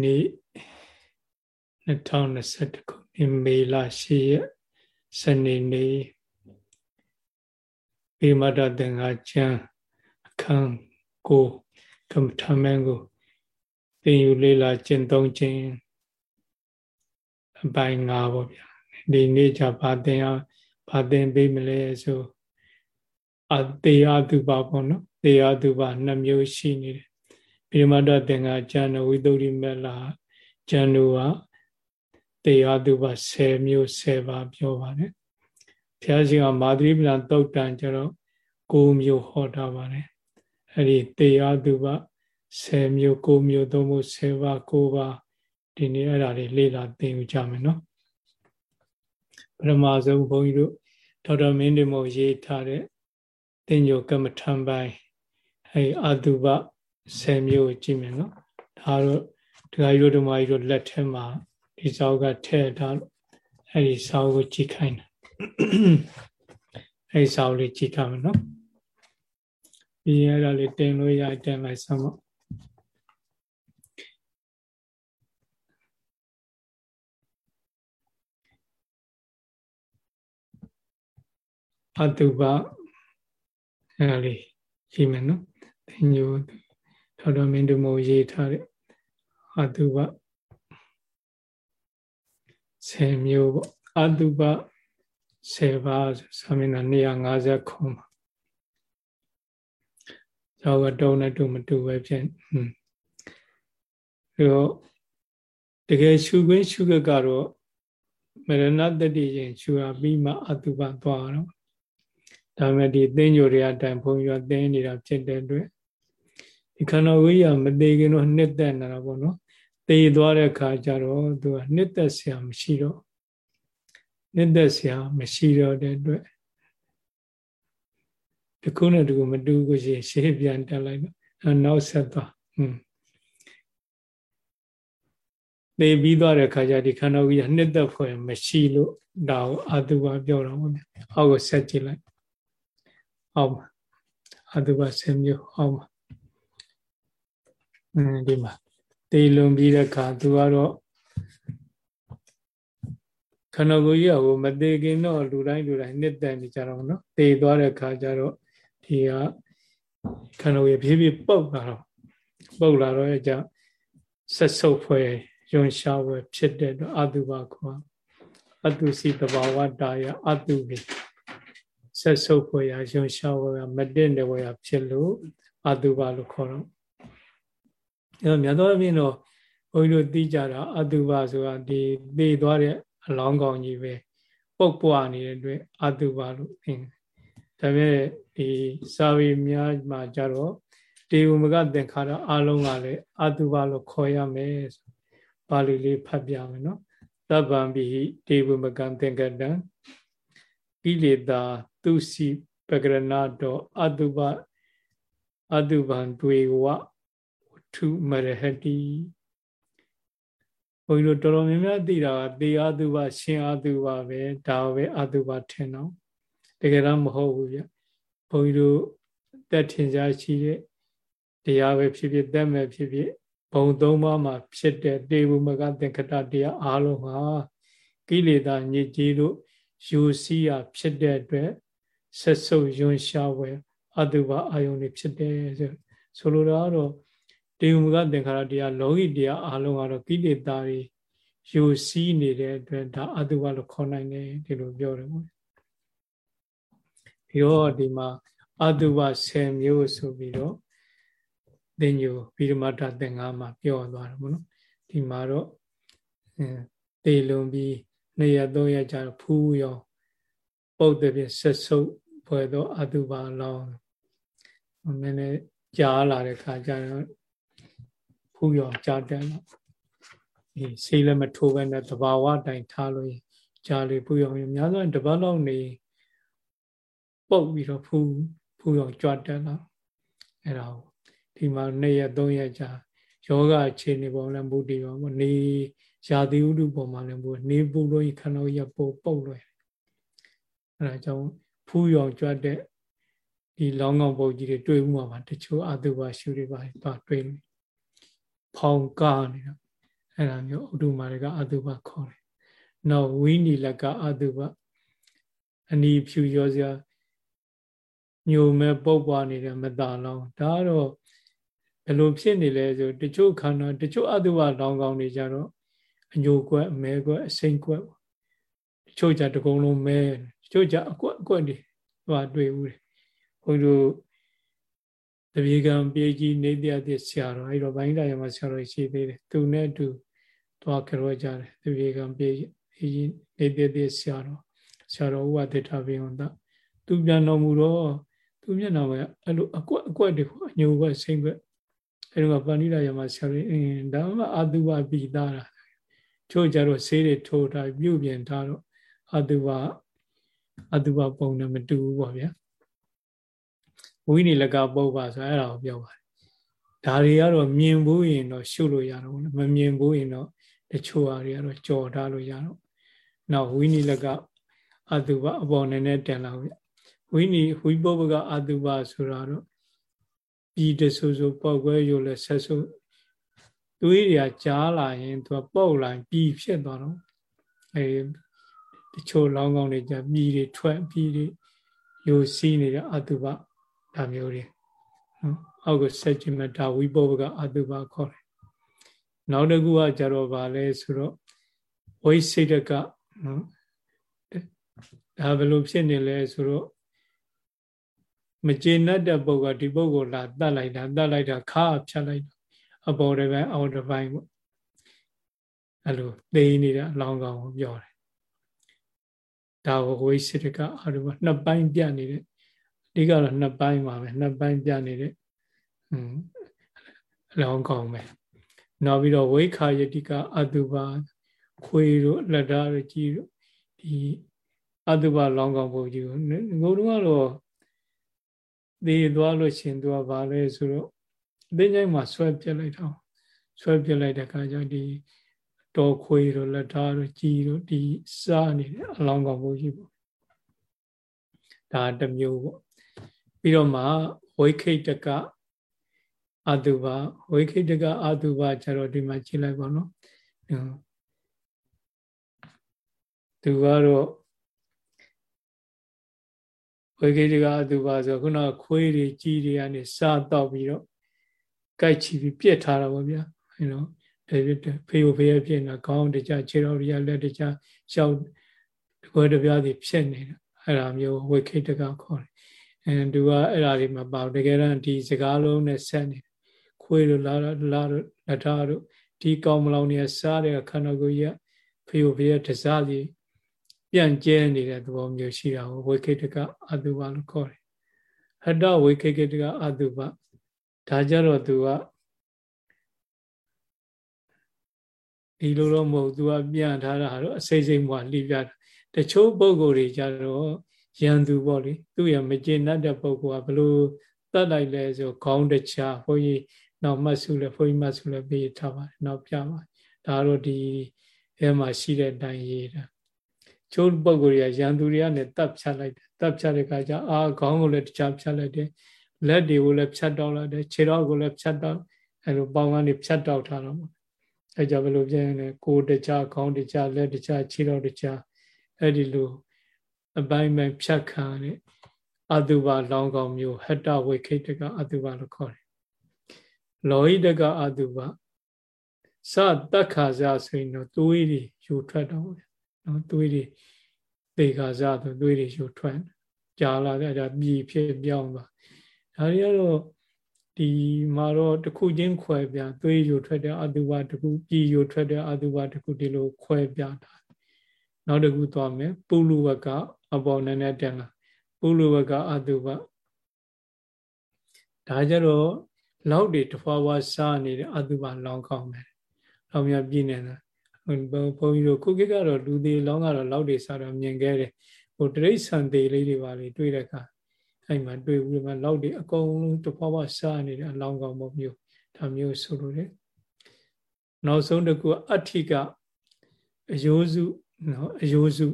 နေ့2021ခုနှစ်မေလ10ရက်စနေနေ့ပေမတသင်္ဃာကျမ်းအခန်းကိုကမ္မထမန်းကိုသင်ယူလေ့လာကျင့်သုံးခြင်းအပိုင်း၅ပေါ့ဗျာဒီနေ့ကျဘာသင်အောင်ဘာသင်ပေးမလဲဆိုအတေအတုပပေါ့နော်တေအတုပနှစ်မျိုးရှိနေတယ် ပိရမတ္တသင်္ဃာကျမ်းဝိသုရိမလာကျမ်းတို့ကတေအတုပ10မျိုး10ပါပြောပါတယ်ဘုရားရှင်ကမာသရိပလံတုတ်တန်ကျတော့9မျိုးဟောထားပါတယ်အဲ့ဒီတေအတုပ10မျိုး9မျိုးသုံးမျိုး10ပါ9ပါဒီနေ့အဲ့ဒါတွေလေ့လာသင်ယူကြမယ်နော်ပထမဆုံးဘုန်းကြီးတို့ဒေါက်တာမင်းတင်မို့ရေးထားတဲ့သင်ညိုကမ္မထံပိုင်းအဲအတုပ 10မျိုးကိုကြည့်မယ်နော်ဒါတော့ဒကာကြီးတို့ဓမ္မကြီးတို့လက်ထဲမှာဒီစာအုပ်ကထည့်ထားလို့အဲဒီစာအုပ်ကိုကြည့်ခိုင်းတာအဲဒီစာအုပ်လေးကြည့်ထားမယ်နော်ပြီးရတာလေးတင်လို့ရတင်လိုက်စမ်းပါအတုပအဲလေးရှိမယ်နော်တင်ညို ထောက်တော်မင်းတို့မို့ရေးထားတဲ့အတုပ10မျိုးပေါ့အတုပ10ပါးသာမဏေ250ခုမှာဇောကတုံးနဲ့တူမတူပဲဖြစ်ဟွန်းအဲတော့တကယ်ရှုခွင့်ရှုခက်ကတော့မရဏတတိရင်ရှုရပြီးမှအတုပသွားတော့ဒါမဲ့ဒီသင်္ကြန်တွေအတိုင်းဘုံရသင်နေတာဖြစ်တဲ့အတွက် ဒီခန္ဓာဝိရမသေးခင်တော့နှစ်သက်နေတာပေါ့နော်သေသွားတဲ့ခါကျတော့သူကနှစ်သက်ဆရာမရှိတော့နှစ်သက်ဆရာမရှိတော့တဲ့အတွက်တခုနဲ့တခုမတူကိုရှေ့ရှေ့ပြန်တက်လိုက်တော့နောက်ဆက်သွားဟွန်းသေပြီးသွားတဲ့ခါကျဒီခန္ဓာဝိရနှစ်သက်ဖွယ်မရှိလို့ဒါကိုအတုပါပြောတော့ဗောဗျအောက်ကိုဆက်ကြည့်လိုက်အောက်မှာအတုပါဆင်မျိုးအောက်မှာအဲ ဒီမှာတေလွန်ပြီးတဲ့အခါသူကတော့ခန္ဓာကိုယ်ကြီးကမသေးခင်တော့လူတိုင်းလူတိုင်းနှစ်သက်နေကြတော့နော်တေသွားတဲ့အခါကျတော့ဒီကခန္ဓာကိုယ်ဖြည်းဖြည်းပုတ်လာတော့ပုတ်လာတော့အကြောင်းဆက်ဆုပ်ဖွဲ့ယွန်ရှားဝယ်ဖြစ်တဲ့တော့အတုပါခွာအတုစီတဘာဝတာယအတုပိဆက်ဆုပ်ဖွဲ့ရယွန်ရှားဝယ်မတင်တဲ့ဝယ်ဖြစ်လို့အတုပါလို့ခေါ်တော့ အဲမြတ်သောအပြင်တော့ဘုန်းကြီးတို့သိကြတာအတုပါဆိုတာဒီသေသွားတဲ့အလောင်းကောင်ကြီးပဲပုတ်ပွားနေတဲ့အတွက်အတုပါလို့သင်ဒါပေမဲ့ဒီစာဝေများမှာကြတော့တေဝမကသင်္ခါရအလုံးကလည်းအတုပါလို့ခေါ်ရမယ်ဆိုပါဠိလေးဖတ်ပြမယ်နော်တဗ္ဗံပိတေဝမကံသင်္ကတံကိလေသာသူစီပကရဏတောအတုပအတုပံတွေဝ ထုမရဟတိဘုန်းကြီးတို့တော်တော်များများသိတာကသေအတုပရှင်အတုပပဲဒါပဲအတုပထင်တော့တကယ်တော့မဟုတ်ဘူးဗျဘုန်းကြီးတို့တက်ထင်ရှားရှိတဲ့တရားပဲဖြစ်ဖြစ်တက်မဲ့ဖြစ်ဖြစ်ဘုံသုံးပါးမှာဖြစ်တဲ့တေဝမကသင်္ကတတရားအားလုံးဟာကိလေသာညစ်ကြေးတို့ယူစီးရဖြစ်တဲ့အတွက်ဆက်ဆုပ်ယွန်းရှားဝဲအတုပအာယုန်တွေဖြစ်တယ်ဆိုဆိုလိုတာကတော့ တေဝမကသင်္ခါရတရားလောကီတရားအားလုံးကတော့ကိလေသာတွေယူစီးနေတဲ့အတွက်ဒါအတုပလို့ခေါ်နိုင်တယ်ဒီလိုပြောတယ်ပေါ့ပြီးတော့ဒီမှာအတုပ10မျိုးဆိုပြီးတော့သင်ညိုဗိဓမတသင်္ဃာမှာပြောသွားတယ်ပေါ့နော်ဒီမှာတော့တေလွန်ပြီးနှစ်ရက်သုံးရက်ကြာဖူးရောပုတ်တဲ့ပြဆက်ဆုပ်ဖွယ်သောအတုပလောင်းနည်းနည်းကြားလာတဲ့ခါကျတော့ ဖူးရောကြားတယ်တော့ဒီဆေးလည်းမထိုးဘဲနဲ့တဘာဝတိုင်ထားလို့ကြားလေဖူးရောများသောတပတ်လောက်နေပုတ်ပြီးတော့ဖူးဖူးရောကြွတယ်တော့အဲ့ဒါဒီမှာ2ရက်3ရက်ကြာယောဂအခြေအနေပေါ်လည်းမူတည်ပါဘူးနေရာသီဥတုပေါ်မှာလည်းမူနေပူလို့ခန္ဓာရပုတ်ပုတ်လွယ်အဲ့ဒါကြောင့်ဖူးရောကြွတဲ့ဒီလောင်းကောင်ပုတ်ကြီးတွေတွေ့မှုမှာတချို့အတုပါရှုတွေပါပါတွေ့ ဖောင်ကားနေတာအဲ့ဒါမျိုးဥဒ္ဓမာတွေကအတုပခေါ်တယ်နောက်ဝိနိလကအတုပအနီဖြူရောစရာညိုမဲ့ပုတ်ပွားနေတဲ့မတာလောင်းဒါကတော့ဘယ်လိုဖြစ်နေလဲဆိုတချို့ခန္ဓာတချို့အတုပလောင်းကောင်းတွေကြတော့အညိုကွက်အမဲကွက်အစိမ့်ကွက်တချို့ကြတကုံလုံးမဲတချို့ကြအကွက်အကွက်တွေဟိုတွေ့ဘူးတယ်ဘုန်းကြီးတို့ တပြေကံပြေကြီးနေတရားတဲ့ဆရာတော်အဲ့တော့ဘိုင်းတရားမှာဆရာတော်ရှိသေးတယ်သူနဲ့အတူသွားကြောကြတယ်တပြေကံပြေကြီးနေတရားတဲ့ဆရာတော်ဆရာတော်ဥပဒေထဘိဝန္တသူပြန်တော်မူတော့သူမျက်နှာမှာအဲ့လိုအကွက်အကွက်တွေအညိုကွက်စိမ့်ကွက်အဲ့တော့ပါဏိရယမှာဆရာတော်အင်းဒါမှအတုဝပိတာတာချို့ကြတော့ဆေးတွေထိုးထားပြုတ်ပြင်ထားတော့အတုဝအတုဝပုံနဲ့မတူဘူးပေါ့ဗျာ ဝိနိလကပုပ္ပါဆိုအဲ့ဒါကိုပြောပါတယ်ဒါတွေကတော့မြင်ဘူးရင်တော့ရှုလို့ရတော့မမြင်ဘူးရင်တော့တချို့ဟာတွေကတော့ကြော်ထားလို့ရတော့နောက်ဝိနိလကအတုပအပေါ်နဲ့နဲ့တင်လာဗျဝိနိဝိပုပ္ပကအတုပဆိုတာတော့ပြီးတဆူဆူပောက်ကွဲရုပ်လဲဆက်ဆူသွေးတွေကကြားလာရင်သူကပုတ်လာပြီးဖြစ်သွားတော့အဲတချို့လောင်းကောင်းတွေကြပြီးတွေထွက်ပြီးတွေယိုစီးနေတဲ့အတုပ ဒါမျိုးတွေနော်အောက်ကဆက်ကြည့်မှဒါဝိပုပ္ပကအတုပခေါ်တယ်နောက်တစ်ခုကကြတော့ဗာလဲဆိုတော့ဝိစိတကနော်ဒါဘယ်လိုဖြစ်နေလဲဆိုတော့မကျေနပ်တဲ့ပုဂ္ဂိုလ်ဒီပုဂ္ဂိုလ်လာတတ်လိုက်တာတတ်လိုက်တာခါဖြတ်လိုက်အပေါ်တစ်ပိုင်းအောက်တစ်ပိုင်းပေါ့အဲ့လိုသိနေတဲ့အလောင်းကောင်ကိုပြောတယ်ဒါကိုဝိစိတကအရူပနှစ်ပိုင်းပြနေတဲ့ အဓိကတော့နှစ်ပိုင်းပါပဲနှစ်ပိုင်းပြနေတဲ့อืมအလောင်းကောင်ပဲနောက်ပြီးတော့ဝိခာယတိကအတုပါခွေတို့လက်ဓာတို့ကြီးတို့ဒီအတုပါလောင်းကောင်ပုံကြီးကိုငိုတော့ကတော့သေသွားလို့ရှင်သူကဘာလဲဆိုတော့အသိဉာဏ်မှာဆွဲပြစ်လိုက်တော့ဆွဲပြစ်လိုက်တဲ့အခါကျဒီတော်ခွေတို့လက်ဓာတို့ကြီးတို့ဒီစားနေတဲ့အလောင်းကောင်ပုံကြီးပေါ့ဒါတစ်မျိုးပေါ့ ပြီးတော့မှဝိခိတကအတုပါဝိခိတကအတုပါကျတော့ဒီမှာကြည့်လိုက်ပါနော်သူကတော့ဝိခိတကအတုပါဆိုခုနခွေးတွေကြီးတွေကနေစားတော့ပြီးတော့ကြိုက်ချီပြီးပြက်ထားတာပေါ့ဗျာအဲတော့ဒါပြဖေယိုဖေယပြက်နေခေါင်းတကြခြေတော်ရလက်တကြရှောက်တကွဲတပြားစီဖြစ်နေတာအဲ့ဒါမျိုးဝိခိတကခေါ်တယ် အဲသူကအဲ့ဒါတွေမပေါ့တကယ်တော့ဒီစကားလုံးနဲ့ဆက်နေခွေးတို့လာလာတို့လက်ထားတို့ဒီကောင်းမလောင်နေစားတဲ့ခန္ဓာကိုယ်ကြီးဖေယိုဖေယတစားစီပြန့်ကျဲနေတဲ့သဘောမျိုးရှိတာကိုဝိခိတကအတုပလို့ခေါ်တယ်ဟတဝိခိတကအတုပဒါကြတော့သူကဒီလိုတော့မဟုတ်သူကပြန်ထားတာတော့အစိမ့်စိမ့်မှလှိပြတာတချို့ပုံကိုယ်တွေကြတော့ ရန်သူပေါ့လေသူရမကျေနပ်တဲ့ပုံကဘလို့တတ်လိုက်လဲဆိုခေါင်းတချာဘုန်းကြီးနောက်မှတ်စုလဲဘုန်းကြီးမှတ်စုလဲပေးထားပါတယ်နောက်ပြပါဒါတော့ဒီအဲမှာရှိတဲ့အတိုင်းရေးတာချိုးပုံကိုယ်တွေကရန်သူတွေကနဲ့တတ်ဖြတ်လိုက်တယ်တတ်ဖြတ်တဲ့အခါကျအာခေါင်းကိုလည်းတခြားဖြတ်လိုက်တယ်လက်တွေကိုလည်းဖြတ်တောက်လိုက်တယ်ခြေတော်ကိုလည်းဖြတ်တောက်အဲလိုပေါင်းကနေဖြတ်တောက်ထားတော့အဲကြဘယ်လိုပြန်လဲကိုယ်တခြားခေါင်းတခြားလက်တခြားခြေတော်တခြားအဲ့ဒီလို အပိုင်းပိုင်းဖြတ်ခံတဲ့အတုပါလောင်းကောင်မျိုးဟတဝိခိတကအတုပါလို့ခေါ်တယ်လောဟိတကအတုပါစတက်ခါစားဆိုရင်တော့သွေးတွေယူထွက်တော့ဗျာနော်သွေးတွေသေခါစားဆိုသွေးတွေယူထွက်ကြာလာတဲ့ဒါပြည်ဖြစ်ပြောင်းသွားဒါတွေကတော့ဒီမှာတော့တစ်ခုချင်းခွဲပြသွေးယူထွက်တဲ့အတုပါတစ်ခုပြည်ယူထွက်တဲ့အတုပါတစ်ခုဒီလိုခွဲပြတာ နောက်တစ်ခုသွားမယ်ပုလူဝကအပေါ်နဲ့နဲ့တက်လာပုလူဝကအတုပဒါကြတော့လောက်တွေတဖွာဖွာစားနေတဲ့အတုပလောင်းကောင်းမယ်လောင်းများပြည့်နေတာဘုန်းကြီးတို့ခုခေတ်ကတော့လူသေးလောင်းကတော့လောက်တွေစားတော့မြင်ခဲ့တယ်ဟိုတရိษံသေးလေးတွေပါလေတွေ့တဲ့အခါအဲ့မှာတွေ့ပြီးမှလောက်တွေအကုန်လုံးတဖွာဖွာစားနေတဲ့အလောင်းကောင်းပုံမျိုးဒါမျိုးဆိုလို့လေနောက်ဆုံးတစ်ခုအဋ္ဌိကအယိုးစု နော်အယိုးစု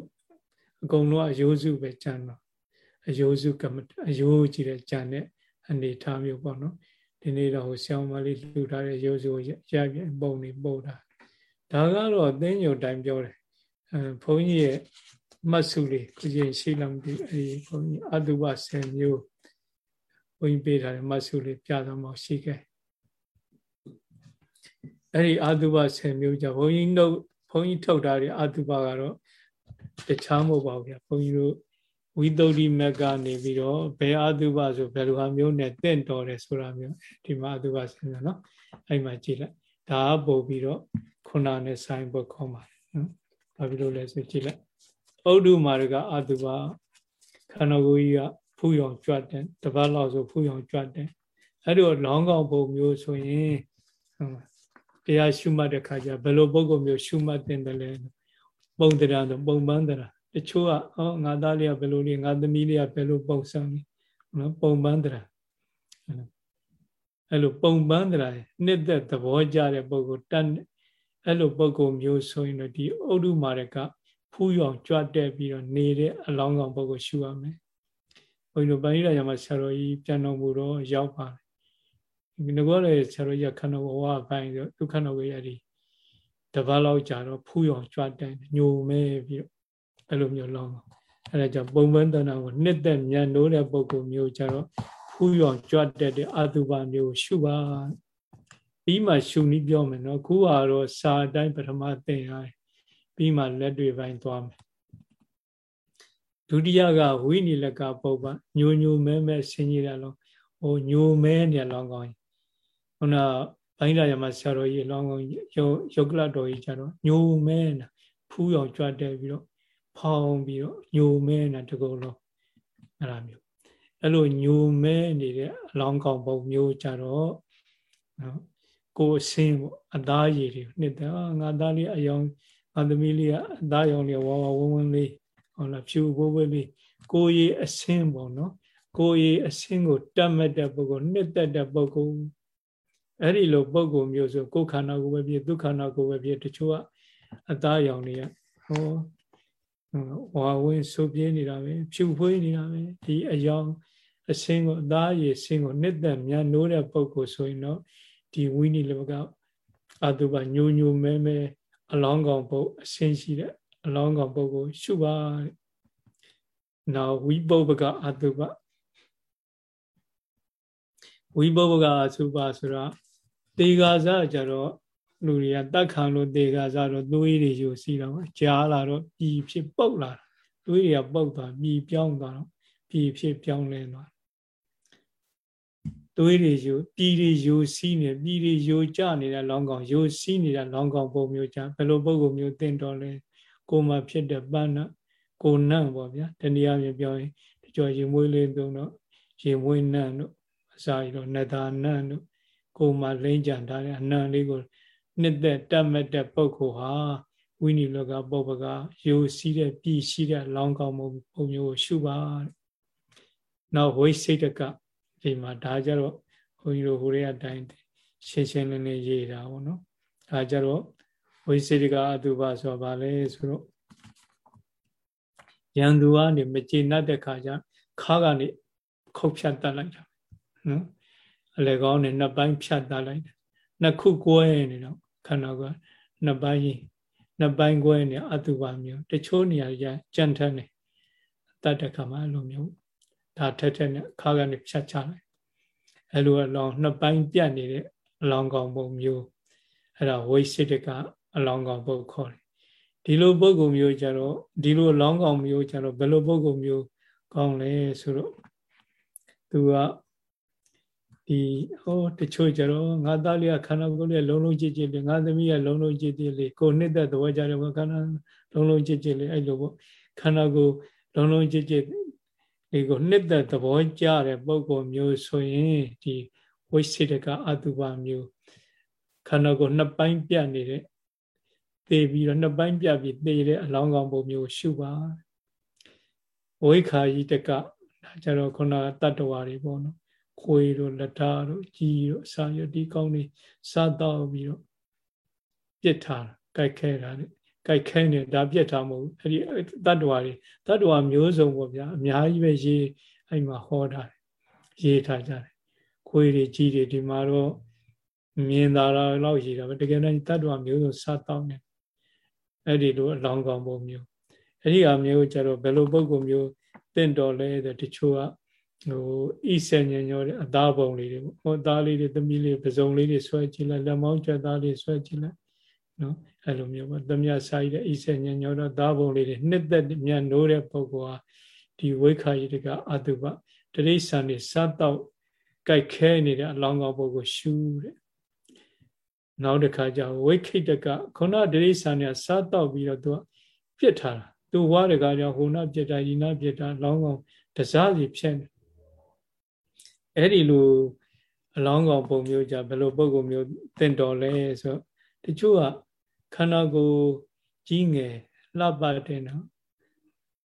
အကုန်လုံးအယိုးစုပဲကြံတော့အယိုးစုကမအယိုးကြည့်တဲ့ကြံတဲ့အနေထားမျိုးပေါ့နော်ဒီနေ့တော့ဟိုဆောင်းမလေးလှူထားတဲ့ရိုးစိုးရပြပုံနေပို့တာဒါကတော့သင်္ညုတ်တိုင်းပြောတယ်အဲဘုန်းကြီးရဲ့မှတ်စုလေးခုချင်းရှိလားမသိအဲဒီဘုန်းကြီးအတုပ10မျိုးဘုန်းကြီးပေးထားတဲ့မှတ်စုလေးပြတော့မှရှိခဲ့အဲ့ဒီအတုပ10မျိုးကြောင့်ဘုန်းကြီးတို့ ဘုန်းကြီးထုတ်ထားတဲ့အတုပကတော့တခြားမဟုတ်ပါဘူးဗျာဘုန်းကြီးတို့ဝိသုဒ္ဓိမက်ကနေပြီးတော့ဘယ်အတုပဆိုဘယ်လိုဟာမျိုးနဲ့တင့်တော်တယ်ဆိုတာမျိုးဒီမှာအတုပ10မျိုးနော်အဲ့မှာကြည့်လိုက်ဒါပို့ပြီးတော့ခုနနဲ့ဆိုင်ဖို့ခေါ်ပါတယ်နော်ဘာဖြစ်လို့လဲဆိုကြည့်လိုက်ဩဒုမာရကအတုပခန္ဓာကိုယ်ကြီးကဖူးရောင်ကြွတ်တယ်တပတ်လောက်ဆိုဖူးရောင်ကြွတ်တယ်အဲ့ဒီလောင်းကောင်ပုံမျိုးဆိုရင်တ ရားရှုမှတ်တဲ့ခါကျဘယ်လိုပုံကုမျိုးရှုမှတ်တင်တယ်လဲပုံတရားဆိုပုံပန်းတရားတချို့ကဟောငါသားလေးကဘယ်လိုလေးငါသမီးလေးကဘယ်လိုပုံစံလေးနော်ပုံပန်းတရားအဲ့လိုပုံပန်းတရားနှစ်သက်သဘောကြတဲ့ပုံကိုတတ်အဲ့လိုပုံကုမျိုးဆိုရင်တော့ဒီဥဒ္ဓမာရကဖူးရောင်ကြွတက်ပြီးတော့နေတဲ့အလောင်းကောင်ပုံကိုရှုရမယ်ဘုန်းကြီးတို့ပဏိဒရာမှာဆရာတော်ကြီးပြန်တော်မူတော့ရောက်ပါတယ် ငါကလည်းဆရာတော်ကြီးခန္ဓာဝဝပိုင်းဆိုဒုက္ခနာဝေရဒီတပတ်လောက်ကြာတော့ဖူးရောင်ကြွတက်ညိုမဲပြီးတော့အဲ့လိုမျိုးလောင်းအဲ့ဒါကြောင့်ပုံပန်းတဏ္ဍာကိုနှစ်သက်ညံနိုးတဲ့ပုံကိုမျိုးကြတော့ဖူးရောင်ကြွတက်တဲ့အတုပမျိုးရှုပါပြီးမှရှုနည်းပြောမယ်နော်ခုကတော့စာအတိုင်းပထမသင်ရတယ်ပြီးမှလက်တွေပိုင်းသွားမယ်ဒုတိယကဝိနိလကပုပ္ပညိုညိုမဲမဲဆင်းရဲတယ်လို့ဟိုညိုမဲနေလောင်းကောင်း ခုနဘိုင်းလာရမှာဆရာတော်ကြီးလောင်းကောင်းယုတ်ကလတော်ကြီးကြတော့ညိုမဲနာဖူးရောင်ကြွတဲ့ပြီးတော့ဖောင်းပြီးတော့ညိုမဲနာတကုံလုံးအဲ့လိုမျိုးအဲ့လိုညိုမဲနေတဲ့အလောင်းကောင်းပုံမျိုးကြတော့နော်ကိုအစင်းပေါ့အသားရည်တွေနှစ်သက်ငါသားလေးအယောင်ငါသမီးလေးကအသားရောင်လေးဝါဝါဝန်းဝန်းလေးဟုတ်လားဖြူဘိုးဘိုးလေးကိုရည်အစင်းပေါ့နော်ကိုရည်အစင်းကိုတတ်မဲ့တဲ့ပုဂ္ဂိုလ်နှစ်သက်တဲ့ပုဂ္ဂိုလ် အဲ့ဒီလိုပုဂ္ဂိုလ်မျိုးဆိုကိုယ်ခန္ဓာကိုယ်ပဲဖြစ်ဒုက္ခနာကိုယ်ပဲဖြစ်တချို့ကအသားရောင်တွေကဟောဝါဝင်းဆုပ်ပြင်းနေတာပဲဖြူဖွေးနေတာပဲဒီအယောင်အစင်းကိုအသားရည်စင်းကိုနှစ်သက်မြတ်နိုးတဲ့ပုဂ္ဂိုလ်ဆိုရင်တော့ဒီဝိနိလဘကအတုပညိုညိုမဲမဲအလောင်းကောင်ပုတ်အစင်းရှိတဲ့အလောင်းကောင်ပုတ်ကို ရှုပါနောက်ဝိပုပ္ပကအတုပဝိပုပ္ပကအစုပါဆိုတာ တေဃာဇကြတော့လူတွေကတတ်ခံလို့တေဃာဇတော့သွေးတွေယူစီတော့ကြားလာတော့ပြည်ဖြစ်ပုတ်လာသွေးတွေကပုတ်သွားပြည်ပြောင်းသွားတော့ပြည်ဖြစ်ပြောင်းလဲသွားသွေးတွေယူပြည်တွေယူစီးနေပြည်တွေယူကြနေတဲ့လောင်းကောင်ယူစီးနေတဲ့လောင်းကောင်ပုံမျိုးကြဘယ်လိုပုံကိုမျိုးတင်တော်လဲကိုမှဖြစ်တဲ့ပန်းနာကိုနန့်ပေါ့ဗျာတနည်းအားဖြင့်ပြောရင်တကြောရေမွေးလေးသုံးတော့ရေမွေးနန့်တို့အစာရီတော့နတာနန့်တို့ ကိုမှလိမ့်ကြံထားတဲ့အနံ့လေးကိုနှစ်သက်တတ်မဲ့တဲ့ပုဂ္ဂိုလ်ဟာဝိနိလောကပုပ္ပကယူစီးတဲ့ပြည်ရှိတဲ့လောင်းကောင်ပုံမျိုးကိုရှုပါနောက်ဝိစိတ်တကဒီမှာဒါကြတော့ဘုန်းကြီးတို့ဟိုရဲအတိုင်းရှင်းရှင်းလင်းလင်းရေးတာပေါ့နော်ဒါကြတော့ဝိစေတကအတုပဆိုပါလဲဆိုတော့ရန်သူကနေမကျေနပ်တဲ့ခါကျခါကနေခုတ်ဖြတ်တတ်လိုက်တာနော် အလေကောင်းနဲ့နှစ်ပိုင်းဖြတ်တတ်လိုက်တယ်နှစ်ခုကွဲနေတော့ခန္ဓာကနှစ်ပိုင်းနှစ်ပိုင်းကွဲနေအတုပမျိုးတချို့နေရာကျကြံထက်နေတတ်တဲ့ခါမှာအဲ့လိုမျိုးဒါထက်ထက်နဲ့ခါကနေဖြတ်ချလိုက်အဲ့လိုအလောင်းနှစ်ပိုင်းပြတ်နေတဲ့အလောင်းကောင်ပုံမျိုးအဲ့ဒါဝိစိတကအလောင်းကောင်ပုံခေါ်တယ်ဒီလိုပုံကုမျိုးကြတော့ဒီလိုအလောင်းကောင်မျိုးကြတော့ဘယ်လိုပုံကုမျိုးကောင်းလဲဆိုတော့သူက ဒီဟောတချို့ကြတော့ငါသားလေးကခန္ဓာကိုယ်လေးလုံးလုံးကြည်ကြည်လေးငါသမီးကလုံးလုံးကြည်ကြည်လေးကိုနှစ်သက်သဘောကြတယ်ဘောခန္ဓာလုံးလုံးကြည်ကြည်လေးအဲ့လိုပေါ့ခန္ဓာကိုယ်လုံးလုံးကြည်ကြည်ဒီကိုနှစ်သက်သဘောကြတဲ့ပုံကုမျိုးဆိုရင်ဒီဝိသေတကအတုပမျိုးခန္ဓာကိုယ်နှစ်ပိုင်းပြတ်နေတဲ့သေပြီးတော့နှစ်ပိုင်းပြတ်ပြီးသေတဲ့အလောင်းကောင်ပုံမျိုးရှုပါဝိခာယိတကဒါကြတော့ခုနတတ္တဝါတွေပေါ့နော် ခွေတို့လက်ထားတို့ကြီးတို့အစာရဒီကောင်းတွေစားတော့ပြီးတော့ပြစ်ထားကြိုက်ခဲတာလေကြိုက်ခဲနေဒါပြက်ထားမဟုတ်အဲ့ဒီတတ္တဝါတွေတတ္တဝါမျိုးစုံပေါ့ဗျာအများကြီးပဲရေးအဲ့မှာဟောတာရေးထားကြတယ်ခွေးတွေကြီးတွေဒီမှာတော့မြင်သာတာလောက်ရှိတာပဲတကယ်တော့တတ္တဝမျိုးစုံစားတောင်းနေအဲ့ဒီလိုအလောင်းကောင်းပုံမျိုးအဲ့ဒီအမျိုးကျတော့ဘယ်လိုပုံကုမျိုးတင့်တော်လဲတဲ့တချို့က ဟိုဣဆယ်ညံညောတဲ့အသားပုံလေးတွေဟိုအသားလေးတွေသမီးလေးပစုံလေးတွေဆွဲကြည့်လိုက်လက်မောင်းကျက်သားလေးဆွဲကြည့်လိုက်နော်အဲ့လိုမျိုးပေါ့သမယဆိုင်တဲ့ဣဆယ်ညံညောတော့သားပုံလေးတွေနှစ်သက်မြတ်နိုးတဲ့ပုဂ္ဂိုလ်ဟာဒီဝိခာယိတကအတုပတရိษံနေစားတော့ကြိုက်ခဲနေတဲ့အလောင်းကောင်းပုဂ္ဂိုလ်ရှူတဲ့နောက်တစ်ခါကျဝိခိတကခုနတရိษံနေစားတော့ပြီးတော့သူကပြစ်ထားတာသူဝါတကကြောင့်ဟိုနာပြစ်တာဒီနာပြစ်တာလောင်းကောင်းတစားစီဖြစ်နေ အဲ့ဒီလိုအလောင်းကောင်ပုံမျိုးကြဘယ်လိုပုံကုမျိုးတင့်တော်လဲဆိုတချို့ကခန္ဓာကိုယ်ကြီးငယ်လှပတဲ့နော်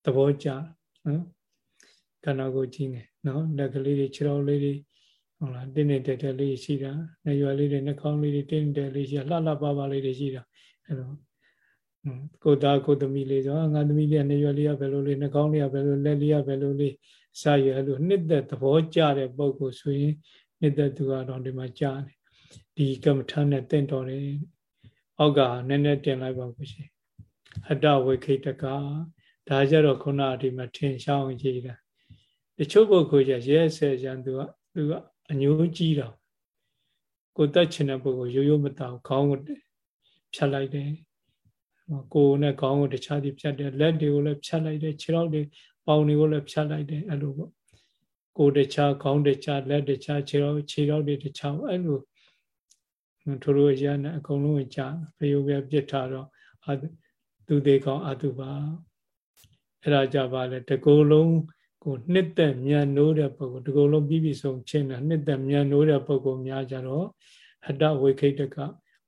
သဘောကျနော်ခန္ဓာကိုယ်ကြီးငယ်နော်လက်ကလေးတွေခြေထောက်လေးတွေဟုတ်လားတင်းနေတဲ့တဲ့လေးရှိတာနေရွယ်လေးတွေနှာခေါင်းလေးတွေတင်းတဲ့လေးရှိတာလှလှပပလေးတွေရှိတာအဲ့တော့ကိုသားကိုသမီးလေးဆိုငါသမီးလေးကနေရွယ်လေးကဘယ်လိုလေးနှာခေါင်းလေးကဘယ်လိုလက်လေးကဘယ်လိုလေး စာရွယ်လို့နှစ်သက်သဘောကျတဲ့ပုံကိုဆိုရင်နှစ်သက်သူကတော့ဒီမှာကြားတယ်ဒီကမ္မထာနဲ့တင့်တော်တယ်အောက်ကနည်းနည်းတင်လိုက်ပါကိုရှင်အတ္တဝိခိတကဒါကြတော့ခုနဒီမှာထင်ရှားအောင်ကြည့်တာတချို့ပုဂ္ဂိုလ်ကျရဲဆဲကြံသူကသူကအညိုးကြီးတာကိုတက်ချင်တဲ့ပုဂ္ဂိုလ်ရိုးရိုးမတောင်ခေါင်းကိုဖြတ်လိုက်တယ်ကိုယ်နဲ့ခေါင်းကိုတခြားစီဖြတ်တယ်လက်တွေကိုလည်းဖြတ်လိုက်တယ်ခြေထောက်တွေ ပေါင်တွေကိုလည်းဖြတ်လိုက်တယ်အဲ့လိုပေါ့ကိုယ်တခြားခေါင်းတခြားလက်တခြားခြေထောက်ခြေထောက်တွေတခြားအဲ့လိုထိုလိုရနဲ့အကုန်လုံးကိုကြာဖယုတ်ပြပြစ်ထားတော့သူသေးကောင်းအတုပါအဲ့ဒါကြပါလေတကူလုံးကိုနှစ်သက်မြန်နိုးတဲ့ပုဂ္ဂိုလ်ဒီကုလုံးပြီးပြီဆုံးချင်းတာနှစ်သက်မြန်နိုးတဲ့ပုဂ္ဂိုလ်များကြတော့အတ္တဝိခိတက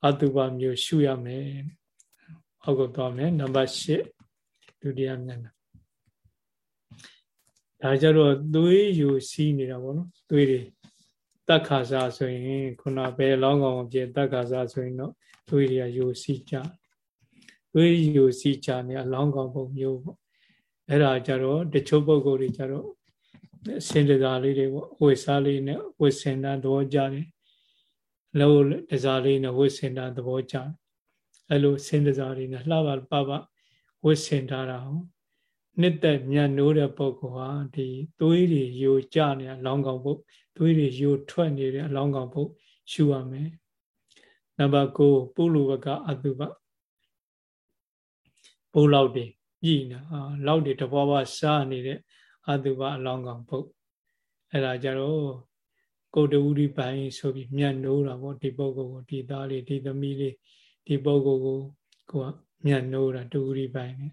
အတုပမျိုးရှုရမယ်အောက်ကိုသွားမယ်နံပါတ်၈ဒုတိယမျက်နှာ ဒါကြတော့သွေးယူစီးနေတာပေါ့နော်သွေးတွေတက်ခါစားဆိုရင်ခုနဘယ်လောင်းကောင်ပြတက်ခါစားဆိုရင်တော့သွေးတွေကယူစီးကြသွေးယူစီးကြနေအလောင်းကောင်ပုံမျိုးပေါ့အဲ့ဒါကြတော့တချို့ပုံကိုယ်တွေကြတော့စင်တစားလေးတွေပေါ့ဝိစားလေးနဲ့ဝိစင်တာသဘောကြတယ်လောတစားလေးနဲ့ဝိစင်တာသဘောကြတယ်အဲ့လိုစင်တစားလေးနဲ့လှပါပပဝိစင်တာတာဟော နှစ်သက်ညံ့နိုးတဲ့ပုံကဒီသွေးတွေယိုကျနေအလောင်းကောင်ပုတ်သွေးတွေယိုထွက်နေတဲ့အလောင်းကောင်ပုတ်ရှုရမယ်နံပါတ်9ပုလူဝကအတုပပိုးလောက်တွေပြည်နေလောက်တွေတဘွားဘွားစားနေတဲ့အတုပအလောင်းကောင်ပုတ်အဲ့ဒါကြတော့ကိုတဝူဒီပိုင်းဆိုပြီးမြတ်နိုးတာပေါ့ဒီပုဂ္ဂိုလ်ကိုဒီသားလေးဒီသမီးလေးဒီပုဂ္ဂိုလ်ကိုကိုကမြတ်နိုးတာတဝူဒီပိုင်းနဲ့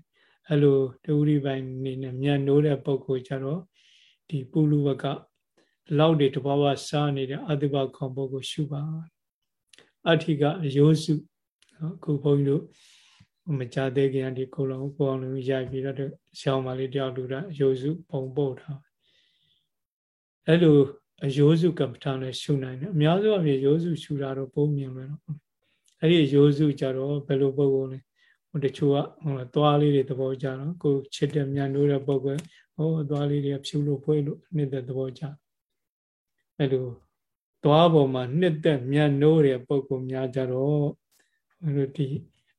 အဲ့လိုတဝူဒီပိုင်းနေနဲ့မြတ်နိုးတဲ့ပုဂ္ဂိုလ်ကြတော့ဒီပုလူဝကလောက်တွေတဘွားဘွားစားနေတဲ့အတုပခေါပုဂ္ဂိုလ်ရှုပါအဋ္ဌိကအယောစုနော်ခုဘုန်းကြီးတို့မကြသေးခင်ဒီကိုလုံးကိုအောင်လုံးရိုက်ပြီးတော့ရှောင်းမလေးတယောက်လူတာအယိုးစုပုံပို့ထားအဲ့လိုအယိုးစုကမ္မထာနဲ့ရှုနိုင်တယ်အများစုအမြင်ရိုးစုရှုတာတော့ပုံမြင်မယ်တော့အဲ့ဒီရိုးစုကြတော့ဘယ်လိုပုံပုံလဲ ဟိုတချို့ကဟိုသွားလေးတွေသဘောကြတော့ကိုချစ်တဲ့မြန်လို့တဲ့ပုံကဟိုသွားလေးတွေဖြူလို့ဖွဲလို့နှစ်သက်သဘောကြအဲ့လိုသွားပေါ်မှာနှစ်သက်မြန်နိုးတဲ့ပုံကများကြတော့ဟိုဒီ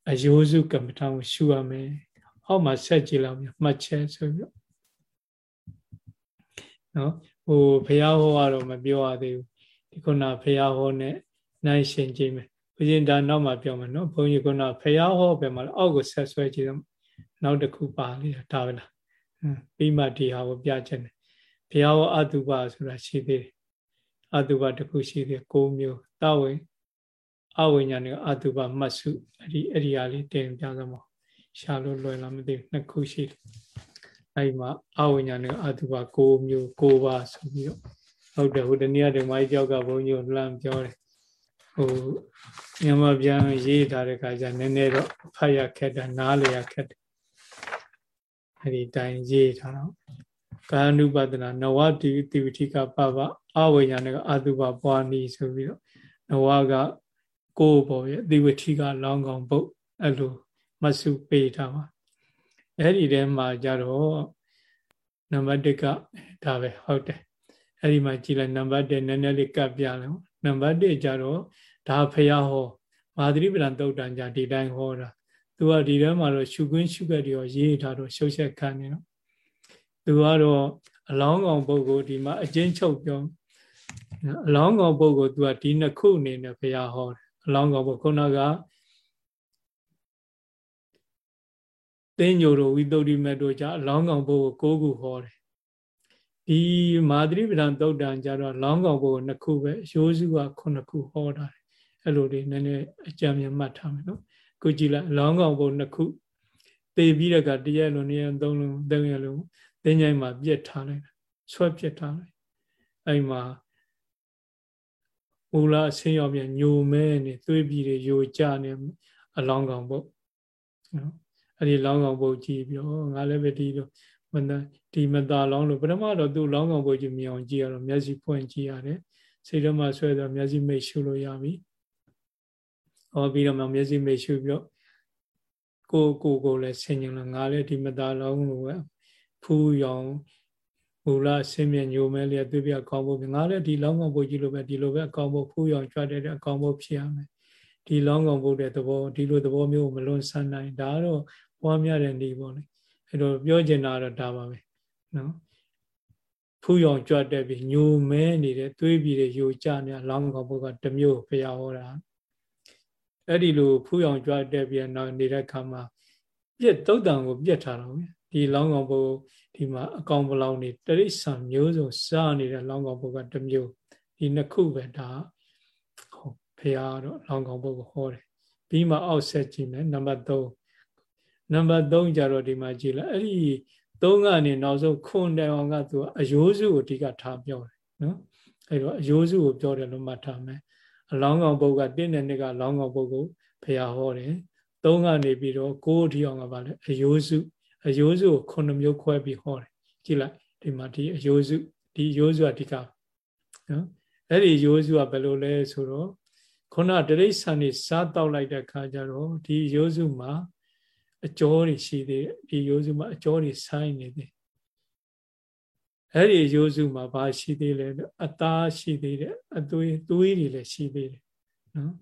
အယိုးစုကမ္မထာကိုရှုရမယ်အောက်မှာဆက်ကြည့်လောက်မှတ်ချက်ဆိုပြီးတော့နော်ဟိုဘုရားဟောကတော့မပြောရသေးဘူးဒီခုနဘုရားဟောနဲ့နိုင်ရှင်ကြည့်မယ် ဘုရင်ဒါနောက်မှပြောမယ်နော်ဘုန်းကြီးခုနဘုရားဟောပဲမှာအောက်ကိုဆက်ဆွဲကြည့်တော့နောက်တစ်ခုပါလေးဒါပဲလားပြီးမှဒီဟာကိုပြချက်တယ်ဘုရားဟောအတုပဆိုတာရှိသေးတယ်အတုပတစ်ခုရှိသေးတယ်၉မျိုးတဝိအဝိညာဉ်နဲ့အတုပမှတ်စုအဲ့ဒီအဲ့ဒီဟာလေးတင်ပြသမောရှာလို့လွယ်လားမသိဘူးနှစ်ခုရှိတယ်အဲ့ဒီမှာအဝိညာဉ်နဲ့အတုပ၉မျိုး၉ပါးဆိုပြီးတော့ဟုတ်တယ်ဟိုတနည်းတည်းမိုင်းကြောက်ကဘုန်းကြီးကိုလှမ်းပြောတယ် ဟိုမြန်မာပြန်ရေးထားတဲ့ခါကျနည်းနည်းတော့ဖတ်ရခက်တာနားလည်ရခက်တယ်အဲ့ဒီတိုင်ရေးထားတော့ကာနုပဒနာနဝတိတိဝတိကပပအဝိညာဉ်နဲ့အတုပပွားနီဆိုပြီးတော့နဝကကိုယ်ပေါ်ရဲ့ဒီဝတိကလောင်းကောင်ပုတ်အဲ့လိုမဆုပေးထားပါအဲ့ဒီထဲမှာကြတော့နံပါတ်1ကဒါပဲဟုတ်တယ်အဲ့ဒီမှာကြည့်လိုက်နံပါတ်1နည်းနည်းလေးကပ်ပြလိုက် နံပါတ်1ကြတော့ဒါဖရာဟောမာသရိပဒံတုတ်တန်ကြဒီတိုင်းဟောတာသူကဒီထဲမှာတော့ရှုခွင်းရှုခက်တွေရောရေးထားတော့ရှုပ်ဆက်ခံနေတော့သူကတော့အလောင်းကောင်ပုဂ္ဂိုလ်ဒီမှာအကျဉ်းချုပ်ပြောအလောင်းကောင်ပုဂ္ဂိုလ်သူကဒီနှစ်ခုအနေနဲ့ဘုရားဟောတယ်အလောင်းကောင်ပုဂ္ဂိုလ်ခုနကသင်ညိုတို့ဝိသုဒ္ဓိမတ်တို့ကြအလောင်းကောင်ပုဂ္ဂိုလ်၉ခုဟောတယ် ဒီမာသရိပဒံသုတ်တံကြတော့လောင်းကောင်ပုဂ္ဂိုလ်နှစ်ခုပဲရိုးစုကခုနှစ်ခုဟောတာအဲ့လိုလေးနည်းနည်းအကြံဉာဏ်မှတ်ထားမယ်နော်ခုကြည့်လိုက်လောင်းကောင်ပုဂ္ဂိုလ်နှစ်ခုသေပြီးတဲ့ကတရက်လုံးနေရသုံးလုံးသုံးရလုံးသင်္ချိုင်းမှာပြက်ထားလိုက်ဆွဲပြက်ထားလိုက်အဲ့မှာမူလအဆင်းရောက်ပြန်ညိုမဲနေသွေးပြီးတွေယိုကျနေအလောင်းကောင်ပုတ်နော်အဲ့ဒီလောင်းကောင်ပုတ်ကြည့်ပြီးတော့ငါလည်းပဲဒီလို မတဒီမသာလောင်းလို့ပထမတော့သူ့လောင်းကောင်ပုတ်ကြည့်မြင်အောင်ကြည့်ရတော့မျက်စိဖွင့်ကြည့်ရတယ်စိတ်ထဲမှာဆွဲတော့မျက်စိမိတ်ရှုလို့ရပြီဟောပြီးတော့မှမျက်စိမိတ်ရှုပြီးတော့ကိုကိုကိုလည်းဆင်ញင်လို့ငါလည်းဒီမသာလောင်းလို့ပဲဖူးရောင်မူလဆင်းမြညိုမဲလျက်သူပြအကောင်းဖို့ငါလည်းဒီလောင်းကောင်ဖို့ကြီးလိုပဲဒီလိုပဲအကောင်းဖို့ဖူးရောင်ကြွတဲ့အကောင်းဖို့ဖြစ်ရမယ်ဒီလောင်းကောင်ဖို့တဲ့သဘောဒီလိုသဘောမျိုးမလွန်ဆန်းနိုင်ဒါတော့ပွားများတဲ့နေပေါ့လေ အဲ့တော့ပြောချင်တာတော့ဒါပါပဲနော်ဖူးရောင်ကြွတဲ့ပြီးညိုမဲနေတဲ့သွေးပြီးတဲ့ယိုကျနေလောင်းကောင်ဖို့ကတမျိုးဘုရားဟောတာအဲ့ဒီလိုဖူးရောင်ကြွတဲ့ပြီးနောက်နေတဲ့ခါမှာပြက်တုတ်တံကိုပြက်ထားတော့ဒီလောင်းကောင်ဖို့ဒီမှာအကောင်ပလောင်နေတရိษံမျိုးစုံစားနေတဲ့လောင်းကောင်ဘုတ်ကတစ်မျိုးဒီနှစ်ခုပဲဒါဟောဖရာတော့လောင်းကောင်ဘုတ်ကိုဟောတယ်ပြီးမှအောက်ဆက်ကြည့်မယ်နံပါတ်3 နံပါတ်3ကြတော့ဒီမှာကြည့်လိုက်အဲ့ဒီ3ကနေနောက်ဆုံးခွန်တိုင်အောင်ကသူအယိုးစုကိုအဓိကထားပြောတယ်နော်အဲ့တော့အယိုးစုကိုပြောတယ်လို့မှတ်ထားမယ်အလောင်းကောင်ဘုတ်ကတင်းတဲ့နှစ်ကလောင်းကောင်ဘုတ်ကိုဖရာဟောတယ်3ကနေပြီးတော့9အထိအောင်ကပါလဲအယိုးစုအယိုးစုကိုခုနှစ်မျိုးခွဲပြီးဟောတယ်ကြည့်လိုက်ဒီမှာဒီအယိုးစုဒီအယိုးစုအဓိကနော်အဲ့ဒီအယိုးစုကဘယ်လိုလဲဆိုတော့ခုနတရိษံနေစားတောက်လိုက်တဲ့ခါကျတော့ဒီအယိုးစုမှာ အကျော်တွေရှိသေးတယ်ဒီအယိုးစုမှာအကျော်တွေဆိုင်းနေတယ်အဲ့ဒီအယိုးစုမှာဘာရှိသေးလဲအသားရှိသေးတယ်အသွေးသွေးတွေလည်းရှိသေးတယ်နော်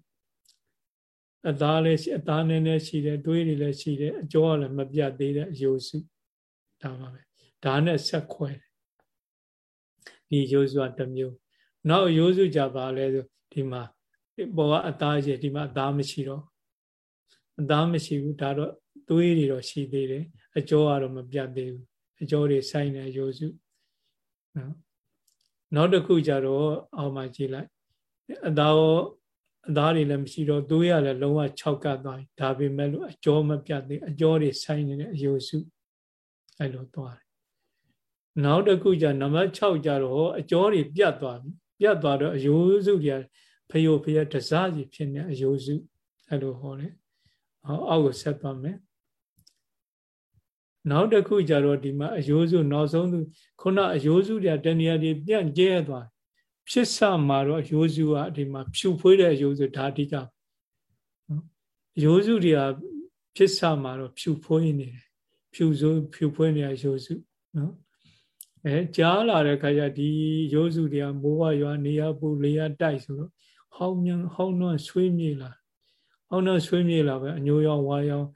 အသားလည်းအသားနည်းနည်းရှိတယ်တွေးတွေလည်းရှိတယ်အကျောကလည်းမပြတ်သေးတဲ့အယိုးစုဒါပါပဲဒါနဲ့ဆက်ခွဲဒီအယိုးစုကတစ်မျိုး နောက်အယိုးစုကြပါလဲဆိုဒီမှာပေါ်ကအသားရှိဒီမှာအသားမရှိတော့အသားမရှိဘူးဒါတော့ သွေးတွေတော့ရှိသေးတယ်အကျောကတော့မပြတ်သေးဘူးအကျောတွေဆိုင်တဲ့အယိုးစုနော်နောက်တစ်ခုကြတော့အောက်မှာကြည့်လိုက်အသားရောအသားတွေလည်းမရှိတော့သွေးရလည်းလုံးဝ၆ကပ်သွားပြီဒါပေမဲ့လို့အကျော်မပြတ်သေးအကျော်တွေဆိုင်နေတဲ့အယိုစုအဲ့လိုသွားတယ်နောက်တစ်ခုကျနံပါတ်6ကျတော့အကျော်တွေပြတ်သွားပြီပြတ်သွားတော့အယိုစုတွေဖယိုဖယတစားစီဖြစ်နေအယိုစုအဲ့လိုဟောတယ်ဟောအောက်ကိုဆက်သွားမယ် နောက်တစ်ခုကျတော့ဒီမှာအယိုးစုနောက်ဆုံးသူခုနအယိုးစုတွေတဏှာတွေပြန့်ကျဲသွားဖြစ်စမှာတော့ရိုးစုကဒီမှာဖြူဖွေးတဲ့ရိုးစုဒါအဓိကနော်ရိုးစုတွေကဖြစ်စမှာတော့ဖြူဖွေးနေတယ်ဖြူဆိုဖြူဖွေးနေတဲ့ရိုးစုနော်အဲကြားလာတဲ့ခါကျဒီရိုးစုတွေကမိုးဝရွာနေရပူလေရတိုက်ဆိုတော့ဟောင်းမြန်ဟောင်းနှွမ်းဆွေးမြေလာဟောင်းနှွမ်းဆွေးမြေလာပဲအညိုရောင်ဝါရောင်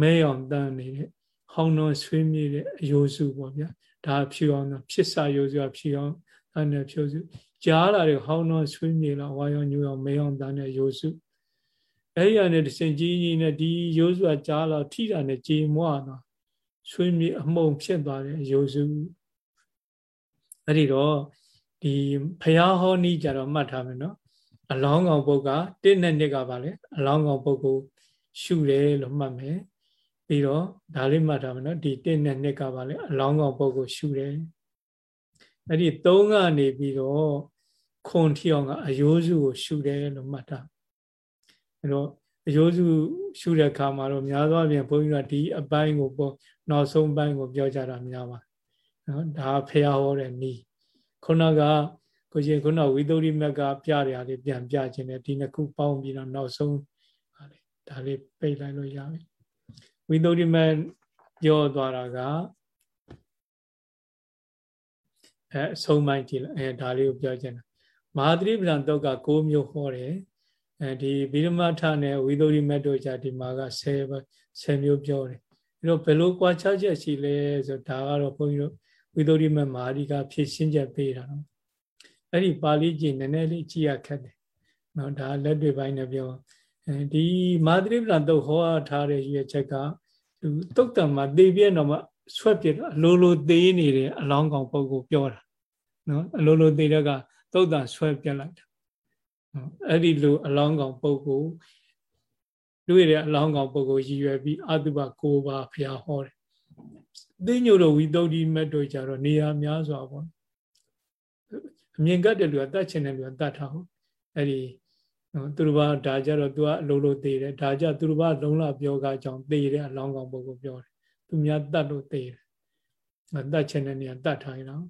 မဲရောင်တန်းနေတဲ့ ဟောင်းနှွမ်းဆွေးမြေတဲ့အယိုးစုပေါ့ဗျာဒါဖြူအောင်ဖြစ်စာယိုးစုကဖြူအောင်အဲ့နဲ့ဖြူစုကြားလာတဲ့ဟောင်းတော့ဆွေးမြေလာဝါရောညူအောင်မေအောင်တန်းတဲ့ရိုးစုအဲ့ရနဲ့တစင်ကြီးကြီးနဲ့ဒီရိုးစုကကြားလာထိတာနဲ့ကြေမွားတော့ဆွေးမြေအမှုံဖြစ်သွားတဲ့ရိုးစုအဲ့ဒီတော့ဒီဖះဟောနီးကြတော့မှတ်ထားမယ်နော်အလောင်းကောင်ပုတ်ကတစ်နဲ့နှစ်ကပါလေအလောင်းကောင်ပုတ်ကိုရှုတယ်လို့မှတ်မယ် ပြီးတော့ဒါလေးမှတ်ထားမယ်နော်ဒီတစ်နဲ့နှစ်ကပါလေအလောင်းကောင်ပုတ်ကိုရှုတယ်အဲ့ဒီ၃ကနေပြီးတော့ခွန်ထီအောင်ကအယိုးစုကိုရှုတယ်လို့မှတ်တာအဲ့တော့အယိုးစုရှုတဲ့အခါမှာတော့များသောအားဖြင့်ဘုန်းကြီးကဒီအပိုင်းကိုပေါ့နောက်ဆုံးပိုင်းကိုပြောကြတာများပါနော်ဒါဖះဟောတဲ့နီးခုနကကိုရှင်ခုနဝိသုရိမက်ကပြရတယ်လေးပြန်ပြခြင်းနဲ့ဒီနှစ်ခုပေါင်းပြီးတော့နောက်ဆုံးဟာလေဒါလေးပိတ်လိုက်လို့ရပြီ ဝိသုရိမက်ပြောသွားတာကအဲအဆုံးပိုင်းကြည့်လိုက်အဲဒါလေးကိုပြောချင်တာမဟာသတိပ္ပံတုတ်က6မျိုးဟောတယ်အဲဒီဗိဓမထနဲ့ဝိသုရိမတ်တို့じゃဒီမှာက10 10မျိုးပြောတယ်အဲ့တော့ဘယ်လိုကွာခြားချက်ရှိလဲဆိုဒါကတော့ဘုန်းကြီးတို့ဝိသုရိမတ်မာရီကဖြည့်ရှင်းချက်ပေးတာနော်အဲ့ဒီပါဠိကျင့်နည်းနည်းလေးကြည့်ရခက်တယ်နော်ဒါလက်တွေပိုင်းနဲ့ပြော အဲဒီမာသရိပ္ပံတုတ်ဟောထားတဲ့ရွေချက်ကသူတုတ်တံမှာသေပြည့်တော့မှဆွဲပြအလိုလိုသေးနေတဲ့အလောင်းကောင်ပုဂ္ဂိုလ်ပြောတာနော်အလိုလိုသေးတဲ့ကတုတ်တံဆွဲပြလိုက်တာအဲ့ဒီလိုအလောင်းကောင်ပုဂ္ဂိုလ်တွေ့တဲ့အလောင်းကောင်ပုဂ္ဂိုလ်ရည်ရွယ်ပြီးအတုပ၉ပါးဘုရားဟောတယ်သိညို့တော်ဝိသုဒ္ဓိမတ်တို့ကြတော့နေရာများစွာပေါ့အမြင်ကတ်တဲ့လူကတတ်ချင်တဲ့လူကတတ်ထားဟုတ်အဲ့ဒီ သူတစ်ပါးဒါကြတော့ तू ကအလိုလိုသေးတယ်ဒါကြသူတစ်ပါးလုံးလာပြောကားကြောင့်သေးတယ်အလောင်းကောင်ပုဂ္ဂိုလ်ပြောတယ်သူများတတ်လို့သေးတယ်တတ်ချင်တဲ့နေရာတတ်ထားရအောင်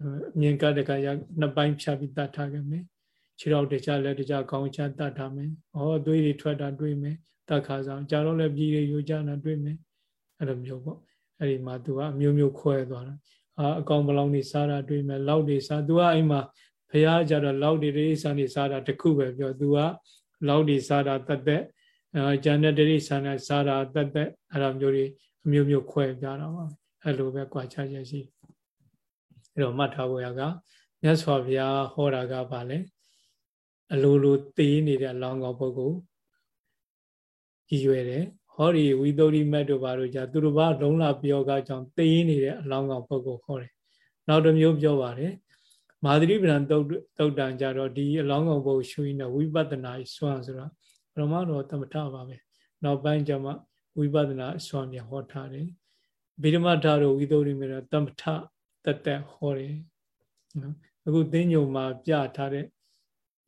အမြင်ကတ်တဲ့ကရနှစ်ပိုင်းဖြတ်ပြီးတတ်ထားခဲ့မယ်ခြေထောက်တခြားလက်တခြားခေါင်းချတတ်ထားမယ်။ဩသွေးတွေထွက်တာတွေ့မယ်။တတ်ခါဆောင်ကြာတော့လည်းပြည်တွေယူကြတာတွေ့မယ်။အဲ့လိုမျိုးပေါ့။အဲ့ဒီမှာ तू ကအမျိုးမျိုးခွဲသွားတာ။အာအကောင်ဘလောင်တွေစားတာတွေ့မယ်။လောက်တွေစား तू ကအိမ်မှာ ဘုရားကြတော့လောက်တွေရိစာနေစားတာတခုပဲပြော तू ကလောက်တွေစားတာတတ်တဲ့အဲဂျန်တဲ့တိဆန်နဲ့စားတာတတ်တဲ့အဲ့လိုမျိုးတွေအမျိုးမျိုးခွဲပြတာပါ။အဲ့လိုပဲကြွားချရရှိ။အဲ့တော့မှတ်ထားဖို့ရကမြတ်စွာဘုရားဟောတာကပါလဲ။အလိုလိုသေးနေတဲ့အလောင်းကောင်ပုဂ္ဂိုလ်ရည်ရွယ်တယ်ဟောဒီဝိသုရိမတ်တို့ဘာလို့じゃသူတို့ဘာလုံးလာပြောကကြောင့်သေးနေတဲ့အလောင်းကောင်ပုဂ္ဂိုလ်ခေါ်တယ်နောက်တစ်မျိုးပြောပါတယ် မာသရိပဒံတုတ်တုတ်တန်ကြတော့ဒီအလောင်းကောင်ပုဂ္ဂိုလ်ရှုရင်းနဲ့ဝိပဿနာစွမ်းဆိုတော့ပရမတော်သမထပါပဲနောက်ပိုင်းကျမှဝိပဿနာစွမ်းပြဟောထားတယ်ဗိဓမထတို့ဝိသုရိမေတော့သမထတသက်ဟောတယ်နော်အခုသင်္ညုံမှာပြထားတဲ့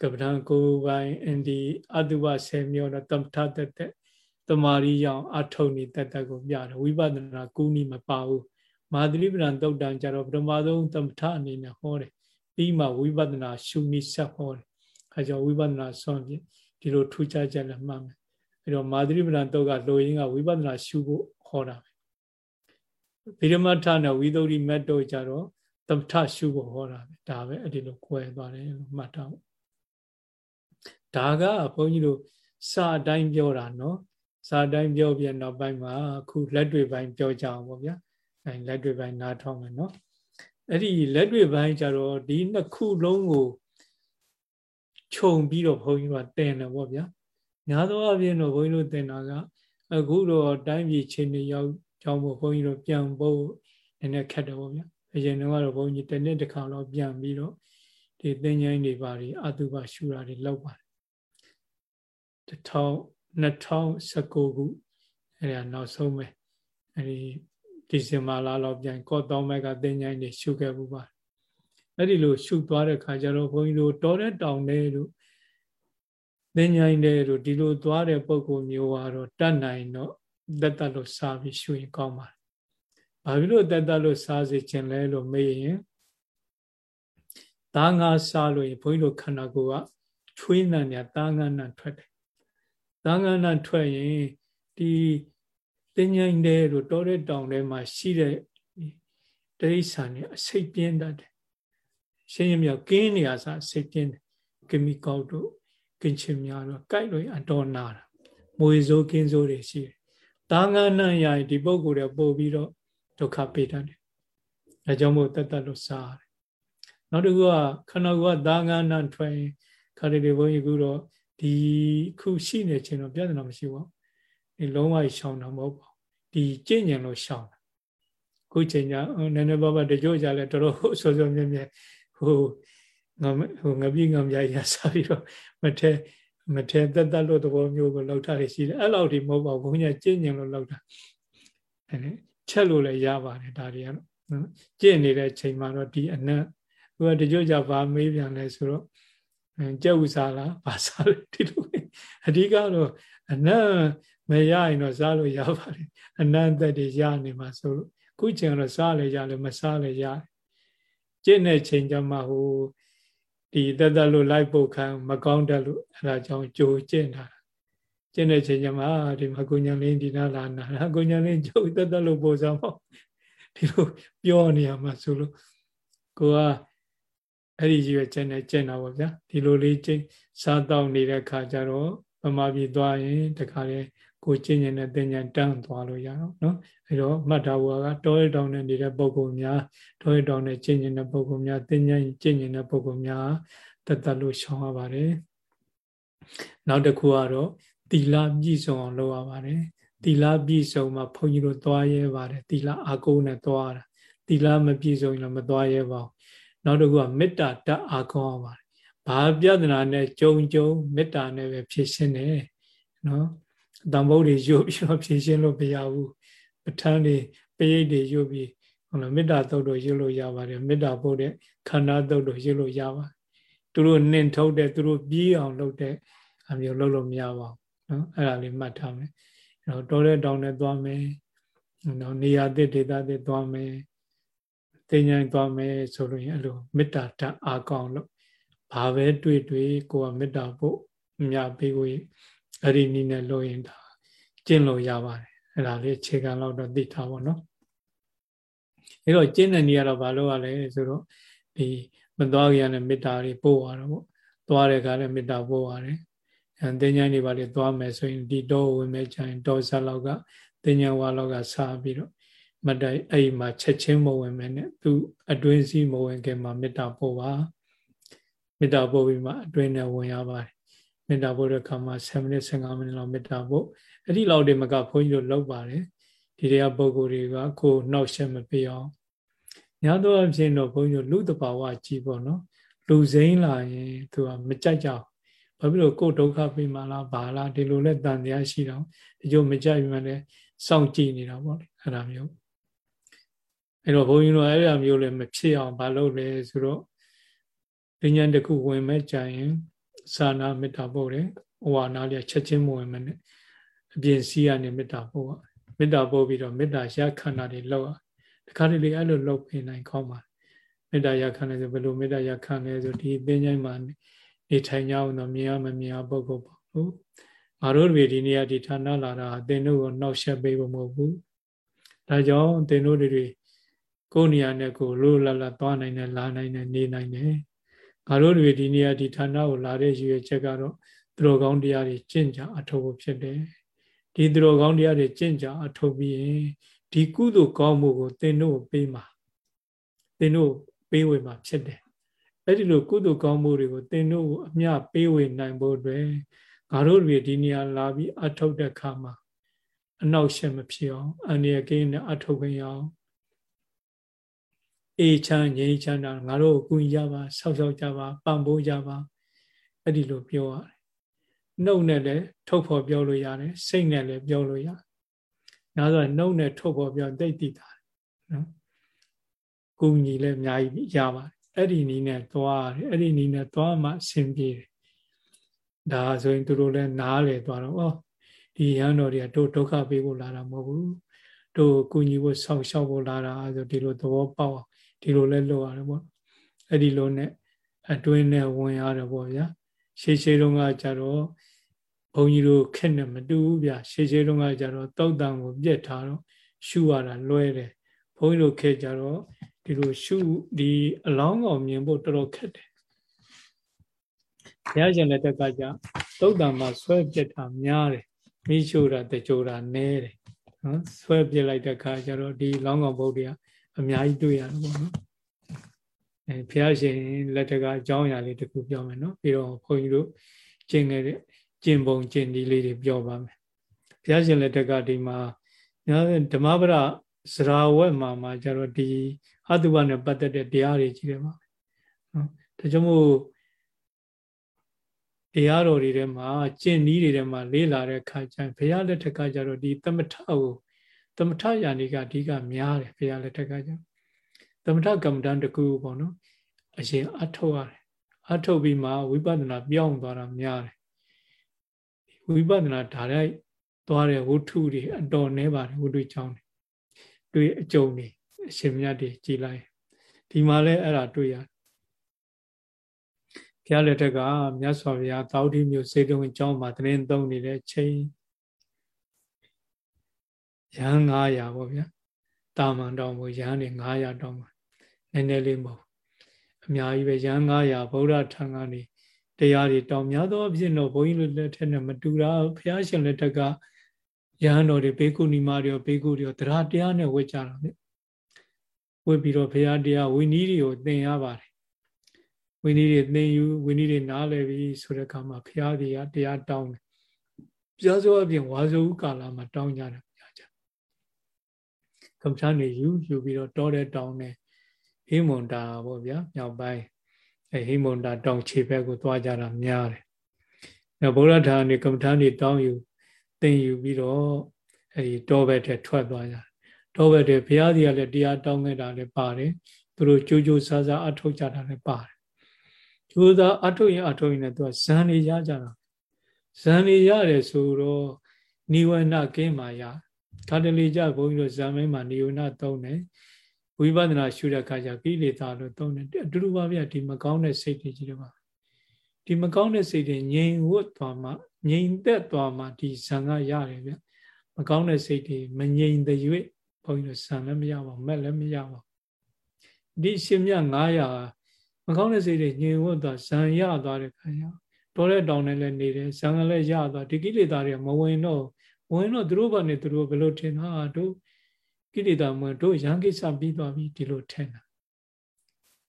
ကပ္ပံကိုယ်ပိုင်အင်ဒီအတုဝ10မျိုးတော့တမထတက်တက်တမာရီရောင်အထုံနေတက်တက်ကိုပြတယ်ဝိပဿနာကူးနီမပါဘူးမာသလိပ္ပံတုတ်တန်ကြတော့ပထမဆုံးတမထအနေနဲ့ဟောတယ် ပြီးမှဝိပဿနာရှုနည်းဆက်ဟောတယ်အဲကြောင့်ဝိပဿနာဆွမ်းပြဒီလိုထူးခြားချက်လည်းမှတ်မယ်အဲတော့မာသလိပ္ပံတုတ်ကလိုရင်းကဝိပဿနာရှုဖို့ဟောတာပဲဗိဓမထနဲ့ဝိသုဒ္ဓိမတ်တို့ကြတော့တမထရှုဖို့ဟောတာပဲဒါပဲအဲ့ဒီလိုကွဲသွားတယ်မှတ်ထားဒါကဘုန်းကြီးတို့စာအတိုင်းပြောတာနော်စာအတိုင်းပြောပြနောက်ပိုင်းမှာအခုလက်တွေ့ပိုင်းပြောကြအောင်ပေါ့ဗျာအဲလက်တွေ့ပိုင်းနားထောင်မယ်နော် အဲ့ဒီလက်တွေ့ပိုင်းကျတော့ဒီနှစ်ခုလုံးကိုခြုံပြီးတော့ဘုန်းကြီးကတင်တယ်ပေါ့ဗျာများသောအားဖြင့်တော့ဘုန်းကြီးတို့တင်တာကအခုတော့တိုင်းပြည်ချင်းတွေရောက်ကြောင်းဖို့ဘုန်းကြီးတို့ပြန်ဖို့နည်းနည်းခက်တယ်ပေါ့ဗျာအရင်တော့ဘုန်းကြီးတစ်နှစ်တစ်ခါတော့ပြန်ပြီးတော့ဒီသင်္ချိုင်းတွေပါတွေအတုပရှူတာတွေလောက်ပါတယ်2019ခုအဲ့ဒါနောက်ဆုံးပဲအဲ့ဒီ ဒီဇင်ဘာလလောက်ပြန်ကော့တောင်းဘက်ကတင်ញိုင်းနေရှုခဲ့မှုပါအဲ့ဒီလိုရှုသွားတဲ့ခါကျတော့ဘုန်းကြီးတို့တော်တဲ့တောင်တဲ့တို့တင်ញိုင်းတဲ့တို့ဒီလိုသွားတဲ့ပုံကိုမျိုးကတော့တတ်နိုင်တော့တက်တက်လို့စားပြီးရှုရင်ကောင်းပါတယ်ဘာဖြစ်လို့တက်တက်လို့စားစေခြင်းလဲလို့မေးရင်သားငါစားလို့ရင်ဘုန်းကြီးတို့ခန္ဓာကိုယ်ကချွေးနံညာသားငါနံထွက်တယ်သံဃာနာထွက်ရင်ဒီ တင်းញိုင်းတဲ့တို့တောတဲ့တောင်ထဲမှာရှိတဲ့တိရစ္ဆာန်တွေအစိတ်ပြင်းတတ်တယ်ရှင်းရမြောက်ကင်းနေရစားစိတ်ပြင်းတယ်ကမီကောက်တို့ကင်ချင်များတော့ကြိုက်လို့အတော်နာတာမွေစိုးကင်းစိုးတွေရှိတယ်တာငါနံရရင်ဒီပုံကိုယ်တွေပို့ပြီးတော့ဒုက္ခပေးတတ်တယ်အဲကြောင့်မို့တတ်တတ်လို့စားရတယ်နောက်တစ်ခုကခဏကတာငါနံထွက်ရင်ခါရီတွေဘုန်းကြီးကတော့ဒီခုရှိနေခြင်းတော့ပြဿနာမရှိပါဘူး ဒီလုံးဝရှောင်တာမဟုတ်ပါဘူးဒီကြင့်ညံလို့ရှောင်တာခုချိန်ကျနည်းနည်းပါးပါးတကြို့ကြလဲတော်တော်ဆောဆောမြဲမြဲဟိုငါဟိုငပိငမြရစားပြီးတော့မထဲမထဲတက်တက်လို့သဘောမျိုးကိုလောက်ထားရရှိတယ်အဲ့လောက်ဒီမဟုတ်ပါဘူးဘုန်းကြီးကြင့်ညံလို့လောက်တာအဲ့ချက်လို့လည်းရပါတယ်ဒါတွေကတော့ကြင့်နေတဲ့ချိန်မှာတော့ဒီအနက်ဟိုကတကြို့ကြဘာမေးပြန်လဲဆိုတော့ကြက်ဥစားလားဘာစားလဲဒီလိုအဓိကတော့အနံ့ မရရင်တော့စားလို့ရပါတယ်အနံ့သက်တွေရနေမှာဆိုလို့ခုချိန်တော့စားလဲရလဲမစားလဲရတယ်ကျင့်တဲ့ချိန်ကျမှဟိုဒီတက်တက်လို့လိုက်ပုတ်ခံမကောင်းတက်လို့အဲဒါကြောင့်ကြိုကျင့်တာကျင့်တဲ့ချိန်ကျမှဒီမှာကိုညာလင်းဒီနာလာနာကိုညာလင်းကြိုတက်တက်လို့ပို့စားပေါ့ဒီလိုပြောနေရမှာဆိုလို့ကိုကအဲ့ဒီရွယ်ချက်နဲ့ကျင့်တာပေါ့ဗျာဒီလိုလေးကျင့်စားတော့နေတဲ့ခါကျတော့ဗမာပြည်သွားရင်တခါလေ ကိုကျင့်ကျင်တဲ့တင်ညာတန်းသွားလို့ရတော့နော်အဲတော့မှတ်ထားဖို့ကတောရတောင်နဲ့နေတဲ့ပုဂ္ဂိုလ်များတောရတောင်နဲ့ကျင့်ကျင်တဲ့ပုဂ္ဂိုလ်များတင်ညာကျင့်ကျင်တဲ့ပုဂ္ဂိုလ်များတတ်တတ်လို့ရှောင်ရပါတယ်နောက်တစ်ခုကတော့တီလာပြည့်စုံအောင်လုပ်ရပါတယ်တီလာပြည့်စုံမှဘုန်းကြီးတို့သွားရဲပါတယ်တီလာအာကုန်းနဲ့သွားတာတီလာမပြည့်စုံရင်မသွားရဲပါဘူးနောက်တစ်ခုကမေတ္တာတတ်အာကုန်းရပါတယ်ဘာပြဿနာနဲ့ကြုံကြုံမေတ္တာနဲ့ပဲဖြေရှင်းတယ်နော် တံပုတ်တွေရွတ်ပြီးတော့ဖြေရှင်းလို့မရဘူးပဋ္ဌာန်းတွေပရိတ်တွေရွတ်ပြီးဟုတ်လားမေတ္တာသုတ်တို့ရွတ်လို့ရပါတယ်မေတ္တာပို့တဲ့ခန္ဓာသုတ်တို့ရွတ်လို့ရပါတယ်သူတို့နှင်ထုတ်တဲ့သူတို့ပြီးအောင်လုပ်တဲ့အမျိုးလုပ်လို့မရပါဘူးနော်အဲ့ဒါလေးမှတ်ထားမယ်အဲ့တော့တော်တဲ့တောင်နဲ့သွားမယ်နော်နေရာသစ်ဒေသသစ်သွားမယ်တင်ញိုင်းသွားမယ်ဆိုလို့ရင်အဲ့လိုမေတ္တာတအာကောင်းလို့ဘာပဲတွေ့တွေ့ကိုကမေတ္တာဖို့မြတ်ပေးကို အဲ့ဒီနည်းနဲ့လုပ်ရင်ဒါကျင့်လို့ရပါတယ်အဲ့ဒါလေးအခြေခံတော့သိထားပါတော့အဲ့တော့ကျင့်တဲ့နည်းကတော့ဘာလို့ ਆ လဲဆိုတော့ဒီမသွားကြရတဲ့မေတ္တာတွေပို့ရတော့ပေါ့သွားတဲ့ကလည်းမေတ္တာပို့ရတယ်အဲတင်ညာနေပါလေသွားမယ်ဆိုရင်ဒီတော့ဝင်မဲ့ကြရင်တော့ဆက်လောက်ကတင်ညာဝါလောက်ကစားပြီးတော့မတိုင်အဲ့မှာချက်ချင်းမဝင်မဲ့နဲ့သူအတွင်းစည်းမဝင်ခင်မှာမေတ္တာပို့ပါမေတ္တာပို့ပြီးမှအတွင်းနဲ့ဝင်ရပါတယ် မေတ္တာပို့တဲ့အခါမှာ7မိနစ်15မိနစ်လောက်မေတ္တာပို့အဲ့ဒီလောက်တည်းမကဘုန်းကြီးတို့လောက်ပါတယ်ဒီတွေကပုဂ္ဂိုလ်တွေကကိုနှောက်ရှက်မပေးအောင်ညာတော့အဖြစ်တော့ဘုန်းကြီးတို့လူတဘာဝကြီးပေါ့နော်လူစိမ့်လာရင်သူကမကြိုက်ကြဘူးဘာဖြစ်လို့ကိုယ်ဒုက္ခပေးမှလားဘာလားဒီလိုလဲတန်တရားရှိတော့ဒီလိုမကြိုက်မှလည်းစောင့်ကြည့်နေတာပေါ့လေအဲ့ဒါမျိုးအဲ့တော့ဘုန်းကြီးတို့အဲ့ဒါမျိုးလည်းမဖြစ်အောင်မလုပ်လဲဆိုတော့ဉာဏ်တစ်ခုဝင်မဲ့ကြရင် စာနာမေတ္တာပို့တယ်ဟဝါနာလေးချက်ချင်းမဝင်မနဲ့အပြင်စီးကနေမေတ္တာပို့ရမေတ္တာပို့ပြီးတော့မေတ္တာရခန္ဓာတွေလောက်ရတခါတလေအဲ့လိုလောက်ပြနိုင်ကောင်းပါမေတ္တာရခန္ဓာဆိုဘယ်လိုမေတ္တာရခန္ဓာဆိုဒီပင်ញိုင်းမှာနေထိုင်ကြအောင်တော့မြင်ရမမြင်ရပုဂ္ဂိုလ်ပေါ့ဟုတ်ငါတို့တွေဒီနေရာဒီဌာနလာတာအသင်တို့ကိုနှောက်ယှက်ပေးဖို့မဟုတ်ဘူးဒါကြောင့်သင်တို့တွေကိုယ်နေရာနဲ့ကိုလိုလလသွားနိုင်တယ်လာနိုင်တယ်နေနိုင်တယ် ငါတို့တွေဒီနေရာဒီဌာနကိုလာတဲ့ရည်ရွယ်ချက်ကတော့သူတော်ကောင်းတရားတွေကျင့်ကြအထောက်ဖို့ဖြစ်တယ်ဒီသူတော်ကောင်းတရားတွေကျင့်ကြအထောက်ပြီးရင်ဒီကုသိုလ်ကောင်းမှုကိုသင်တို့ပေးမှာသင်တို့ပေးဝေမှာဖြစ်တယ်အဲ့ဒီလိုကုသိုလ်ကောင်းမှုတွေကိုသင်တို့အမျှပေးဝေနိုင်ဖို့အတွက်ငါတို့တွေဒီနေရာလာပြီးအထောက်တဲ့ခါမှာအနောက်ရှက်မဖြစ်အောင်အန္တရာယ်ကင်းနဲ့အထောက်ခွင့်ရအောင် အေးချမ်းငြိမ်းချမ်းတာငါတို့ကိုကူညီကြပါဆောက်ရှောက်ကြပါပံ့ပိုးကြပါအဲ့ဒီလိုပြောရတယ်နှုတ်နဲ့လည်းထုတ်ဖော်ပြောလို့ရတယ်စိတ်နဲ့လည်းပြောလို့ရတယ်။ဒါဆိုနှုတ်နဲ့ထုတ်ဖော်ပြောသိတည်တာနော်။ကူညီလည်းအများကြီးရပါတယ်။အဲ့ဒီနည်းနဲ့သွားရတယ်။အဲ့ဒီနည်းနဲ့သွားမှအဆင်ပြေတယ်။ဒါဆိုရင်သူတို့လည်းနားလေသွားတော့ဩဒီရန်တော်တွေကတို့ဒုက္ခပေးဖို့လာတာမဟုတ်ဘူး။တို့ကူညီဖို့ဆောက်ရှောက်ဖို့လာတာဆိုဒီလိုသဘောပေါက်အောင် ဒီလိုလဲလုပ်ရတယ်ပေါ့။အဲ့ဒီလိုနဲ့အတွင်းနဲ့ဝင်ရတယ်ပေါ့ဗျာ။ရှေးရှေးတုန်းကကြတော့ဘုန်းကြီးတို့ခက်နဲ့မတူဘူးဗျရှေးရှေးတုန်းကကြတော့တောက်တံကိုပြက်ထားတော့ရှုရတာလွဲတယ်ဘုန်းကြီးတို့ခက်ကြတော့ဒီလိုရှုဒီအလောင်းကောင်မြင်ဖို့တော်တော်ခက်တယ်ဘုရားရှင်လက်ထက်ကကြတုတ်တံမှာဆွဲပြက်တာများတယ်မိရှုတာတကြိုတာနဲတယ်နော်ဆွဲပြက်လိုက်တဲ့အခါကျတော့ဒီလောင်းကောင်ဘုတ်တွေက အများကြီးတွေ့ရတယ်ပေါ့နော်အဲဘုရားရှင်လက်ထက်ကအကြောင်းအရာလေးတခုပြောမယ်နော်ပြီးတော့ဘုန်းကြီးတို့ကျင့်ခဲ့တဲ့ကျင့်ပုံကျင့်နည်းလေးတွေပြောပါမယ်ဘုရားရှင်လက်ထက်ကဒီမှာဓမ္မပဒစရာဝက်မှာမှာကျတော့ဒီအတုပနဲ့ပတ်သက်တဲ့တရားတွေကြီးတယ်ပါနော်ဒါကြောင့်မို့တရားတော်တွေထဲမှာကျင့်နည်းတွေထဲမှာလေးလာတဲ့ခါကျရင်ဘုရားလက်ထက်ကကျတော့ဒီသမထကို သမထယာနေကအဓိကများတယ်ဘုရားလက်ထက်ကကျသမထကမ္မဋ္ဌာန်းတစ်ခုပေါ့နော်အရင်အထုတ်ရတယ်အထုတ်ပြီးမှဝိပဿနာပြောင်းသွားတာများတယ်ဝိပဿနာဓာတ်ရိုက်သွားတဲ့ဝုထုတွေအတော်နှဲပါတယ်ဝုထုကြောင်းတွေတွေ့အကြုံတွေအရှင်မြတ်တွေကြည်လိုက်ဒီမှာလဲအဲ့ဒါတွေ့ရဘုရားလက်ထက်ကမြတ်စွာဘုရားတောတိမျိုးစေတုံအကြောင်းမှာသတင်းသုံးနေတဲ့ချိန် ရဟန်း900ပေါ့ဗျာတာမန်တော်မူရဟန်းတွေ900တောင်းမှာနည်းနည်းလေးမဟုတ်အများကြီးပဲရန်900ဗုဒ္ဓထံကနေတရားတွေတောင်းများသောအဖြစ်တော့ဘုန်းကြီးတို့လက်ထက်နဲ့မတူတာဘုရားရှင်လက်ထက်ကရဟန်းတော်တွေဘေကုဏီမတွေရောဘေကုတွေရောတရားတရားနဲ့ဝတ်ကြတာလေဝတ်ပြီးတော့ဘုရားတရားဝိနည်းတွေကိုသင်ရပါတယ်ဝိနည်းတွေသင်ယူဝိနည်းတွေနားလည်ပြီဆိုတဲ့အခါမှာဘုရားတရားတရားတောင်းတယ်ပြောဆိုအပြင်ဝါဆိုဥကာလမှာတောင်းကြတယ်ဘုရား ကြကမ္ဘာနေယူယူပြီးတော့တောတဲ့တောင်းတယ်ဟိမွန်တာပေါ့ဗျာမြောက်ပိုင်းအဲဟိမွန်တာတောင်ခြေဘက်ကိုသွားကြတာများတယ်။နောက်ဗုဒ္ဓထာနေကမ္ဘာနေတောင်းယူသင်ယူပြီးတော့အဲဒီတောဘက်ထဲထွက်သွားကြတယ်။တောဘက်ထဲဘုရားကြီးကလည်းတရားတောင်းခဲ့တာလည်းပါတယ်။သူတို့ကြိုးကြိုးစားစားအထောက်ကြတာလည်းပါတယ်။ကြိုးစားအထောက်ရင်အထောက်ရင်လည်းသူကဇန်နေရကြတာ။ဇန်နေရတယ်ဆိုတော့နိဝရဏကင်းမာရ ခါတလေကြဘုန်းကြီးတို့ဇန်မင်းမှာနိဝရဏသုံးတယ်။ဝိပဿနာရှုတဲ့အခါကျကိလေသာလို့သုံးတယ်အတူတူပါဗျာဒီမကောင်းတဲ့စိတ်တွေကြီးတွေပါဒီမကောင်းတဲ့စိတ်တွေငြိမ်ဝတ်သွားမှငြိမ်သက်သွားမှဒီဇံကရတယ်ဗျမကောင်းတဲ့စိတ်တွေမငြိမ်တဲ့၍ဘုန်းကြီးတို့ဇံလည်းမရပါဘူးမက်လည်းမရပါဘူးဒီရှင်မြ900မကောင်းတဲ့စိတ်တွေငြိမ်ဝတ်သွားဇံရသွားတဲ့ခါကျတော်တဲ့တောင်းနဲ့လည်းနေတယ်ဇံကလည်းရသွားဒီကိလေသာတွေမဝင်တော့ ဝင်တော့သူတို့ဘာနဲ့သူတို့ဘယ်လိုထင်တာတို့ကိလေသာမဝင်တို့ရန်ကိစ္စပြီးသွားပြီဒီလိုထင်တာ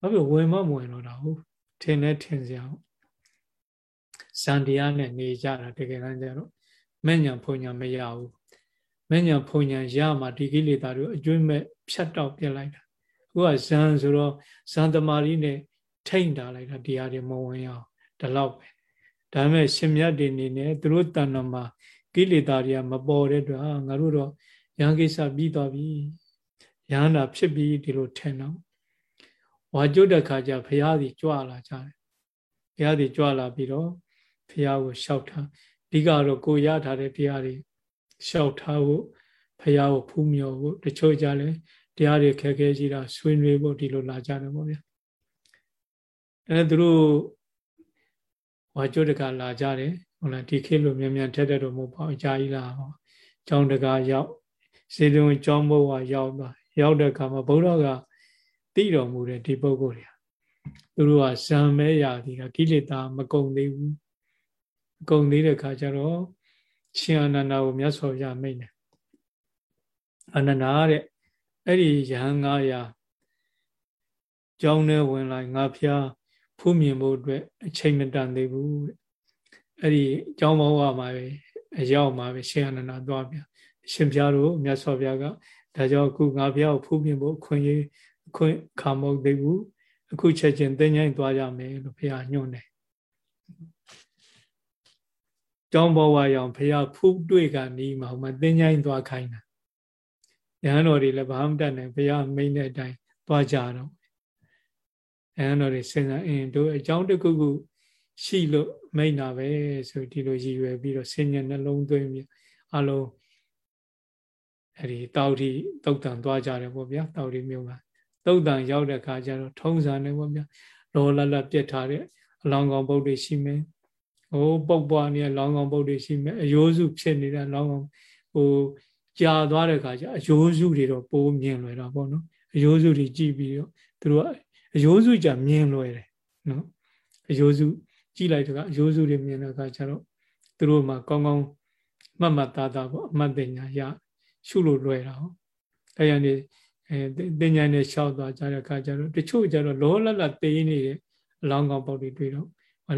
ဘာဖြစ်ဝင်မမဝင်တော့တာဟုတ်ထင်လဲထင်စရာဇန်တရားနဲ့နေကြတာတကယ်တမ်းကျတော့မဲ့ညာဖုန်ညာမရဘူးမဲ့ညာဖုန်ညာရမှဒီကိလေသာတွေအကျွင့်မဲ့ဖြတ်တောက်ပြလိုက်တာအခုကဇန်ဆိုတော့ဇန်သမารီနဲ့ထိမ့်တာလိုက်တာတရားတွေမဝင်အောင်ဒီလောက်ပဲဒါပေမဲ့ရှင်မြတ်တွေနေနဲ့သူတို့တဏ္ဍမှာ ကိလေသာတွေကမပေါ်တဲ့အတွက်ငါတို့တော့ရဟန်းကိစ္စပြီးသွားပြီရဟန္တာဖြစ်ပြီဒီလိုထင်တော့ဝါကျွတ်တဲ့ခါကျဘုရားကြီးကြွလာကြတယ်ဘုရားကြီးကြွလာပြီးတော့ဘုရားကိုလျှောက်ထားအဓိကတော့ကိုရထားတဲ့တရားတွေလျှောက်ထားဖို့ဘုရားကိုဖူးမြော်ဖို့တချို့ကြလဲတရားတွေခက်ခဲကြီးတာဆွေးနွေးဖို့ဒီလိုလာကြတယ်ပေါ့ဗျာအဲသူတို့ဝါကျွတ်တကလာကြတယ် ဟုတ်လားဒီခေတ်လိုမြန်မြန်ထက်တဲ့တော့မဟုတ်ပါဘူးအကြာကြီးလာပါကျောင်းတကာရောက်စေတုံကျောင်းဘဝရောက်သွားရောက်တဲ့အခါမှာဘုရားကသိတော်မူတဲ့ဒီပုဂ္ဂိုလ်တွေသူတို့ကဇံမဲရာဒီကကိလေသာမကုန်သေးဘူးမကုန်သေးတဲ့အခါကျတော့ရှင်အနန္ဒာကိုမြတ်စွာဘုရားမိန့်တယ်အနန္ဒာတဲ့အဲ့ဒီယဟန်900ကျောင်းထဲဝင်လိုက်ငါဖျားဖူးမြင်ဖို့အတွက်အချိန်မတန်သေးဘူးတဲ့ အဲ့ဒီကျောင်းဘဝမှာပဲအရောက်မှာပဲရှင်အနန္ဒာသွားပြန်ရှင်ဘုရားတို့မြတ်စွာဘုရားကဒါကြောင့်အခုငါဘုရားကိုဖူးမြင်ဖို့အခွင့်ရေးအခွင့်ခါမဟုတ်သေးဘူးအခုချက်ချင်းသင်ញိုင်းသွားကြမယ်လို့ဘုရားညွှန်တယ်ကျောင်းဘဝရောင်ဘုရားဖူးတွေ့ကနီးမှာဟိုမှာသင်ញိုင်းသွားခိုင်းတာရဟန်းတော်တွေလည်းဘာမှမတတ်နိုင်ဘုရားမိန်တဲ့အတိုင်းသွားကြတော့ရဟန်းတော်တွေစဉ်းစားအင်းတို့အကြောင်းတစ်ခုခု ရှိလို့မိန်တာပဲဆိုဒီလိုရည်ရွယ်ပြီးတော့ဆင်ញံနှလုံးသွင်းပြီးအလုံးအဲ့ဒီတောက်တီတုတ်တန်သွားကြတယ်ပေါ့ဗျာတောက်တီမျိုးကတုတ်တန်ရောက်တဲ့အခါကျတော့ထုံးစံနေပေါ့ဗျာလောလလပြက်ထားတဲ့အလောင်းကောင်ပုတ်တွေရှိမယ်ဟိုပုတ်ပွားနေတဲ့လောင်းကောင်ပုတ်တွေရှိမယ်အယိုးစုဖြစ်နေတဲ့လောင်းကောင်ဟိုကြာသွားတဲ့အခါကျအယိုးစုတွေတော့ပိုးမြင်လွယ်တာပေါ့နော်အယိုးစုတွေကြည့်ပြီးတော့သူတို့ကအယိုးစုကြမြင်လွယ်တယ်နော်အယိုးစု ကြည့်လိုက်တော့အယိုးစုတွေမြင်တဲ့အခါကျတော့သူတို့မှကောင်းကောင်းမှတ်မှတ်သားသားပေါ့အမှတ်ပညာရရှုလို့လွယ်တာဟုတ်အဲရနေအဲတင်ညာနဲ့ရှောက်သွားကြတဲ့အခါကျတော့တချို့ကျတော့လောလလတေးနေတဲ့အလောင်းကောင်ပေါက်တွေတွေ့တော့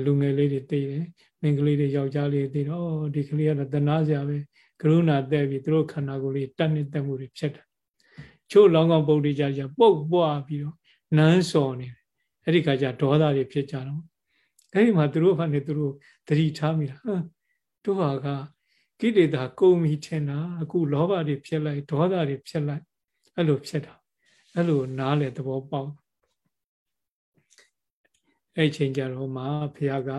လူငယ်လေးတွေတေးတယ်မိန်းကလေးတွေယောက်ျားလေးတွေတေးတော့ဒီကလေးကတော့တနာစရာပဲကရုဏာတဲ့ပြီးသူတို့ခန္ဓာကိုယ်လေးတတ်နေတတ်မှုတွေဖြစ်တယ်ချို့လောင်းကောင်ပုတ်တွေကြကြပုတ်ပွားပြီးတော့နန်းစော်နေတယ်အဲ့ဒီခါကျဒေါသတွေဖြစ်ကြတော့ အဲ့ဒီမှာသူတို့ဘာနဲ့သူတို့သတိထားမိတာဟမ်တို့ဟာကကိလေသာကုန်ပြီထင်တာအခုလောဘတွေဖြစ်လိုက်ဒေါသတွေဖြစ်လိုက်အဲ့လိုဖြစ်တာအဲ့လိုနားလေသဘောပေါက်အဲ့ချိန်ကြတော့မှဘုရားက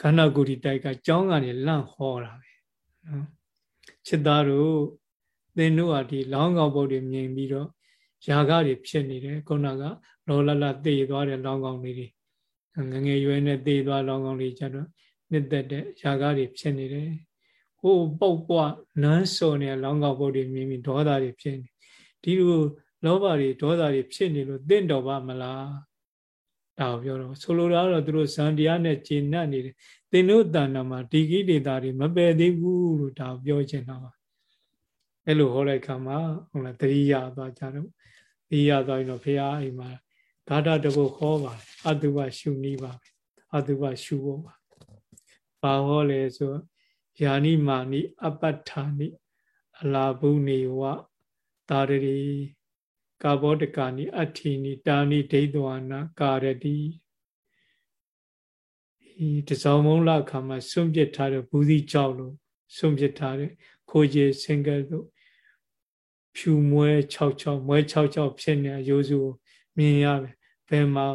ခန္ဓာကိုယ်ဒီတိုက်ကကြောင်းကနေလန့်ဟောတာပဲနော်จิตသားတို့သင်တို့ဟာဒီလောင်းကောင်ပုတ်တွေမြင်ပြီးတော့ຢာကတွေဖြစ်နေတယ်ခုနက လောလလသိသွားတဲ့လောင်းကောင်လေးတွေငငယ်ရွယ်နဲ့သေသွားလောင်းကောင်းလေးကြတော့နှစ်သက်တဲ့ຢာကားတွေဖြစ်နေတယ်။ဟိုပုတ်ပွားနန်းစော်နေလောင်းကောင်းပုတ်တွေမြင်ပြီးဒေါသတွေဖြစ်နေဒီလိုလောဘတွေဒေါသတွေဖြစ်နေလို့တင့်တော်ပါမလားဒါကိုပြောတော့ဆိုလိုတာကတော့သူတို့ဇန်တရားနဲ့ကျင့်납နေတယ်သင်တို့တဏ္ဍာမှာဒီကိလေသာတွေမပယ်သေးဘူးလို့ဒါကိုပြောချင်တာပါအဲ့လိုဟောလိုက်ခါမှာဟုတ်လားတတိယသွားကြတော့တတိယသွားရင်တော့ဖရာအိမ်မှာ ဂါထာတကုတ်ဟောပါတယ်အတုပရှုနည်းပါပဲအတုပရှုဖို့ပါဘာဟောလဲဆိုယာနိမာနိအပ္ပထာနိအလာဘုနေဝတာရီကာဘောတကာနိအဋ္ဌိနိတာနိဒိဋ္ဌဝနာကာရတိဒီတစောင်းမုံလခါမှာစွန့်ပစ်ထားတဲ့ဘူးစီကြောက်လို့စွန့်ပစ်ထားတဲ့ခိုးကြီးစင်ကဲတို့ဖြူမွဲ66မွဲ66ဖြစ်နေအယိုးစုမြင်ရပဲ ဘယ်မှာ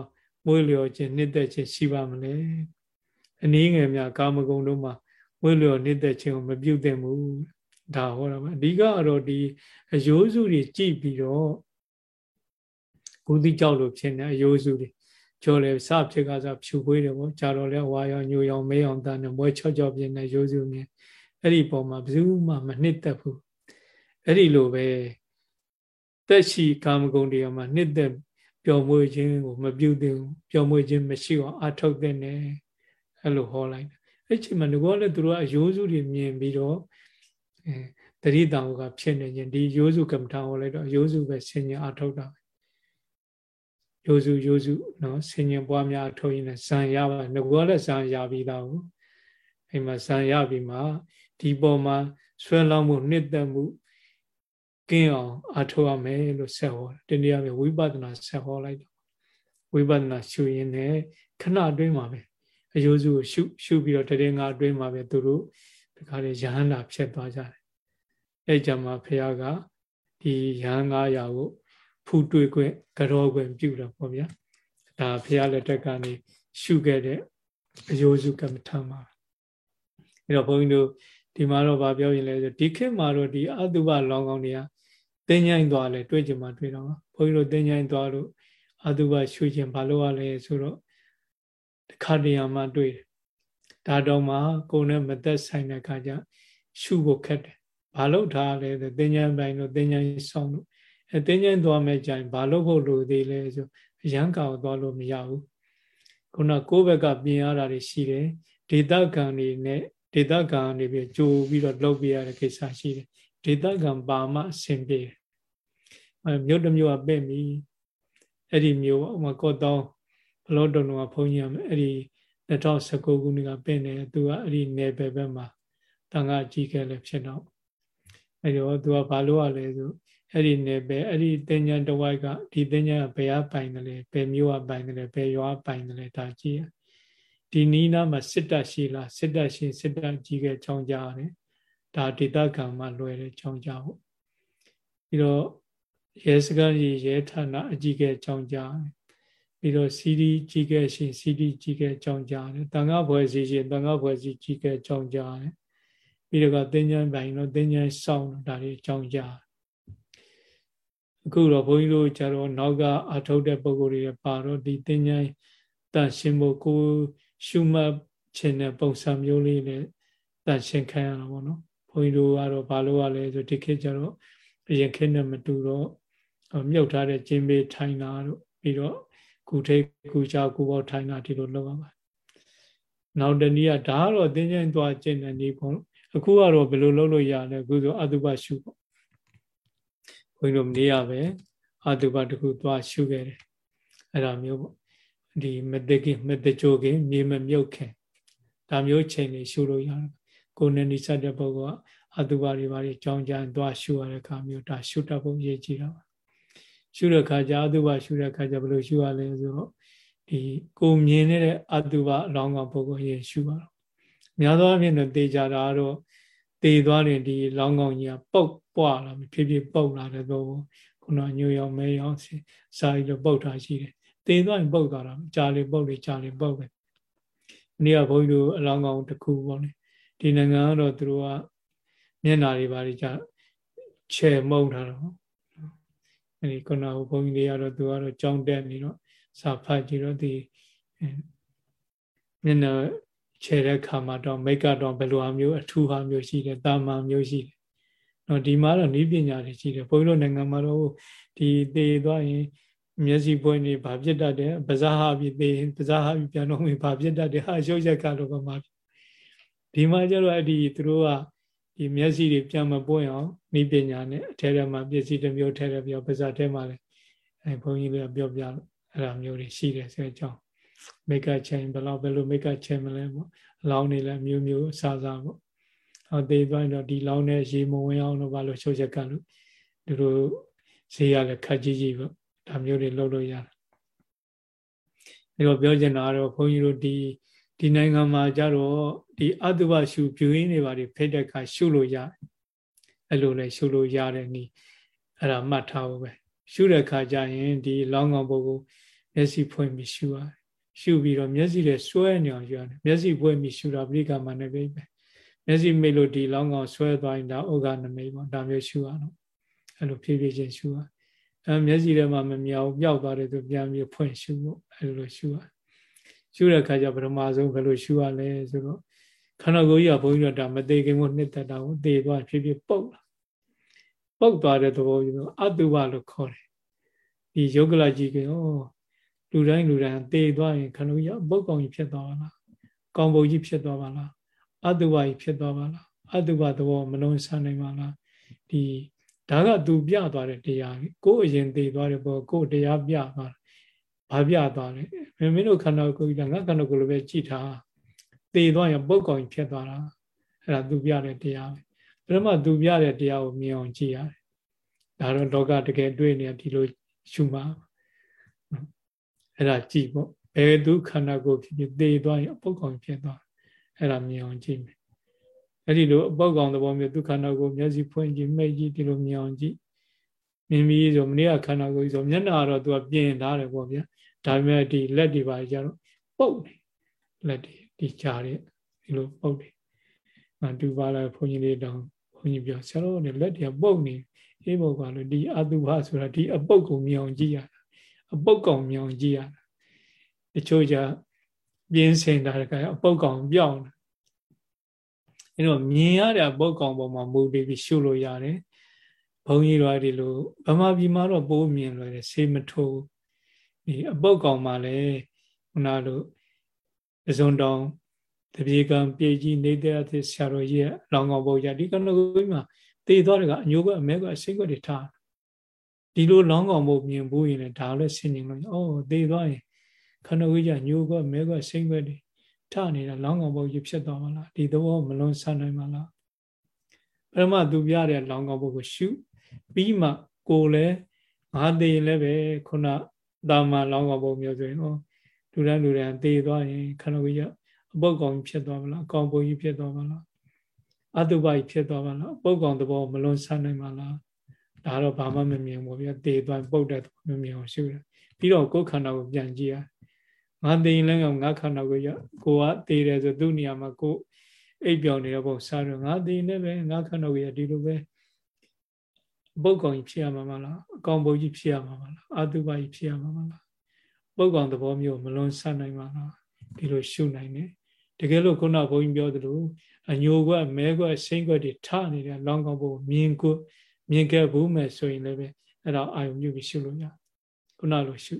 မွေးလျော်ခြင်းနှစ်သက်ခြင်းရှိပါမလဲအနည်းငယ်များကာမဂုဏ်တို့မှာမွေးလျော်နှစ်သက်ခြင်းကိုမပြုသင့်ဘူးဒါဟောတာပါအဓိကတော့ဒီအယိုးစုတွေကြည့်ပြီးတော့ဂုတိကြောက်လို့ဖြစ်နေအယိုးစုတွေကျော်လေစဖြစ်ကစားဖြူခွေးတယ်ပေါ့ကြာတော့လဲဝါရောင်ညိုရောင်မဲရောင်တန်းနဲ့မွဲချော့ချော့ပြင်းတဲ့ရိုးစုမြင်အဲ့ဒီပုံမှာဘယ်သူမှမနှစ်သက်ဘူးအဲ့ဒီလိုပဲတက်ရှိကာမဂုဏ်တွေမှာနှစ်သက် ပျော်မွေ့ခြင်းကိုမပြုသင့်ဘူးပျော်မွေ့ခြင်းမရှိအောင်အထုတ်တဲ့နဲ့အဲ့လိုဟောလိုက်အဲ့ချိန်မှာငကောလည်းသူတို့ကအယိုးစုတွေမြင်ပြီးတော့အဲတတိတံကဖြစ်နေခြင်းဒီရိုးစုကမ္မထာဟောလိုက်တော့ရိုးစုပဲဆင်ញအထုတ်တာရိုးစုရိုးစုနော်ဆင်ញပွားများထုတ်ရင်ဇံရပါငကောလည်းဇံရပြီးသားကိုအဲ့မှာဇံရပြီးမှဒီပေါ်မှာဆွဲလောင်းမှုနှစ်သက်မှု ကင်းအောင်အထောက်ရမယ်လို့ဆက်ဟောတယ်တနည်းအားဖြင့်ဝိပဿနာဆက်ဟောလိုက်တော့ဝိပဿနာရှုရင်းနဲ့ခဏအတွင်းမှာပဲအယိုးစုကိုရှုရှုပြီးတော့တရင်ငါအတွင်းမှာပဲသူတို့ဒီခါလေးယဟန္တာဖြစ်သွားကြတယ်အဲကြမှာဖះကဒီယဟန်900ကိုဖူးတွေ့ခွင့်ကြောခွင့်ပြုတာပေါ့ဗျာဒါဖះလက်ထက်ကနေရှုခဲ့တဲ့အယိုးစုကမ္မထမှာအဲတော့ဘုန်းကြီးတို့ဒီမှာတော့ဗာပြောရင်လဲဆိုဒီခေတ်မှာတော့ဒီအတုပလောင်းကောင်းတွေက တင်းញိုင်းသွားလဲတွေ့ကြမှာတွေ့တော့ဘုန်းကြီးတို့တင်းញိုင်းသွားလို့အတုပရှုခြင်းဘာလို့ရလဲဆိုတော့တစ်ခါတည်းမှတွေ့တယ်ဒါတော့မှကိုယ်နဲ့မသက်ဆိုင်တဲ့ခါကျရှုဖို့ခက်တယ်ဘာလို့ထားလဲဆိုတင်းញိုင်းပိုင်းတို့တင်းញိုင်းဆောင်တို့အဲတင်းញိုင်းသွားမဲ့ကြရင်ဘာလို့ဖို့လိုသေးလဲဆိုအရန်ကောင်သွားလို့မရဘူးခုနကိုယ့်ဘက်ကပြင်ရတာတွေရှိတယ်ဒေသခံတွေနဲ့ဒေသခံနေပြီးကြိုပြီးတော့လုပ်ပြရတဲ့ကိစ္စရှိတယ် ဒေသခံပါမအဆင်ပြေအဲမြို့တစ်မြို့ကပဲ့ပြီအဲ့ဒီမြို့ဥမာကော့တောင်းဘလော့တုံကဘုန်းကြီးကအဲ့ဒီ2019ခုနှစ်ကပဲ့နေသူကအဲ့ဒီနယ်ပယ်ဘက်မှာတန်ခါကြီးခဲ့လည်းဖြစ်တော့အဲ့တော့သူကဘာလို့ရလဲဆိုအဲ့ဒီနယ်ပယ်အဲ့ဒီတင်ညာတဝိုက်ကဒီတင်ညာဘယ်အပိုင်တယ်လဲဘယ်မြို့အပိုင်တယ်လဲဘယ်ရွာပိုင်တယ်လဲဒါကြည့်ရဒီနီးနားမှာစစ်တပ်ရှိလားစစ်တပ်ရှိစစ်တပ်ကြီးကကြောင်းကြရတယ် ဒါဒေသခံမှာလွယ်တယ်ကြောင်းကြဖို့ပြီးတော့ရဲစခန်းကြီးရဲဌာနအကြီးကကြောင်းကြရတယ်ပြီးတော့စီဒီကြီးကရှိစီဒီကြီးကကြောင်းကြရတယ်တန်ခါဘွယ်စီရှိတန်ခါဘွယ်စီကြီးကကြောင်းကြရတယ်ပြီးတော့သင်္ချမ်းပိုင်တော့သင်္ချမ်းစောင်းဒါတွေကြောင်းကြအခုတော့ဘုန်းကြီးတို့ကျတော့နောက်ကအထုတ်တဲ့ပုံကိုယ်တွေပါတော့ဒီသင်္ချမ်းတန်ရှင်းဖို့ကိုရှုမှတ်ခြင်းတဲ့ပုံစံမျိုးလေးနဲ့တန်ရှင်းခံရတာပေါ့နော် ဘုန်းကြီးတို့ကတော့ဘာလို့ ਆ လဲဆိုဒီခေတ်ကျတော့အရင်ခေတ်နဲ့မတူတော့မြုပ်ထားတဲ့ကျင်းပေးထိုင်တာတို့ပြီးတော့ကုထိတ်ကုချကုပေါထိုင်တာဒီလိုလုပ်ရပါနောက်တနည်းကဒါကတော့သင်္ကြန်သွားကျင့်တဲ့နေပေါ့အခုကတော့ဘယ်လိုလုပ်လို့ရလဲအခုဆိုအတုပရှုပေါ့ဘုန်းကြီးတို့မနေရပဲအတုပတခုသွားရှုခဲ့တယ်အဲ့ဒါမျိုးပေါ့ဒီမတကိမတကြိုခင်မြေမမြုပ်ခင်ဒါမျိုးချိန်လေးရှုလို့ရတယ် ကိုယ်နဲ့နိစ္စတဲ့ပုဂ္ဂိုလ်ကအတုပါတွေပါတွေကြောင်းကြံသွားရှုရတဲ့အခါမျိုးဒါရှုတတ်ဖို့ရည်ကြည်တော့ရှုတဲ့အခါကျအတုပါရှုတဲ့အခါကျဘယ်လိုရှုရလဲဆိုတော့ဒီကိုမြင်နေတဲ့အတုပါအလောင်းကောင်ပုဂ္ဂိုလ်ရေရှုပါတော့များသောအားဖြင့်တော့တေချာတာတော့တေသွားရင်ဒီလောင်းကောင်ကြီးကပုတ်ပွားလာဖြည်းဖြည်းပုတ်လာတဲ့တော့ခုနညိုရောင်မဲရောင်စာရီလိုပုတ်တာရှိတယ်သေသွားရင်ပုတ်သွားတာကြာလေပုတ်လေကြာလေပုတ်ပဲ။ဒီကဘုန်းကြီးတို့အလောင်းကောင်တစ်ခုပေါ့လေ။ ဒီနိုင်ငံကတော့သူတို့ကမျက်နာတွေပါကြချဲမုံထားတော့။အဲဒီခုနကဘုန်းကြီးတွေကတော့သူကတော့ကြောင်းတက်နေတော့စာဖတ်ကြည့်တော့ဒီမျက်နှာချဲတဲ့ခါမှာတော့မိတ်ကတော့ဘယ်လိုအမျိုးအထူးဟာမျိုးရှိတယ်တာမန်မျိုးရှိတယ်နော်ဒီမှာတော့ဤပညာတွေရှိတယ်ဘုန်းကြီးတို့နိုင်ငံမှာတော့ဒီသေသွားရင်မျက်စိပွင့်နေဘာဖြစ်တတ်တယ်ပါဇာဟာပြီးသေပါဇာဟာပြီးပြန်တော့ဝင်ဘာဖြစ်တတ်တယ်ဟာရုပ်ရက်ကလို့ကမှ ဒီမှာကျတော့အဲ့ဒီသူတို့ကဒီမျက်စိတွေပြန်မပွင့်အောင်ဤပညာနဲ့အထဲထဲမှာပစ္စည်းတစ်မျိုးထဲထဲပြောပါဇာထဲမှာလည်းအဲဘုန်းကြီးတွေကပြောပြလို့အဲ့လိုမျိုးတွေရှိတယ်ဆိုတဲ့အကြောင်းမိကချိန်ဘယ်လောက်ဘယ်လိုမိကချိန်မလဲပေါ့အလောင်းတွေလည်းမျိုးမျိုးအစားစားပေါ့ဟောသေးသွားရင်တော့ဒီလောင်းနဲ့ရေမဝင်အောင်လို့ဘာလို့ချုပ်ချက်ကလို့သူတို့ဈေးရလည်းခက်ကြီးကြီးပေါ့ဒါမျိုးတွေလုပ်လို့ရတယ်အဲတော့ပြောချင်တာကတော့ဘုန်းကြီးတို့ဒီ ဒီနိုင်ငံမှာကြတော့ဒီအတုပရှုပြူရင်းတွေပါတွေဖိတ်တဲ့အခါရှုလို့ရတယ်အဲ့လိုလဲရှုလို့ရတဲ့နည်းအဲ့ဒါမှတ်ထားဖို့ပဲရှုတဲ့အခါကျရင်ဒီလောင်းကောင်ပုဂ္ဂိုလ်မျက်စိဖွင့်ပြီးရှုရတယ်ရှုပြီးတော့မျက်စိနဲ့ဆွဲနေအောင်ရှုရတယ်မျက်စိဖွင့်ပြီးရှုတာပရိက္ခမနဲ့ပဲမျက်စိမိတ်လို့ဒီလောင်းကောင်ဆွဲသွားရင်ဒါဥက္ကနမိတ်ပေါ့ဒါမျိုးရှုရတော့အဲ့လိုဖြည်းဖြည်းချင်းရှုရအဲမျက်စိထဲမှာမမြောက်ပျောက်သွားတယ်ဆိုပြန်ပြီးဖွင့်ရှုဖို့အဲ့လိုရှုရ ရှုတဲ့အခါကျပထမဆုံးဘယ်လိုရှုရလဲဆိုတော့ခန္ဓာကိုယ်ကြီးကဘုန်းကြီးတို့ဒါမသေးခင်မို့နှစ်သက်တာကိုသေသွားဖြည်းဖြည်းပုတ်လာပုတ်သွားတဲ့သဘောကြီးဆိုအတုပလို့ခေါ်တယ်ဒီယုတ်ကလကြီးကဩလူတိုင်းလူတိုင်းသေသွားရင်ခန္ဓာကြီးအပုတ်ကောင်ကြီးဖြစ်သွားပါလားကောင်ပုံကြီးဖြစ်သွားပါလားအတုပကြီးဖြစ်သွားပါလားအတုပသဘောမလုံးဆနိုင်ပါလားဒီဒါကသူပြသွားတဲ့တရားကိုယ်အရင်သိသွားတဲ့ဘောကိုယ်တရားပြသွားတာ ဘာပြသွားလဲမင်းမင်းတို့ခန္ဓာကိုယ်ကြီးကငါခန္ဓာကိုယ်လိုပဲကြည်ထားသိသွားရင်ပုတ်ကောင်ဖြစ်သွားတာအဲ့ဒါသူပြတဲ့တရားပဲပထမသူပြတဲ့တရားကိုမြင်အောင်ကြည့်ရတယ်ဒါတော့လောကတကယ်တွေ့နေဒီလိုရှုမှအဲ့ဒါကြည့်ပေါ့ဘယ်သူခန္ဓာကိုယ်ဖြစ်ဖြစ်သိသွားရင်ပုတ်ကောင်ဖြစ်သွားအဲ့ဒါမြင်အောင်ကြည့်မယ်အဲ့ဒီလိုအပေါက်ကောင်သဘောမျိုးဒုက္ခနာကိုမျက်စိဖွင့်ကြည့်မိတ်ကြည့်ဒီလိုမြင်အောင်ကြည့်မြင်ပြီးဆိုမနေ့ကခန္ဓာကိုယ်ဆိုမျက်နှာတော့သူကပြင်ထားတယ်ပေါ့ဗျာ ဒါပေမဲ့ဒီလက်တွေပါကြတော့ပုတ်နေလက်တွေဒီကြားတဲ့ဒီလိုပုတ်တယ်ငါတူပါလားဘုန်းကြီးလေးတောင်ဘုန်းကြီးပြောဆရာတော်ကလက်တွေကပုတ်နေအေးပုတ်ကလို့ဒီအတုဟဆိုတာဒီအပုတ်ကိုမြင်အောင်ကြည့်ရတာအပုတ်ကောင်မြင်အောင်ကြည့်ရတာတချို့ကြပြင်းစင်တာကအပုတ်ကောင်ပြောင်းတယ်အဲ့တော့မြင်ရတဲ့ပုတ်ကောင်ပေါ်မှာမူတည်ပြီးရှုလို့ရတယ်ဘုန်းကြီးတို့ဒီလိုဗမာပြည်မှာတော့ပိုးမြင်လွယ်တယ်ဆေးမထိုး ဒီအပုတ်ကောင်မှာလည်းခုနလိုအစုံတောင်တပြေကံပြေကြီးနေတဲ့သဆရာတော်ကြီးရဲ့လောင်ကောင်ပုတ်ရဒီကနကိုမှာတေသွားတယ်ကအညိုးကအမဲကအစိတ်ကွက်တွေထားဒီလိုလောင်းကောင်ပုတ်မြင်ဘူးရင်လည်းဒါလည်းဆင်ញင်လို့ဩတေသွားရင်ခဏဝေးကြညိုးကအမဲကအစိတ်ကွက်တွေထနေတာလောင်းကောင်ပုတ်ကြီးဖြစ်သွားမလားဒီသဘောမလွန်ဆန်းနိုင်မလားပထမသူပြတဲ့လောင်းကောင်ပုတ်ကိုရှုပြီးမှကိုလည်းငါသေးရင်လည်းပဲခုန တာမလောင်းကောင်ပုတ်မျိုးဆိုရင်ဟောလူတန်းလူတန်းသေသွားရင်ခဏဝေးရအပုတ်ကောင်ဖြစ်သွားမလားအကောင်ပုတ်ကြီးဖြစ်သွားမလားအတုပကြီးဖြစ်သွားမလားပုတ်ကောင်သဘောမလွန်ဆန်းနိုင်မလားဒါတော့ဘာမှမမြင်ဘူးဗျာသေသွားပုတ်တဲ့သဘောမမြင်အောင်ရှုတယ်ပြီးတော့ကိုယ်ခန္ဓာကိုပြန်ကြည့်ရငါသိရင်လည်းငါခန္ဓာကိုရကိုကသိတယ်ဆိုသူ့နေရာမှာကိုအိပ်ပြောင်နေတဲ့ပုံစားတော့ငါသိနေပဲငါခန္ဓာကိုရဒီလိုပဲ ပုတ်ကောင်ကြီးဖြစ်ရမှာမလားအကောင်ပုတ်ကြီးဖြစ်ရမှာမလားအတုပကြီးဖြစ်ရမှာမလားပုတ်ကောင်သဘောမျိုးမလွန်ဆန်းနိုင်ပါလားဒီလိုရှုနိုင်တယ်တကယ်လို့ခုနဘုန်းကြီးပြောသလိုအညိုကွက်မဲကွက်စိမ့်ကွက်တွေထနေတဲ့လောင်းကောင်းပုံမြင်ကိုမြင်ခဲ့ဘူးမယ်ဆိုရင်လည်းပဲအဲ့တော့အာယုံပြုပြီးရှုလို့ရခုနလိုရှု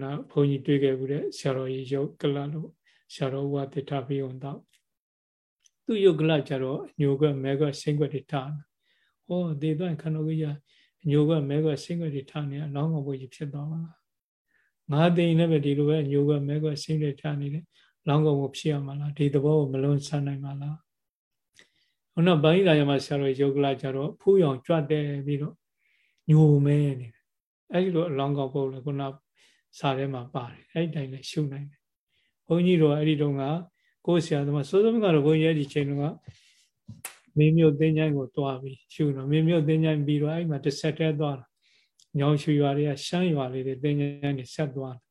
နာဘုန်းကြီးတွေ့ခဲ့ဘူးတဲ့ဆရာတော်ကြီးရုပ်ကလလို့ဆရာတော်ဝါတိထပြီးအောင်တော့သူ့ရုပ်ကလကြတော့ညိုကွက်မဲကွက်စိမ့်ကွက်တွေထားတယ်။ ဟောဒေသခန္ဓာကြီးကညိုကွက်မဲကွက်စိမ့်ကွက်တွေထားနေအလောင်းကောင်ဘုကြီးဖြစ်သွားပါလား။ငါသိရင်လည်းပဲဒီလိုပဲညိုကွက်မဲကွက်စိမ့်တွေထားနေတယ်။လောင်းကောင်ဘုဖြစ်ရမှာလားဒီသဘောကိုမလွန်ဆန်းနိုင်ပါလား။ဟောတော့ဗိုင်းလာရမှာဆရာတော်ရုပ်ကလကြတော့ဖူးရောင်ကြွတ်တယ်ပြီးတော့ညိုမဲနေတယ်။အဲဒီလိုအလောင်းကောင်ဘုလည်းခုနစာထဲမှာပါတယ်အဲ့ဒီတိုင်းလည်းရှုနိုင်တယ်ဘုန်းကြီးတို့အဲ့ဒီတုန်းကကိုယ်ဆရာသမားစိုးစိုးကတော့ဘုန်းကြီးအဲ့ဒီချိန်တုန်းက မင်းမျိုးသင်္ချိုင်းကိုတွားပြီးရှုတော့မင်းမျိုးသင်္ချိုင်းပြီးတော့အဲ့မှာတစ်ဆက်တည်းသွားတာညောင်ရွှေရွာတွေကရှမ်းရွာလေးတွေသင်္ချိုင်းတွေဆက်သွားတယ်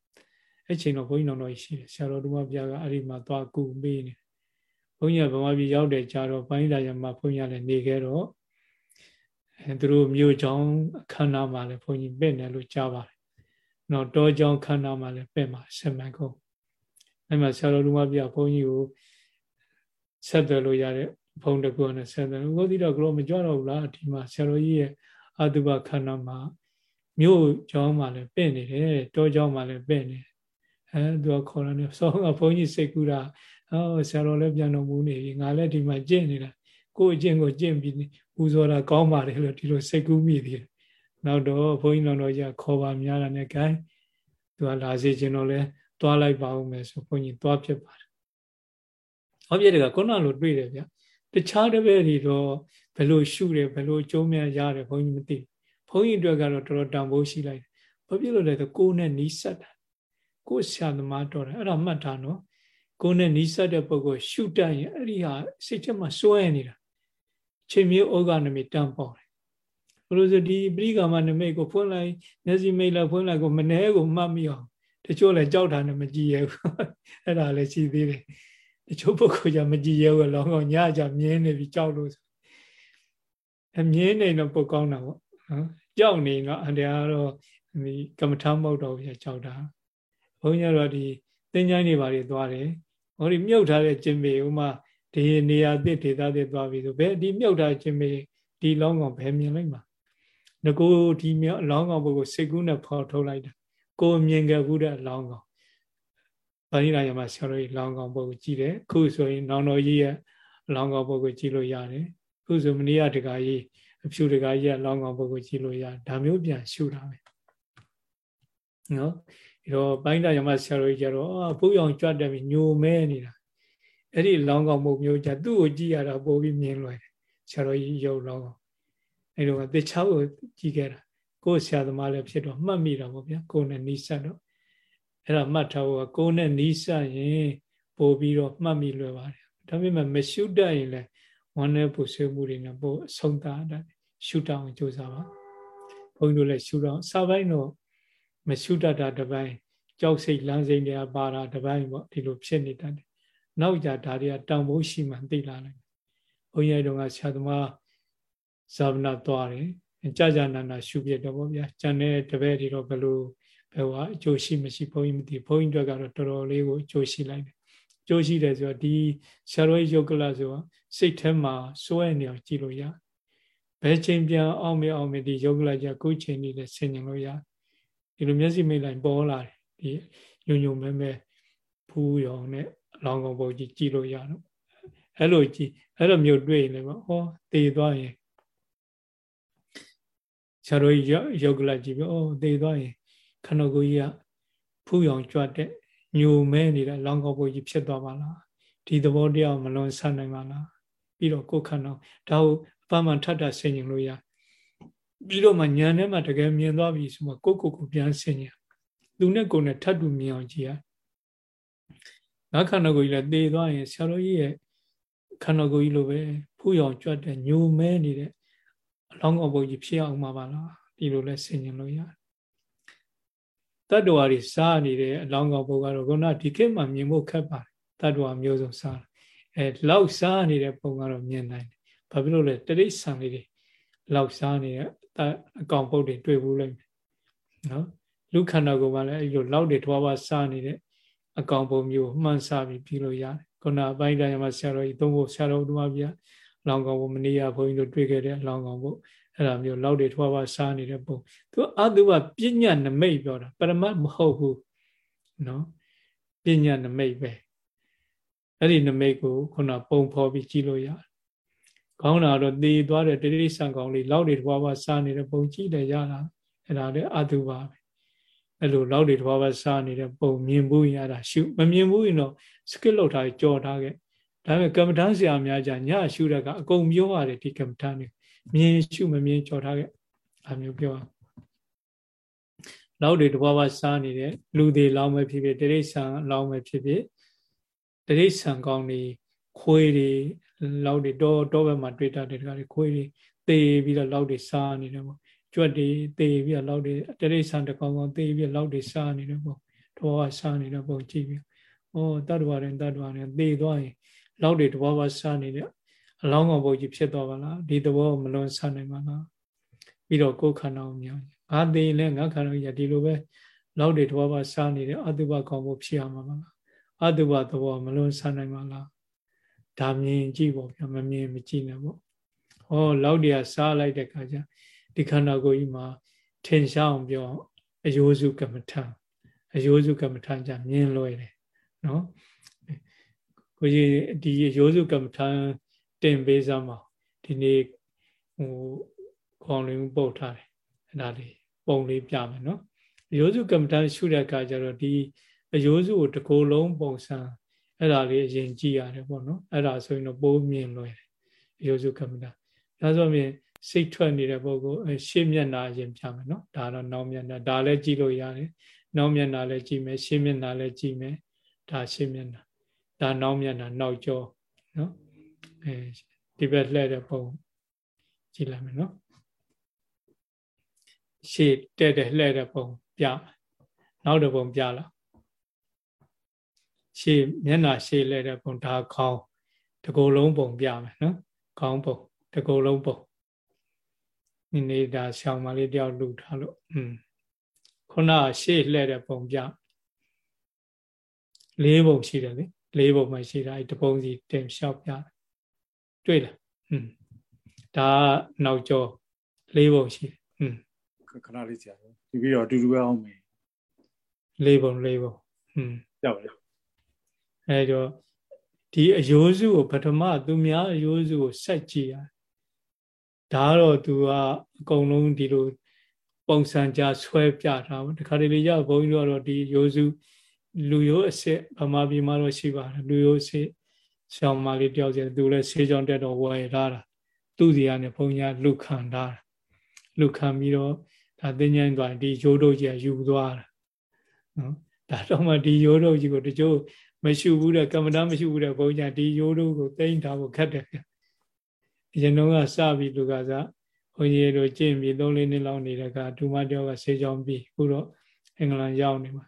အဲ့ချိန်တော့ဘုန်းကြီးတော်တော်ရှိတယ်ဆရာတော်တို့မပြကအဲ့ဒီမှာသွားကူပေးနေဘုန်းကြီးကဗမာပြည်ရောက်တယ်ကြာတော့ပိုင်းလာရမှာဘုန်းကြီးကလည်းနေခဲ့တော့အဲသူတို့မြို့ချောင်းအခမ်းအနားမှာလည်းဘုန်းကြီးပြင့်တယ်လို့ကြားပါတယ်နော်တောကြောင်ခန္ဓာမှာလည်းပဲ့မှာဆက်မှန်ကုန်အဲ့မှာဆရာတော်လူမပြဘုန်းကြီးကိုဆက်သွယ်လို့ရတဲ့ ဘုံတကူနဲ့ဆက်တယ်ကိုသိတော့ကလောမကြွတော့ဘူးလားဒီမှာဆရာတော်ကြီးရဲ့အတုပခန္ဓာမှာမြို့ကျောင်းမှာလည်းပြင့်နေတယ်တောကျောင်းမှာလည်းပြင့်နေအဲသူကခေါ်တယ်ဆောင်းကဘုန်းကြီးစိတ်ကူတာဟောဆရာတော်လည်းပြန်တော်မူနေပြီငါလည်းဒီမှာကျင့်နေတာကိုယ်အကျင့်ကိုကျင့်ပြီးပူဇော်တာကောင်းပါတယ်လို့ဒီလိုစိတ်ကူးမိသေးတယ်နောက်တော့ဘုန်းကြီးတော်တော်ကြီးခေါ်ပါများတာနဲ့ gain သူကလာစေခြင်းတော့လဲတွားလိုက်ပါဦးမယ်ဆိုဘုန်းကြီးတွားဖြစ်ပါတယ်ဟောပြတဲ့ကခုနလိုတွေ့တယ်ဗျ တခြားတပည့်တွေတော့ဘယ်လိုရှုတယ်ဘယ်လိုအကျိုးများရတယ်ဘုန်းကြီးမသိဘုန်းကြီးအတွက်ကတော့တော်တော်တန်ဖိုးရှိလိုက်တယ်ဘာဖြစ်လို့လဲဆိုကိုယ်နဲ့နီးစပ်တာကိုယ်ဆရာသမားတော်တယ်အဲ့ဒါမှတ်ထားနော်ကိုယ်နဲ့နီးစပ်တဲ့ပုဂ္ဂိုလ်ရှုတတ်ရင်အဲ့ဒီဟာစိတ်ထဲမှာစွဲနေတာချိန်မျိုးဩဃနမိတန်ပေါ်တယ်ဘလို့ဆိုဒီပရိကာမနမိတ်ကိုဖွင့်လိုက်မျက်စိမိတ်လိုက်ဖွင့်လိုက်ကိုမနှဲကိုမှတ်မိအောင်တချို့လည်းကြောက်တာနဲ့မကြည့်ရဘူးအဲ့ဒါလည်းရှိသေးတယ် တချို့ပုဂ္ဂိုလ်ကြမကြည့်ရဘူးလောကောင်ညကြမြင်းနေပြီကြောက်လို့အမြင်းနေတော့ပုတ်ကောင်းတာပေါ့နော်ကြောက်နေတော့အန္တရာယ်တော့ဒီကမ္မထမဟုတ်တော့ဘူးကြောက်တာဘုန်းကြီးကတော့ဒီသင်္ချိုင်းတွေဘာတွေသွားတယ်ဟောဒီမြုပ်ထားတဲ့ကျင်ပေဥမာဒီနေရာသစ်ဒေသသစ်သွားပြီဆိုဘယ်ဒီမြုပ်ထားခြင်းမေဒီလောင်းကောင်ဘယ်မြင်လိုက်မှာငကိုဒီမြောင်းလောင်းကောင်ဘုကိုစိတ်ကူးနဲ့ဖော်ထုတ်လိုက်တာကိုမြင်ခဲ့ဘူးတဲ့လောင်းကောင် ဗာဏိရာယမှာဆရာတော်ကြီးလောင်းကောင်ဘုကိုကြည့်တယ်ခုဆိုရင်နောင်တော်ကြီးရဲ့လောင်းကောင်ဘုကိုကြည့်လို့ရတယ်ခုဆိုမနေ့ကတခါကြီးအဖြူတခါကြီးရဲ့လောင်းကောင်ဘုကိုကြည့်လို့ရဒါမျိုးပြန်ရှုတာပဲနော်ဒီတော့ပိုင်းတာယမဆရာတော်ကြီးကျတော့အာဘုရားကြွတ်တယ်ပြီးညိုမဲနေတာအဲ့ဒီလောင်းကောင်မှုမျိုးကြသူ့ကိုကြည့်ရတာပိုပြီးမြင်လွယ်တယ်ဆရာတော်ကြီးရုပ်လောင်းကောင်အဲ့တော့တေချာကိုကြည့်ခဲ့တာကိုယ်ဆရာသမားလည်းဖြစ်တော့မှတ်မိတာပေါ့ဗျာကိုယ်နဲ့နီးစပ်တော့ အဲ့ဒါမှတ်ထားဖို့ကကိုယ်နဲ့နီးစပ်ရင်ပို့ပြီးတော့မှတ်မိလွယ်ပါတယ်ဒါပေမဲ့မရှုတတ်ရင်လည်းဝမ်းနဲ့ပူဆွေးမှုတွေနဲ့ပို့အဆုံးသတ်တယ်ရှုတောင်းကြိုးစားပါဘုန်းကြီးတို့လည်းရှုတောင်းစာပိုင်းတော့မရှုတတ်တာတစ်ပိုင်းကြောက်စိတ်လမ်းစိတ်တွေကပါတာတစ်ပိုင်းပေါ့ဒီလိုဖြစ်နေတတ်တယ်နောက်ကြဒါတွေကတောင်ဖို့ရှိမှသိလာနိုင်ဘုန်းကြီးတို့ကဆရာသမားဇာဗနာသွားတယ်ကြာကြာနာနာရှုပြတော့ဗောဗျာကျန်တဲ့တပည့်တွေတော့ဘယ်လို ဘယ်ဟာအကျိုးရှိမရှိဘုန်းကြီးမသိဘုန်းကြီးတို့ကတော့တော်တော်လေးကိုအကျိုးရှိလိုက်တယ်အကျိုးရှိတယ်ဆိုတော့ဒီဆရာတော်ယုတ်ကလဆိုတော့စိတ်ထဲမှာစွဲနေအောင်ကြည့်လို့ရဘယ်ချိန်ပြန်အောင်မအောင်မဒီယုတ်ကလကြကိုချိန်နေလဲဆင်ញင်လို့ရဒီလိုမျက်စိမိတ်လိုက်ပေါ်လာတယ်ဒီညုံညုံမဲမဲဖူးရောင်နဲ့လောင်းကောင်ပုံကြီးကြည့်လို့ရတော့အဲ့လိုကြည့်အဲ့လိုမျိုးတွေ့ရင်လည်းဟောတည်သွားရင်ဆရာတော်ကြီးယုတ်ကလကြည့်ပြီးဩတည်သွားရင် ခန္ဓာကိုယ်ကြီးကဖူးရောင်ကြွတဲ့ညိုမဲနေတဲ့လောင်းကောင်ပုံကြီးဖြစ်သွားပါလားဒီသဘောတရားမလွန်ဆန်းနိုင်ပါလားပြီးတော့ကိုယ်ခန္ဓာဒါကိုအပမှန်ထပ်တာဆင်ញင်လို့ရပြီးတော့မှညာထဲမှာတကယ်မြင်သွားပြီဆိုမှကိုယ့်ကိုယ်ကိုပြန်ဆင်ញင်သူနဲ့ကိုယ်နဲ့ထပ်တူမြင်အောင်ကြည့်ရငါခန္ဓာကိုယ်ကြီးလည်းသေသွားရင်ဆရာတော်ကြီးရဲ့ခန္ဓာကိုယ်ကြီးလိုပဲဖူးရောင်ကြွတဲ့ညိုမဲနေတဲ့အလောင်းကောင်ပုံကြီးဖြစ်အောင်မှာပါလားဒီလိုလဲဆင်ញင်လို့ရတယ် တတ္တဝါတွေစားနေတဲ့အလောင်းကောင်ပုံကတော့ခုနဒီခေတ်မှာမြင်ဖို့ခက်ပါတယ်တတ္တဝါမျိုးစုံစားအဲလောက်စားနေတဲ့ပုံကတော့မြင်နိုင်တယ်ဘာဖြစ်လို့လဲတရိษံလေးတွေလောက်စားနေတဲ့အကောင်ပုတ်တွေတွေ့ဘူးလိမ့်မယ်နော်လူခန္ဓာကိုယ်မှာလည်းအဲ့လိုလောက်တွေထွားပါစားနေတဲ့အကောင်ပုံမျိုးမှန်စားပြီးပြီးလို့ရတယ်ခုနအပိုင်းတိုင်းမှာဆရာတော်ကြီးသုံးဖို့ဆရာတော်တို့မှပြလောင်ကောင်ပုံမနေ့ကဘုန်းကြီးတို့တွေ့ခဲ့တဲ့လောင်ကောင်ပုံ အဲ့ဒါမျိုးလောက်တွေထွားပါစားနေတဲ့ပုံသူအတုပပညာနမိတ်ပြောတာပရမတ်မဟုတ်ဘူးနော်ပညာနမိတ်ပဲအဲ့ဒီနမိတ်ကိုခုနပုံဖော်ပြီးကြည့်လို့ရတယ်ခေါင်းနာတော့သေသွားတဲ့တိရိစ္ဆာန်ကောင်လေးလောက်တွေထွားပါစားနေတဲ့ပုံကြည့်တယ်ရတာအဲ့ဒါလည်းအတုပါပဲအဲ့လိုလောက်တွေတစ်ပါးပါစားနေတဲ့ပုံမြင်ဘူးရင်အဲ့ဒါရှုမမြင်ဘူးရင်တော့ skill လောက်ထားကြော်ထားခဲ့ဒါပေမဲ့ကမ္မဋ္ဌာန်းဆရာများကြညရှုတဲ့ကအကုန်ပြောရတယ်ဒီကမ္မဋ္ဌာန်းတွေ မြင်ရှုမမြင်ကြော်ထားခဲ့အမျိုးပြောလောက်တွေတဘွားဘစားနေတဲ့လူတွေလောင်းပဲဖြစ်ဖြစ်တိရိစ္ဆာန်လောင်းပဲဖြစ်ဖြစ်တိရိစ္ဆာန်ကောင်းတွေခွေးတွေလောက်တွေတော့တော့ဘက်မှာတွေ့တာတွေတကယ်ခွေးတွေသေပြီးတော့လောက်တွေစားနေတယ်ပေါ့ကြွက်တွေသေပြီးတော့လောက်တွေတိရိစ္ဆာန်တကောင်ကောင်သေပြီးတော့လောက်တွေစားနေတယ်ပေါ့တဘွားဘစားနေတဲ့ပုံကြည့်ပြီးဩတတ္တဝါတွေတတ္တဝါတွေသေသွားရင်လောက်တွေတဘွားဘစားနေတဲ့ အလောင်းကောင်ပုံကြီးဖြစ်သွားပါလားဒီသဘောမလွန်ဆနိုင်ပါလားပြီးတော့ကိုယ်ခန္ဓာကိုမြောင်ငါသေရင်လည်းငါခန္ဓာကြီးဒီလိုပဲလောက်တွေတဘောပါစားနေတဲ့အတုပကောင်ပုံဖြစ်ရမှာပါလားအတုပသဘောမလွန်ဆနိုင်ပါလားဒါမြင်ကြည့်ပေါ့ဗျာမမြင်မကြည့်နဲ့ပေါ့ဟောလောက်တည်းစားလိုက်တဲ့ခါကျဒီခန္ဓာကိုယ်ကြီးမှာထင်ရှားအောင်ပြောအယိုးစုကမ္မထံအယိုးစုကမ္မထံကြမြင်လွယ်တယ်နော်ကိုကြီးဒီအယိုးစုကမ္မထံ တင်ပေးစမ်းပါဒီနေ့ဟိုခေါင်းလေးပုတ်ထားတယ်အဲ့ဒါလေးပုံလေးပြမယ်နော်အယိုးစုကမ္မထံရှုတဲ့အခါကျတော့ဒီအယိုးစုကိုတစ်ကိုယ်လုံးပုံစံအဲ့ဒါလေးအရင်ကြည့်ရတယ်ပေါ့နော်အဲ့ဒါဆိုရင်တော့ပိုးမြင်လွယ်တယ်အယိုးစုကမ္မထံဒါဆိုရင်စိတ်ထွက်နေတဲ့ပုဂ္ဂိုလ်ရှေ့မျက်နှာရင်ပြမယ်နော်ဒါတော့နောက်မျက်နှာဒါလည်းကြည့်လို့ရတယ်နောက်မျက်နှာလည်းကြည့်မယ်ရှေ့မျက်နှာလည်းကြည့်မယ်ဒါရှေ့မျက်နှာဒါနောက်မျက်နှာနောက်ကျောနော် အဲဒီဘက်လှည့်တဲ့ပုံကြည့်လိုက်မယ်နော်ရှေ့တဲ့တဲ့လှည့်တဲ့ပုံပြနောက်တဲ့ပုံပြလာရှေ့မျက်နှာရှေ့လှည့်တဲ့ပုံဒါခေါင်းတကူလုံးပုံပြမယ်နော်ခေါင်းပုံတကူလုံးပုံနိနေတာဆောင်းမလေးတယောက်လူထားလို့อืมခုနရှေ့လှဲ့တဲ့ပုံပြလေးပုံရှိတယ်လေလေးပုံမှရှိတာအဲတပုံစီတင်လျှောက်ပြတွေ့ လားอืมဒါနောက်ကျော်လေးပုံရှိတယ်อืมခဏလေးကြာဒီပြီးတော့အတူတူပဲအောင်မယ်လေးပုံလေးပုံอืมရပါလားအဲတော့ဒီအယိုးစုကိုပထမသူများအယိုးစုကိုဆက်ကြည့်ရဒါကတော့သူကအကုန်လုံးဒီလိုပုံစံကြဆွဲပြတာပေါ့ဒီခါတလေရဘုန်းကြီးတို့ကတော့ဒီရိုးစုလူရိုးအစ်စ်ဗမာပြည်မှာတော့ရှိပါတယ်လူရိုးအစ်စ် ဆောင်းမလေးတယောက်စီသူလည်းဆေးကြောင်းတက်တော့ဝယ်ထားတာသူ့စီကနေဘုန်းကြီးလူခံထားတာလူခံပြီးတော့ဒါတင်းញိုင်းသွားဒီရိုးတို့ကြီးယူသွားတာနော်ဒါတော့မှဒီရိုးတို့ကြီးကိုတချို့မရှိဘူးတဲ့ကမ္မဋ္ဌာန်းမရှိဘူးတဲ့ဘုန်းကြီးဒီရိုးတို့ကိုတိမ့်ထားဖို့ခက်တယ်ဗျအရင်တော့ကစပြီးလူကစားဘုန်းကြီးတို့ကျင့်ပြီး၃လေးနှစ်လောက်နေတဲ့ကဒူမတယောက်ကဆေးကြောင်းပြီးအခုတော့အင်္ဂလန်ရောက်နေမှာ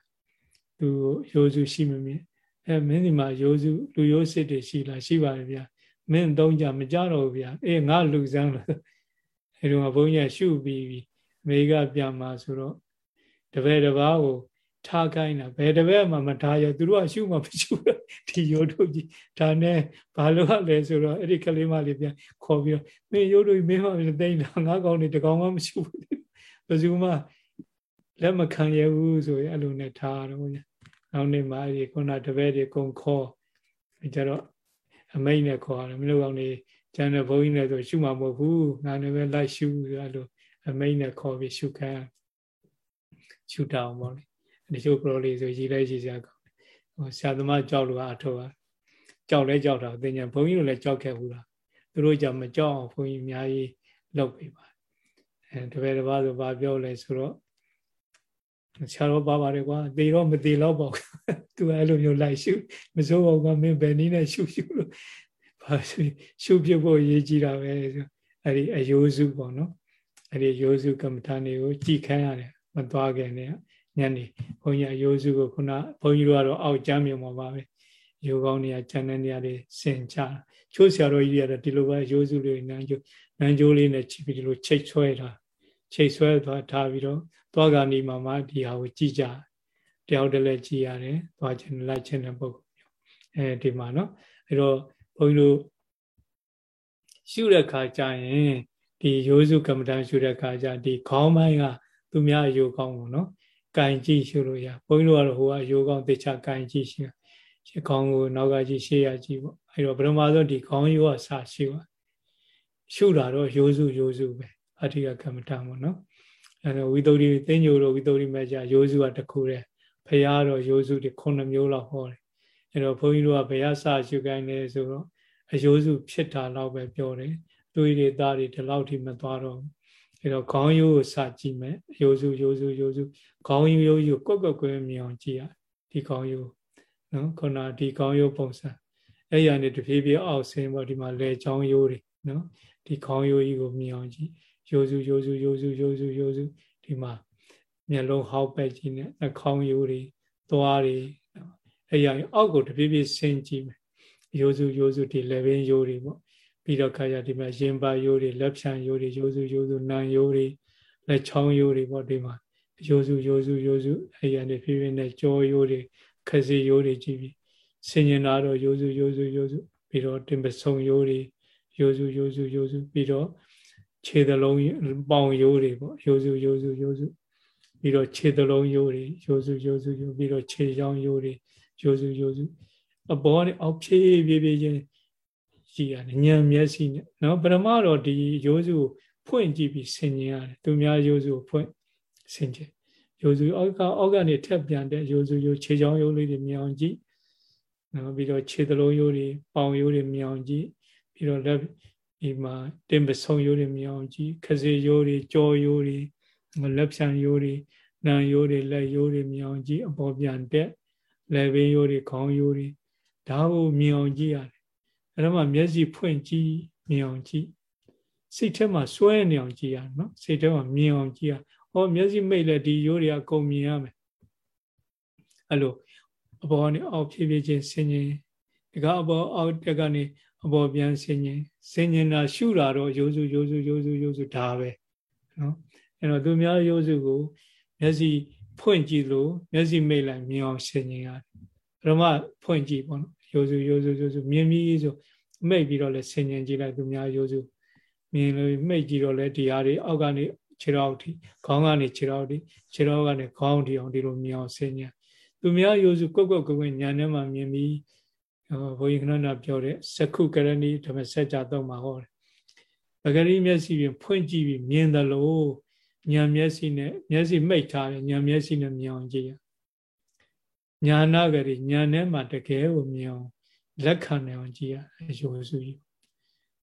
သူရိုးစုရှိမမြင် အဲမင်းဒီမှာရိုးစုလူရိုးစစ်တွေရှိလားရှိပါရဲ့ဗျာမင်းသုံးကြမကြတော့ဘူးဗျာအေးငါလူစမ်းလို့အဲတော့ဘုန်းကြီးရှုပြီးအမေကပြန်มาဆိုတော့တပည့်တစ်ပါးကိုထားခိုင်းတာဘယ်တပည့်မှမထားရသူတို့ကရှုမှမရှုဒီရိုးတို့ကြီးဒါနဲ့ဘာလို့လဲဆိုတော့အဲ့ဒီကလေးမလေးပြန်ခေါ်ပြီးတော့မင်းရိုးတို့မင်းမမသိတာငါကောင်းနေတကောင်မှမရှုဘူးဘယ်သူမှလက်မခံရဘူးဆိုရင်အဲ့လိုနဲ့ထားတော့ည နောက်နေ့မှအဲ့ဒီခုနတပည့်တွေကုန်ခေါ်ကြတော့အမိတ်နဲ့ခေါ်ရတယ်မင်းတို့ကောင်နေကျန်တဲ့ဘုန်းကြီးနဲ့ဆိုရှုမှာမဟုတ်ဘူးငါလည်းပဲလိုက်ရှုဆိုအဲ့လိုအမိတ်နဲ့ခေါ်ပြီးရှုခံရှုတောင်းပေါ့လေတချို့ပရောလေးဆိုရေးလဲရေးစရာကောင်းတယ်ဟိုဆရာသမားကြောက်လို့အထောက်ကြောက်လဲကြောက်တာသင်ညာဘုန်းကြီးတို့လည်းကြောက်ခဲ့ဘူးလားသူတို့ကြောင့်မကြောက်အောင်ဘုန်းကြီးအများကြီးလုပ်ပေးပါအဲတပည့်တစ်ပါးဆိုဘာပြောလဲဆိုတော့ ဆရာတော်ပါပါတယ်ကွာသေတော့မသေတော့ပေါ့သူအဲ့လိုမျိုးလိုက်ရှုမစိုးဘောကမင်းဘယ်နည်းနဲ့ရှုရှုလို့ဘာရှုပြဖို့ရေးကြည့်တာပဲဆိုအဲ့ဒီအယိုးစုပေါ့နော်အဲ့ဒီရိုးစုကမ္မထာတွေကိုကြည်ခမ်းရတယ်မသွားခင်နဲ့ညနေဘုန်းကြီးရိုးစုကိုခုနဘုန်းကြီးတို့ကတော့အောက်ကျမ်းမြေမှာပါပဲရိုးကောင်းနေရာကျန်တဲ့နေရာတွေဆင်ချချိုးဆရာတော်ကြီးတွေကတော့ဒီလိုပဲရိုးစုလေးနန်းကျိုးနန်းကျိုးလေးနဲ့ချိပြီးဒီလိုချိတ်ဆွဲတာချိတ်ဆွဲသွားထားပြီးတော့ သွားကနေမှမှဒီဟာကိုကြည်ကြတယောက်တည်းလည်းကြည်ရတယ်သွားခြင်းလိုက်ခြင်းတဲ့ပုဂ္ဂိုလ်မျိုးအဲဒီမှာနော်အဲတော့ဘုန်းကြီးတို့ရှုတဲ့ခါကျရင်ဒီရိုးစုကမ္မဋ္ဌာန်းရှုတဲ့ခါကျဒီခေါင်းပိုင်းကသူများအယုကောင်းကိုနော်ကင်ကြည့်ရှုလို့ရဘုန်းကြီးတို့ကတော့ဟိုကရိုးကောင်းသေချာကင်ကြည့်ရှုရှေ့ခေါင်းကိုနောက်ကကြည့်ရှေ့ရကြည့်ပေါ့အဲတော့ဘယ်မှာဆိုဒီခေါင်းရိုးကစရှုပါရှုတာတော့ရိုးစုရိုးစုပဲအဋ္ဌိကကမ္မတာပေါ့နော် အဲတော့ဝိသုဒ္ဓိသိညိုတော့ဝိသုဒ္ဓိမဲ့ကြရိုးစုကတခုတည်းဖရာတော့ရိုးစုတွေခုနှစ်မျိုးလောက်ဟောတယ်အဲတော့ဘုန်းကြီးတို့ကဘယ်ရစရှုခိုင်းလဲဆိုတော့အယိုးစုဖြစ်တာလောက်ပဲပြောတယ်တွေးတွေသားတွေဒီလောက်ထိမသွားတော့ဘူးအဲတော့ခေါင်းရိုးကိုစကြည့်မယ်ရိုးစုရိုးစုရိုးစုခေါင်းရိုးရိုးကိုကွက်ကွက်ကွဲမြင်အောင်ကြည့်ရဒီခေါင်းရိုးနော်ခုနဒီခေါင်းရိုးပုံစံအဲ့ရနေတဖြည်းဖြည်းအောက်ဆင်းပေါ့ဒီမှာလေချောင်းရိုးတွေနော်ဒီခေါင်းရိုးကြီးကိုမြင်အောင်ကြည့် ရိုးစုရိုးစုရိုးစုရိုးစုရိုးစုဒီမှာမျက်လုံးဟောက်ပက်ကြီးနဲ့နှာခေါင်းရိုးတွေသွားတွေအဲ့ရအောက်ကိုတဖြည်းဖြည်းဆင်းကြည့်မယ်ရိုးစုရိုးစုဒီ level ရိုးတွေပေါ့ပြီးတော့ခါရဒီမှာရင်ပါရိုးတွေလက်ဖြံရိုးတွေရိုးစုရိုးစုနံရိုးတွေလက်ချောင်းရိုးတွေပေါ့ဒီမှာရိုးစုရိုးစုရိုးစုအဲ့ရနေဖြည်းဖြည်းနဲ့ကြောရိုးတွေခစီရိုးတွေကြည့်ပြီးဆင်ញင်လာတော့ရိုးစုရိုးစုရိုးစုပြီးတော့တင်ပဆုံရိုးတွေရိုးစုရိုးစုရိုးစုပြီးတော့ ခြေသလုံးပေါင်ရိုးတွေပေါ့ရိုးစုရိုးစုရိုးစုပြီးတော့ခြေသလုံးရိုးတွေရိုးစုရိုးစုရိုးပြီးတော့ခြေချောင်းရိုးတွေရိုးစုရိုးစုအပေါ်ကနေအောက်ဖြည်းဖြည်းဖြည်းချင်းရှိရတယ်ဉာဏ်မျက်စိနဲ့နော်ပရမတော့ဒီရိုးစုကိုဖွင့်ကြည့်ပြီးဆင်ញင်ရတယ်သူများရိုးစုကိုဖွင့်ဆင်ခြင်ရိုးစုအောက်ကအောက်ကနေထက်ပြန်တဲ့ရိုးစုရိုးခြေချောင်းရိုးလေးတွေမြောင်ကြည့်နော်ပြီးတော့ခြေသလုံးရိုးတွေပေါင်ရိုးတွေမြောင်ကြည့်ပြီးတော့လက် ဒီမှာတင်ပဆုံရိုးတွေမြောင်ကြည့်ခစေရိုးတွေကြောရိုးတွေလက်ဖြံရိုးတွေနံရိုးတွေလက်ရိုးတွေမြောင်ကြည့်အပေါ်ပြန်တက်လက်ဘေးရိုးတွေခေါင်းရိုးတွေဒါကိုမြောင်ကြည့်ရတယ်အဲ့တော့မှမျက်စိဖွင့်ကြည့်မြောင်ကြည့်စိတ်ထဲမှာစွဲနေအောင်ကြည့်ရနော်စိတ်ထဲမှာမြင်အောင်ကြည့်ရဟောမျက်စိမိတ်လဲဒီရိုးတွေအကုန်မြင်ရမယ်အဲ့လိုအပေါ်ကနေအောက်ဖြည်းဖြည်းချင်းဆင်ញင်ဒီကအပေါ်အောက်တက်ကနေ အပေါ်ပြန်ဆင်ញင်ဆင်ញင်တာရှုတာတော့ရိုးစုရိုးစုရိုးစုရိုးစုဒါပဲနော်အဲ့တော့သူများရိုးစုကိုမျက်စိဖွင့်ကြည့်လို့မျက်စိမိတ်လိုက်မြင်အောင်ဆင်ញင်ရတယ်ပထမဖွင့်ကြည့်ပေါ့နော်ရိုးစုရိုးစုရိုးစုမြင်ပြီးဆိုမိတ်ပြီးတော့လဲဆင်ញင်ကြည့်လိုက်သူများရိုးစုမြင်လို့မိတ်ကြည့်တော့လဲဒီဟာတွေအောက်ကနေခြေထောက်ထိခေါင်းကနေခြေထောက်ထိခြေထောက်ကနေခေါင်းထိအောင်ဒီလိုမြင်အောင်ဆင်ញင်သူများရိုးစုကွက်ကွက်ကွက်ကွက်ညာထဲမှာမြင်ပြီး ဘုန်းကြီးခဏနာပြောတဲ့စက္ခုကရဏီဓမ္မစကြာတော့မှာဟောတယ်ပဂရိမျက်စိဖြင့်ဖွင့်ကြည့်ပြီးမြင်တယ်လို့ညာမျက်စိနဲ့မျက်စိမိတ်ထားတယ်ညာမျက်စိနဲ့မြင်အောင်ကြည့်ရညာနာကလေးညာထဲမှာတကယ်ကိုမြင်အောင်လက်ခံနိုင်အောင်ကြည့်ရအယိုးစုကြီး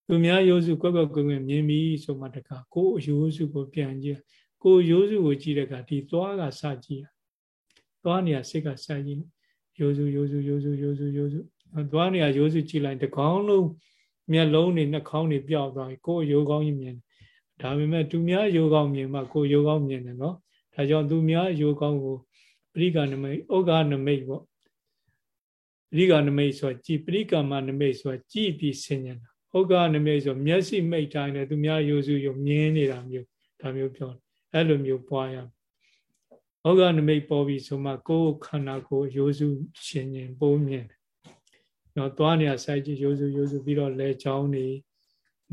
သူများရိုးစုကွက်ကွက်ကွက်ကွက်မြင်ပြီးဆိုမှတကကိုယ်အယိုးစုကိုပြန်ကြည့်ကိုယ်ရိုးစုကိုကြည့်တဲ့အခါဒီသွားကစကြည့်ရသွားနေရစိတ်ကစကြည့်ရိုးစုရိုးစုရိုးစုရိုးစုရိုးစု သွားနေရရိုးစုကြည့်လိုက်တကောင်းလုံးမျက်လုံးတွေနှာခေါင်းတွေပျောက်သွားပြီကိုယ်ရိုးကောင်းကြီးမြင်ဒါပေမဲ့သူများရိုးကောင်းမြင်မှကိုယ်ရိုးကောင်းမြင်တယ်နော်ဒါကြောင့်သူများရိုးကောင်းကိုပရိကနမိတ်ဩဃနမိတ်ပေါ့ပရိကနမိတ်ဆိုကြည်ပရိကမနမိတ်ဆိုကြည်ပြီးဆင်ញတာဩဃနမိတ်ဆိုမျက်စိမိတ်တိုင်းနဲ့သူများရိုးစုရုံမြင်နေတာမျိုးဒါမျိုးပြောတယ်အဲ့လိုမျိုးပွားရဩဃနမိတ်ပေါ်ပြီးဆိုမှကိုယ်ခန္ဓာကိုယ်ရိုးစုရှင်ញင်ပုံမြင်တယ် နော်သွားနေရစိုက်ကြည့်ရိုးစုရိုးစုပြီးတော့လက်ချောင်းတွေ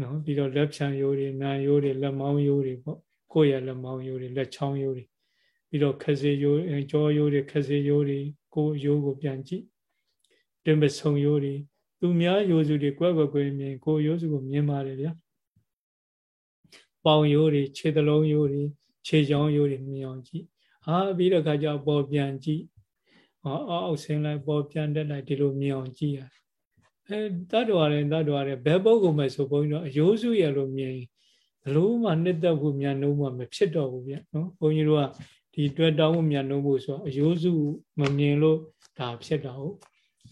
နော်ပြီးတော့လက်ဖြံရိုးတွေနာရိုးတွေလက်မောင်းရိုးတွေပေါ့ကိုယ့်ရဲ့လက်မောင်းရိုးတွေလက်ချောင်းရိုးတွေပြီးတော့ခစေရိုးကြောရိုးတွေခစေရိုးတွေကိုရိုးကိုပြန်ကြည့်တင်ပဆုံရိုးတွေသူများရိုးစုတွေကွက်ကွက်ကွယ်မြင်ကိုရိုးစုကိုမြင်ပါတယ်ဗျာပေါင်ရိုးတွေခြေသလုံးရိုးတွေခြေချောင်းရိုးတွေမြင်အောင်ကြည့်ဟာပြီးတော့ခါကျပေါ်ပြန်ကြည့် ဟောအောက်ဆင်းလိုက်ပေါ်ပြန်တက်လိုက်ဒီလိုမြင်အောင်ကြည့်ရအဲတတ်တော်ရတယ်တတ်တော်ရတယ်ဘယ်ပုဂ္ဂိုလ်မဲ့ဆိုဘုန်းကြီးတို့အယိုးစုရလို့မြင်ဘလို့မှနှစ်သက်ဖို့မြန်နှုံးမှမဖြစ်တော့ဘူးဗျနော်ဘုန်းကြီးတို့ကဒီတွေ့တောင်းဖို့မြန်နှုံးဖို့ဆိုအယိုးစုမမြင်လို့ဒါဖြစ်တာဟုတ်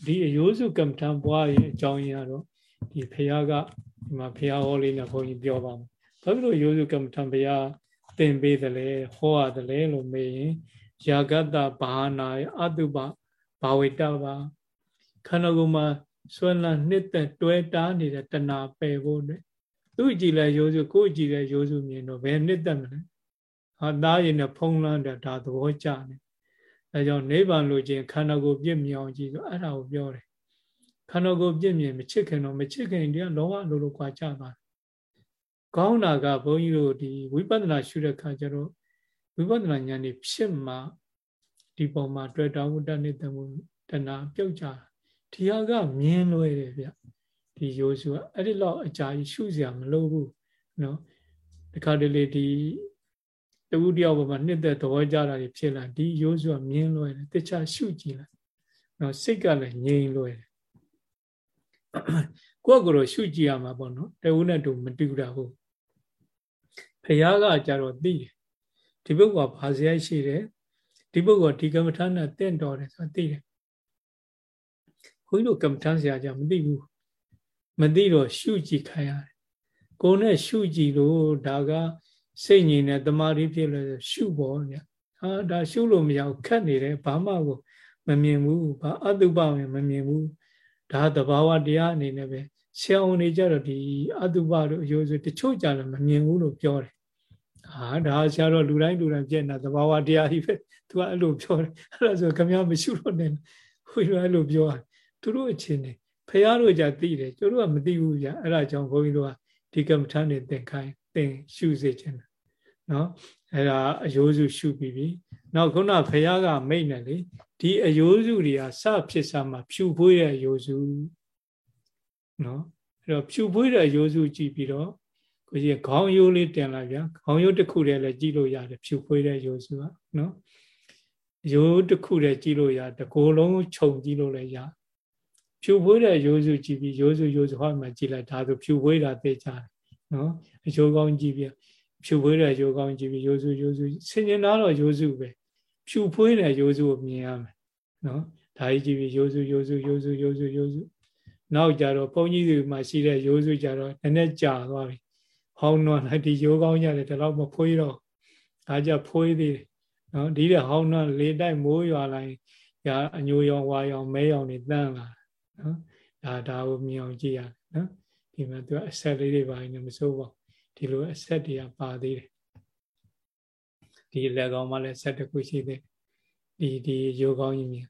ဒီအယိုးစုကမ္မထံဘွားရဲ့အကြောင်းရင်းကတော့ဒီဖះကဒီမှာဖះဟောလေးနဲ့ဘုန်းကြီးပြောပါမယ်ဘာဖြစ်လို့အယိုးစုကမ္မထံဘုရားသင်ပေးတယ်လဲဟောရတယ်လဲလို့မေးရင် ယာဂတဘာနာအတုပဘာဝိတပါခန္ဓာကိုယ်မှာဆွဲလန်းနှစ်သက်တွဲတားနေတဲ့တဏှာပယ်ဖို့နဲ့သူ့ကြည်လဲရိုးစုကိုယ်ကြည်လဲရိုးစုမြင်တော့ဘယ်နှစ်သက်မလဲဟာသားရင်နဲ့ဖုံးလန်းတဲ့ဒါသဘောကျနေအဲကြောင့်နိဗ္ဗာန်လိုချင်ခန္ဓာကိုယ်ပြည့်မြောင်ကြည့်ဆိုအဲ့ဒါကိုပြောတယ်ခန္ဓာကိုယ်ပြည့်မြင်မချစ်ခင်တော့မချစ်ခင်တရားလောကလိုလိုကွာကြသွားတယ်ကောင်းတာကဘုန်းကြီးတို့ဒီဝိပဿနာရှုတဲ့ခါကျတော့ ဝိပဿနာဉာဏ်นี่ဖြစ်မှဒီပုံမှာတွေ့တော်မှုတဏှိတမှုတဏှာပြုတ်ကြဒီဟာကမြင်လွယ်တယ်ဗျဒီရိုးစုကအဲ့ဒီလောက်အကြာကြီးရှုစရာမလိုဘူးနော်ဒီခါတလေဒီတဝူတယောက်ပေါ်မှာနှစ်သက်သဘောကြတာတွေဖြစ်လာဒီရိုးစုကမြင်လွယ်တယ်တခြားရှုကြည့်လိုက်နော်စိတ်ကလည်းငြိမ်လွယ်တယ်ကိုယ့်ကိုယ်တော့ရှုကြည့်ရမှာပေါ့နော်တဝူနဲ့တူမတူတာဟုတ်ဖះကကြတော့သိတယ် ဒီပုဂ္ဂိုလ်ကဘာစရိုက်ရှိတယ်ဒီပုဂ္ဂိုလ်ဒီကမ္မထာနဲ့တင့်တော်တယ်ဆိုတာသိတယ်ခွင်းတို့ကမ္မထာဆရာကြမသိဘူးမသိတော့ရှုကြည့်ခိုင်းရတယ်ကိုယ်နဲ့ရှုကြည့်လို့ဒါကစိတ်ငြိမ်တဲ့တမာတိဖြစ်လို့ရှုပေါ်ဗျဟာဒါရှုလို့မရဘူးခက်နေတယ်ဘာမှကိုမမြင်ဘူးဘာအတုပမမြင်ဘူးဒါသဘာဝတရားအနေနဲ့ပဲဆရာဝန်တွေကြတော့ဒီအတုပတို့အယိုးဆိုတချို့ကြလည်းမမြင်ဘူးလို့ပြောတယ် ဟာဒါဆရာတော်လူတိုင်းလူတိုင်းပြည့်နေတာသဘာဝတရားကြီးပဲသူကအဲ့လိုပြောတယ်အဲ့ဒါဆိုခမရမရှိတော့နဲ့ခွေးလိုအဲ့လိုပြောတာသူတို့အချင်းနေဖះတို့じゃသိတယ်ကျတို့ကမသိဘူးဗျအဲ့ဒါကြောင့်ဘုန်းကြီးတို့ကဒီကမ္မထာနေသင်ခိုင်းသင်ရှုစေခြင်းနော်အဲ့ဒါအယိုးစုရှုပြီးပြီနောက်ခုနဖះကမိတ်နေလေဒီအယိုးစုတွေကစဖြစ်စားမှာဖြူဖွေးတဲ့အယိုးစုနော်အဲ့တော့ဖြူဖွေးတဲ့အယိုးစုကြည့်ပြီးတော့ ကိုကြီးခေါင်းရိုးလေးတင်လိုက်ဗျာခေါင်းရိုးတစ်ခုတည်းလည်းကြည့်လို့ရတယ်ဖြူဖွေးတဲ့ရိုးစုကနော်ရိုးတစ်ခုတည်းကြည့်လို့ရတကိုယ်လုံးခြုံကြည့်လို့လည်းရဖြူဖွေးတဲ့ရိုးစုကြည့်ပြီးရိုးစုရိုးစုဟောမှကြည့်လိုက်ဒါဆိုဖြူဖွေးတာသိကြတယ်နော်အချိုးကောင်းကြည့်ပြီးဖြူဖွေးတဲ့ရိုးကောင်းကြည့်ပြီးရိုးစုရိုးစုဆင်ញင်သားတော့ရိုးစုပဲဖြူဖွေးတဲ့ရိုးစုကိုမြင်ရမယ်နော်ဒါကြီးကြည့်ပြီးရိုးစုရိုးစုရိုးစုရိုးစုရိုးစုနောက်ကြတော့ဘုန်းကြီးတွေမှာရှိတဲ့ရိုးစုကြတော့နည်းနည်းကြာသွားပြီ ဟောင်းနွားလိုက်ဒီရိုးကောင်းရတယ်ဒီလောက်မဖွေးတော့ဒါကြဖွေးသေးတယ်နော်ဒီတဲ့ဟောင်းနွားလေတိုက်မိုးရွာလိုက်ရာအညိုရောင်ဝါရောင်မဲရောင်တွေတန်းလာနော်ဒါဒါကိုမြင်အောင်ကြည့်ရနော်ဒီမှာသူကအဆက်လေးတွေပါနေမစိုးပါဒီလိုအဆက်တွေကပါသေးတယ်ဒီလက်ကောင်မှလည်းဆက်တစ်ခုရှိသေးဒီဒီရိုးကောင်းကြီးမြင်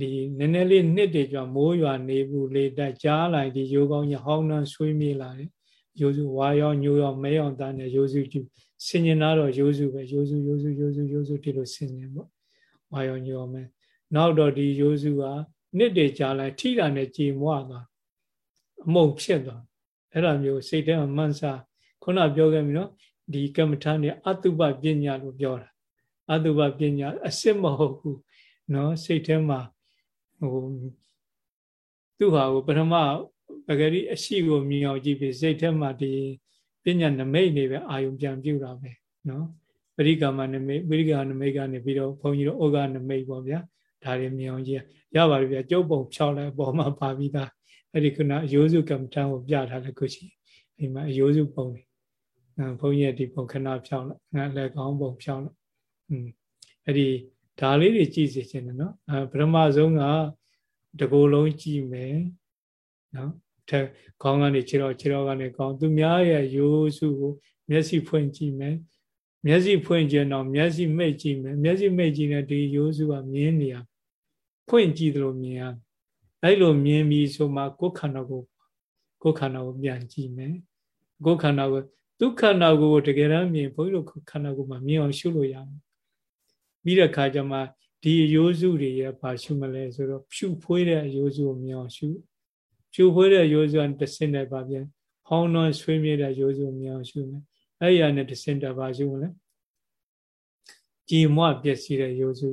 ဒီနည်းနည်းလေးနှစ်တွေကြာမိုးရွာနေဘူးလေတက်ကြားလိုက်ဒီရိုးကောင်းကြီးဟောင်းနှမ်းဆွေးမြေးလာတယ် ရိုးစုဝါရောညိုရောမဲရောတန်းတဲ့ရိုးစုကြည့်ဆင်ញင်လာတော့ရိုးစုပဲရိုးစုရိုးစုရိုးစုရိုးစုဒီလိုဆင်ញင်ပေါ့ဝါရောညိုရောမဲနောက်တော့ဒီရိုးစုကနှစ်တွေကြာလိုက်ထိတာနဲ့ကြေမွသွားအမုံဖြစ်သွားအဲ့လိုမျိုးစိတ်ထဲမှာမှန်းစားခုနပြောခဲ့ပြီနော်ဒီကမ္မထာနဲ့အတုပပညာလို့ပြောတာအတုပပညာအစစ်မဟုတ်ဘူးနော်စိတ်ထဲမှာဟိုသူ့ဟာကိုပထမ ပဂရိအရှိကိုမြင်အောင်ကြည့်ပြီးစိတ်ထဲမှာဒီပညာနမိတ်နေပဲအာယုံပြန်ပြုတာပဲနော်ပရိကာမနမိတ်ပရိကာနမိတ်ကနေပြီးတော့ဘုန်းကြီးတို့ဩဃနမိတ်ပေါ့ဗျာဒါတွေမြင်အောင်ကြည့်ရပါပြီဗျာကျုပ်ပုံဖြောင်းလိုက်အပေါ်မှာပါပြီးသားအဲ့ဒီခုနအယိုးစုကမ္မထံကိုပြထားတဲ့ခုရှိဒီမှာအယိုးစုပုံနေဘုန်းကြီးရဲ့ဒီပုံခဏဖြောင်းလိုက်ငါလည်းကောင်းပုံဖြောင်းလိုက်อืมအဲ့ဒီဒါလေးတွေကြည့်စေချင်တယ်နော်အဲပထမဆုံးကတကိုယ်လုံးကြည့်မယ်နော် ထက်ခေါင်းကနေခြေတော်ခြေတော်ကနေခေါင်းသူများရဲ့ရိုးစုကိုမျက်စိဖွင့်ကြည့်မယ်မျက်စိဖွင့်ကြည့်တော့မျက်စိမိတ်ကြည့်မယ်မျက်စိမိတ်ကြည့်တဲ့ဒီရိုးစုကမြင်နေရဖွင့်ကြည့်တယ်လို့မြင်ရအဲ့လိုမြင်ပြီးဆိုမှကိုယ်ခန္ဓာကိုကိုယ်ခန္ဓာကိုပြန်ကြည့်မယ်ကိုယ်ခန္ဓာကိုဒုက္ခန္ဓာကိုတကယ်တမ်းမြင်ဘုန်းကြီးတို့ခန္ဓာကိုယ်မှာမြင်အောင်ရှုလို့ရမယ်ပြီးတဲ့ခါကျမှဒီအယိုးစုတွေရပါရှုမလဲဆိုတော့ဖြူဖွေးတဲ့အယိုးစုကိုမြင်အောင်ရှု ဖြူဖွေးတဲ့ရိုးစုကတဆင့်နဲ့ပါပြန်ဟောင်းနှောဆွေးမြေ့တဲ့ရိုးစုမြောင်ရှုမယ်အဲ့ရနဲ့တဆင့်တပါရှုမလဲကြည်မွပျက်စီးတဲ့ရိုးစု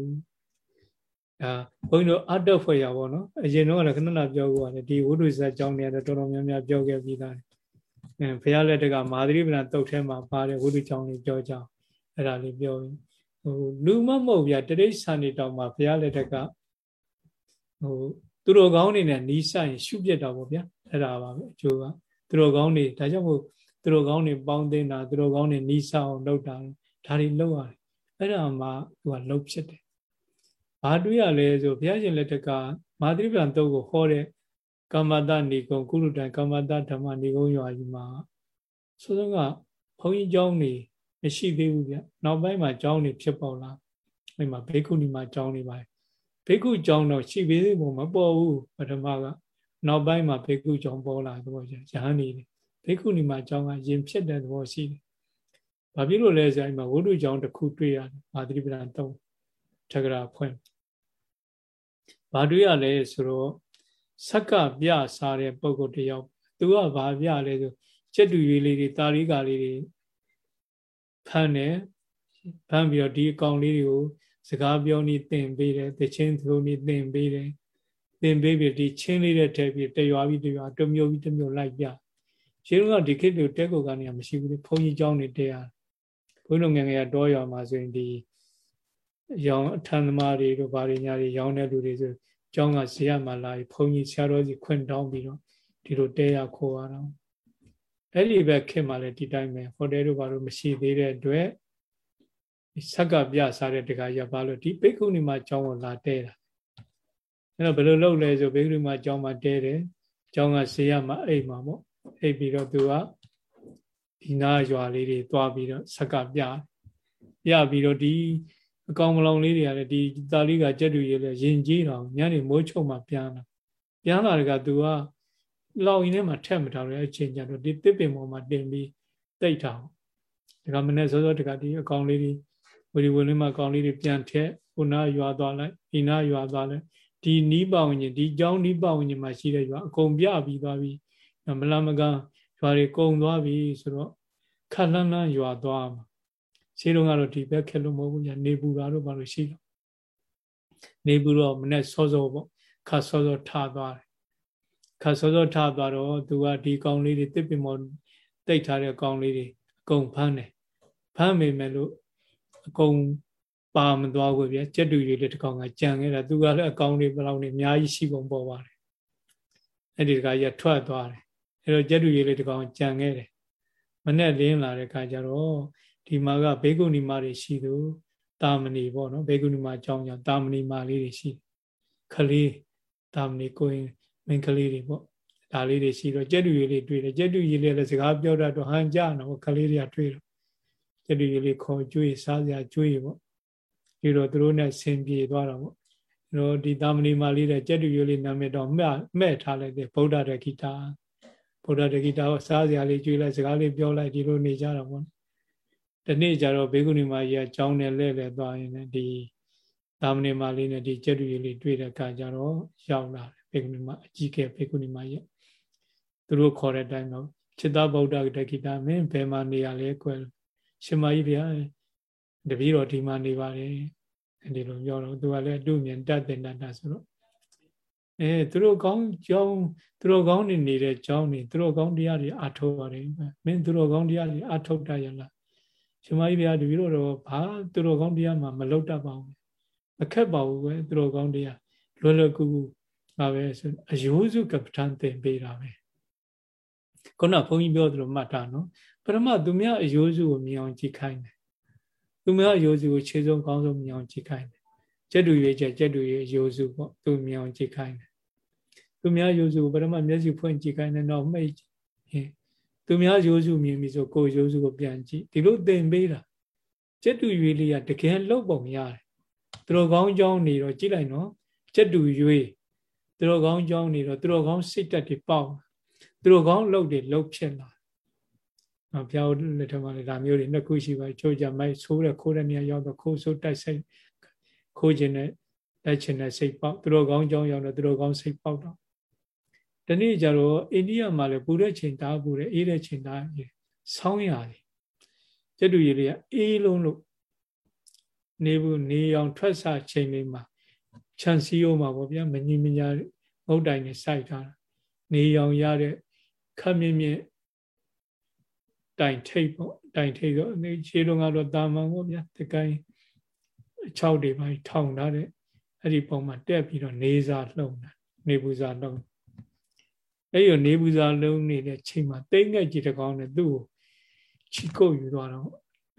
အာဘုန်းကြီးတို့အတ္တဖွဲ့ရပါတော့အရင်တော့လည်းခဏခဏပြော过ရတယ်ဒီဝိဓုဇတ်ကြောင်းတွေတော်တော်များများပြောခဲ့ပြီးသားအဲဘုရားလက်ထက်ကမာသရိပဏတုတ်ထဲမှာပါတဲ့ဝိဓုကြောင်းတွေပြောကြအောင်အဲ့ဒါလေးပြောရင်ဟိုလူမမဟုတ်ဗျာတရိစ္ဆာန်တွေတောင်မှဘုရားလက်ထက်ကဟို သူတော်ကောင်းတွေနဲ့နီးစပ်ရင်ရှုပြတ်တာပေါ့ဗျာအဲ့ဒါပါပဲအကျိုးကသူတော်ကောင်းတွေဒါကြောင့်မို့သူတော်ကောင်းတွေပေါင်းသိတာသူတော်ကောင်းတွေနီးစပ်အောင်လုပ်တာဒါတွေလုပ်ရတယ်အဲ့ဒါမှသူကလုပ်ဖြစ်တယ်ဘာတွေ့ရလဲဆိုဘုရားရှင်လက်ထက်ကမာသရိပံတုတ်ကိုဟောတဲ့ကမ္မတဏီကုံကုလူတံကမ္မတဓမ္မဏီကုံရွာကြီးမှာဆိုတော့ကဘုန်းကြီးเจ้าနေမရှိသေးဘူးဗျနောက်ပိုင်းမှာเจ้าနေဖြစ်ပေါ်လာအဲ့မှာဘေကုဏီမှာเจ้าနေပါတယ် ဘိက္ခုကြောင့်တော့ရှိသေးသေးပုံမပေါ်ဘူးပထမကနောက်ပိုင်းမှာဘိက္ခုကြောင့်ပေါ်လာသဘောကျရဟန်းနေတယ်ဘိက္ခုနီမှာကြောင့်ကယင်ဖြစ်တဲ့သဘောရှိတယ်။ဘာဖြစ်လို့လဲဆိုရင်မှာဝိတုကြောင့်တစ်ခုတွေ့ရတယ်။မာသရိပဒံသုံးထကရာဖွင့်။ဘာတွေ့ရလဲဆိုတော့ဆက်ကပြစားတဲ့ပုံကိုတယောက်သူကဘာပြလဲဆိုချက်တူရွေးလေးတွေတာရိကာလေးတွေဖမ်းတယ်ဖမ်းပြီးတော့ဒီအကောင်လေးတွေကို စကားပြောနေသင်ပေးတယ်တချင်းသူနေသင်ပေးတယ်သင်ပေးပြီးဒီချင်းလေးတဲ့ထည့်ပြီးတရွာပြီးတရွာတမျိုးပြီးတမျိုးလိုက်ပြရှင်းတော့ဒီခေတ်တွေတက်ကိုကနေမရှိဘူးလေဘုန်းကြီးเจ้าနေတဲရဘုန်းတော်ငယ်ငယ်တော့ရွာမှာဆိုရင်ဒီရောင်အထံသမားတွေတို့ဘာတွေညာတွေရောင်းတဲ့လူတွေဆိုကျောင်းကဇေယမှာလာပြီးဘုန်းကြီးဆရာတော်ကြီးခွင့်တောင်းပြီးတော့ဒီလိုတဲရခိုးရတော့အဲ့ဒီဘက်ခင်မှာလည်းဒီတိုင်းပဲဟိုတယ်တို့ဘာလို့မရှိသေးတဲ့အတွက် ဆက်ကပြစားတဲ့တခါရပါလို့ဒီဘိက္ခုနီမှာကျောင်းကိုလာတဲတာအဲ့တော့ဘယ်လိုလုပ်လဲဆိုဘိက္ခုနီမှာကျောင်းမှာတဲတယ်ကျောင်းကဆေးရမှာအိမ်မှာပေါ့အိပ်ပြီးတော့သူကဒီနာရွာလေးတွေသွားပြီးတော့ဆက်ကပြပြပြီးတော့ဒီအကောင်မလောင်လေးတွေကလည်းဒီတာလီကကြက်တူရေးလဲရင်ကြီးတော့ညနေမိုးချုပ်မှပြန်လာပြန်လာတကသူကလောက်ရင်းထဲမှာထက်မထားရအချိန်ကြတော့ဒီတစ်ပင်ပေါ်မှာတင်ပြီးတိတ်ထားဒါကမနေ့စောစောတကဒီအကောင်လေးတွေ ဝီဝီလေးမှာအကောင်လေးတွေပြန်ထက်ခုနရွာသွားလိုက်ဒီနာရွာသွားလိုက်ဒီနီးပဝင်ကြီးဒီเจ้าနီးပဝင်ကြီးမှာရှိတဲ့ရွာအကုန်ပြပြီးသွားပြီမလမကရွာတွေကုံသွားပြီဆိုတော့ခက်လန်းလန်းရွာသွားမှာရှိတော့ကတော့ဒီဘက်ခက်လို့မဟုတ်ဘူးညာနေပူတာတော့ဘာလို့ရှိတော့နေပူတော့မနေ့စောစောပေါ့ခါစောစောထသွားတယ်ခါစောစောထသွားတော့သူကဒီကောင်လေးတွေတစ်ပင်မောတိတ်ထားတဲ့ကောင်လေးတွေအကုန်ဖမ်းတယ်ဖမ်းမိမယ်လို့ အကုန်ပါမသွားဘူးဗျာကြက်တူတွေလည်းတစ်ကောင်ကကြံခဲ့တာသူကလည်းအကောင်တွေဘယ်လောက်နေအများကြီးရှိပုံပေါ်ပါတယ်အဲ့ဒီတခါရထွက်သွားတယ်အဲ့တော့ကြက်တူတွေလည်းတစ်ကောင်ကြံခဲ့တယ်မနဲ့လင်းလာတဲ့ခါကျတော့ဒီမှာကဘေကုဏီမတွေရှိသူတာမဏီပေါ့နော်ဘေကုဏီမအကြောင်းကြောင့်တာမဏီမလေးတွေရှိခလေးတာမဏီကိုရင်မင်းကလေးတွေပေါ့ဒါလေးတွေရှိတော့ကြက်တူရီလေးတွေ့တယ်ကြက်တူရီလေးလည်းစကားပြောတတ်တော့ဟန်ကြတော့ခလေးတွေကတွေ့တော့ ကြက်တူရီလေးခေါ်ကျွေးစားစရာကျွေးပေါ့ပြီးတော့သူတို့နဲ့ဆင်ပြေသွားတာပေါ့အဲတော့ဒီတာမဏိမာလေးတဲ့ကြက်တူရီလေးနာမည်တော့မှတ်မှဲ့ထားလိုက်တယ်ဗုဒ္ဓတခိတာဗုဒ္ဓတခိတာကိုစားစရာလေးကျွေးလိုက်စကားလေးပြောလိုက်ဒီလိုနေကြတာပေါ့ဒီနေ့ကျတော့ဘေကုဏီမာကြီးကကြောင်းနဲ့လဲလဲသွားရင်လည်းဒီတာမဏိမာလေးနဲ့ဒီကြက်တူရီလေးတွေ့တဲ့အခါကျတော့ရောက်လာတယ်ဘေကုဏီမာအကြီးကဲဘေကုဏီမာကြီးသူတို့ခေါ်တဲ့အတိုင်းတော့จิตဗုဒ္ဓတခိတာမင်းဘယ်မှာနေရလဲကွယ် ရှင်မကြီးဗျာတပည့်တော်ဒီမှာနေပါတယ်ဒီလိုပြောတော့သူကလည်းအတုမြင်တတ်တဲ့တတ်ဆိုတော့အဲသူတို့ကောင်းကြောင်းသူတို့ကောင်းနေနေတဲ့ကြောင်းနေသူတို့ကောင်းတရားတွေအထုတ်ပါတယ်မင်းသူတို့ကောင်းတရားတွေအထုတ်တတ်ရလားရှင်မကြီးဗျာတပည့်တော်တော့ဘာသူတို့ကောင်းတရားမှမလောက်တတ်ပါဘူးမခက်ပါဘူးပဲသူတို့ကောင်းတရားလွယ်လွယ်ကူကူပါပဲဆိုအယိုးစုကပ္ပထန်သင်ပေးတာပဲခုနဘုန်းကြီးပြောသလိုမှတ်တာနော် ပရမသူများအယိုးစုကိုမြင်အောင်ကြည့်ခိုင်းတယ်သူများအယိုးစုကိုခြေဆုံးကောင်းဆုံးမြင်အောင်ကြည့်ခိုင်းတယ်ကျက်တူရွေးချက်ကျက်တူရွေးအယိုးစုပေါ့သူမြင်အောင်ကြည့်ခိုင်းတယ်သူများအယိုးစုကိုပရမမျက်စိဖွင့်ကြည့်ခိုင်းတယ်တော့မိတ်ဟင်သူများရိုးစုမြင်ပြီဆိုကိုယ်ရိုးစုကိုပြန်ကြည့်ဒီလိုသင်ပေးတာကျက်တူရွေးလေးကတကယ်လောက်ပုံရတယ်သူတော်ကောင်းကြောင်းနေတော့ကြည့်လိုက်နော်ကျက်တူရွေးသူတော်ကောင်းကြောင်းနေတော့သူတော်ကောင်းစိတ်တက်တွေပေါက်သူတို့ကောင်းလှုပ်တွေလှုပ်ဖြစ်လာနော် ဘုရားလက်ထက်မှာလည်းဒါမျိုးတွေနှစ်ခုရှိပါချိုးကြမိုက်ဆိုးတဲ့ခိုးတဲ့နေရာရောက်တော့ခိုးဆိုးတိုက်ဆိုင်ခိုးခြင်းနဲ့တိုက်ခြင်းနဲ့စိတ်ပေါက်သူတို့ကောင်းကြောင်းရောက်တော့သူတို့ကောင်းစိတ်ပေါက်တော့ဒီနေ့ကျတော့အိန္ဒိယမှာလည်းပူတဲ့ချိန်တားပူတဲ့အေးတဲ့ချိန်တားဆောင်းရတယ်ကျက်တူရည်တွေကအေးလုံးလို့နေဘူးနေအောင်ထွက်ဆချိန်လေးမှာခြံစည်းရိုးမှာပေါ့ဗျာမငြိမညာငုတ်တိုင်နဲ့စိုက်ထားတာနေအောင်ရတဲ့ခက်မြင့်မြင့် တိုင်ထိပ်ပေါ့တိုင်ထိပ်တော့ခြေလုံးကတော့တာမန်ပေါ့ဗျာတကိုင်း6တွေပိုင်းထောင်ထားတဲ့အဲ့ဒီပုံမှာတက်ပြီးတော့နေစာလှုံတာနေပူစာလှုံအဲ့ဒီနေပူစာလှုံနေတဲ့ချိန်မှာတိတ်ငက်ကြီးတကောင်နဲ့သူ့ကိုချီကုတ်ယူသွားတော့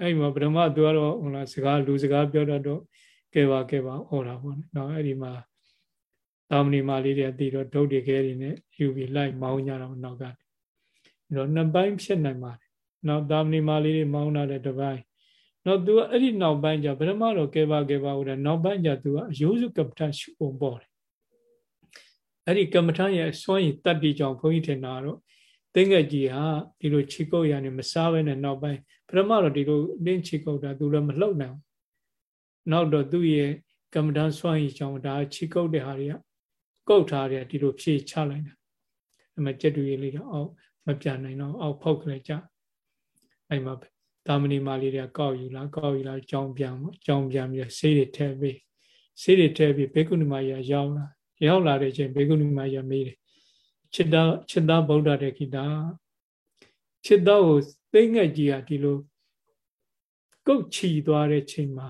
အဲ့ဒီမှာဗြဟ္မသူကတော့ဟိုလားစကားလူစကားပြောတတ်တော့ကဲပါကဲပါဟောတာပေါ့နော်အဲ့ဒီမှာသာမဏေမာလေးတွေအတီတော့ဒုတ်တွေခဲတွေနဲ့ယူပြီးလိုက်မောင်းကြတော့နောက်ကနေအဲ့တော့နှစ်ပိုင်းဖြစ်နိုင်ပါတယ် နောက်သာမဏေမာလေးတွေမောင်းတာတဲ့တစ်ပိုင်းနောက်သူကအဲ့ဒီနောက်ပိုင်းကျဗရမတော့ကဲပါကဲပါဟိုတဲ့နောက်ပိုင်းကျသူကအယိုးစုကပ္ပထရှုပုံပေါ်တယ်အဲ့ဒီကမ္မထရဲ့စွန့်ရည်တတ္တိကြောင့်ဘုန်းကြီးထင်တာတော့တင်းငယ်ကြီးဟာဒီလိုခြေကုပ်ရနေမစားဘဲနဲ့နောက်ပိုင်းပရမတော့ဒီလိုလင်းခြေကုပ်တာသူလည်းမလှုပ်နိုင်ဘူးနောက်တော့သူ့ရဲ့ကမ္မထစွန့်ရည်ကြောင့်ဒါခြေကုပ်တဲ့ဟာတွေကကုတ်ထားတယ်ဒီလိုဖြေချလိုက်တာအမကျက်တူရည်လေးတော့အောက်မပြနိုင်တော့အောက်ဖောက်ကလေးကြ အဲ့မှာတာမဏီမာလေးတွေကကောက်ယူလာကောက်ယူလာကြောင်းပြန်ပေါ့ကြောင်းပြန်ပြီးဆေးတွေထည့်ပြီးဆေးတွေထည့်ပြီးဘေကုဏီမာကြီးရောက်လာရောက်လာတဲ့ချိန်ဘေကုဏီမာကြီးမေးတယ်ချစ်သားချစ်သားဗုဒ္ဓတဲ့ခိတာချစ်သားကိုသိငက်ကြီးကဒီလိုကုတ်ချီသွားတဲ့ချိန်မှာ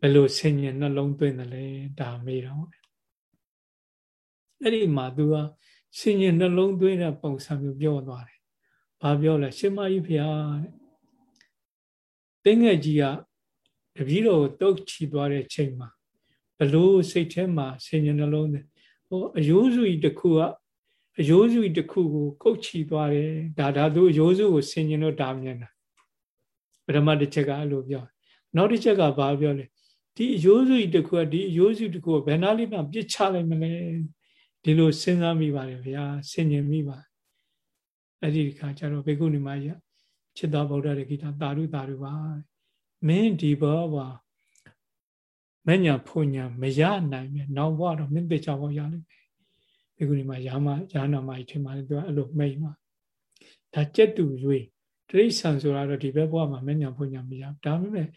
ဘယ်လိုဆင်ញင်နှလုံးသွင်းတယ်လဲဒါမေးတော့အဲ့ဒီမှာသူကဆင်ញင်နှလုံးသွင်းတဲ့ပုံစံမျိုးပြောသွားတယ်။ ဘာပြောလဲရှင်မကြီးဖျားတဲ့။တင်းငယ်ကြီးကတပည့်တော်ကိုတုတ်ချီသွားတဲ့ချိန်မှာဘလို့စိတ်ထဲမှာဆင်ញင်နှလုံးသွင်းဟိုအယိုးစုကြီးတစ်ခုကအယိုးစုကြီးတစ်ခုကိုကုတ်ချီသွားတယ်။ဒါဒါသူအယိုးစုကိုဆင်ញင်လို့ဒါမြင်တာ။ပထမတစ်ချက်ကအဲ့လိုပြော။နောက်တစ်ချက်ကဘာပြောလဲ။ဒီအယိုးစုကြီးတစ်ခုကဒီအယိုးစုတစ်ခုကိုဘယ်နာလေးမှပြစ်ချလိုက်မလဲ ဒီလိုစဉ်းစားမိပါတယ်ဗျာဆင်ញင်မိပါ အဲ့ဒီခါကျတော့ဘေကုဏီမကြီးချစ်တော်ဗုဒ္ဓရဲ့ဂီတာတာရုတာရုပါမင်းဒီဘောပါမညာဖုန်ညာမရနိုင်မြနောက်ဘဝတော့မင်းသိချဘောရလိမ့်မယ်ဘေကုဏီမရာမရာနာမကြီးထင်ပါတယ်သူကအဲ့လိုမိတ်မှာဒါကြက်တူရွေးတိရစ္ဆာန်ဆိုတာတော့ဒီဘက်ဘဝမှာမညာဖုန်ညာမရဒါပေမဲ့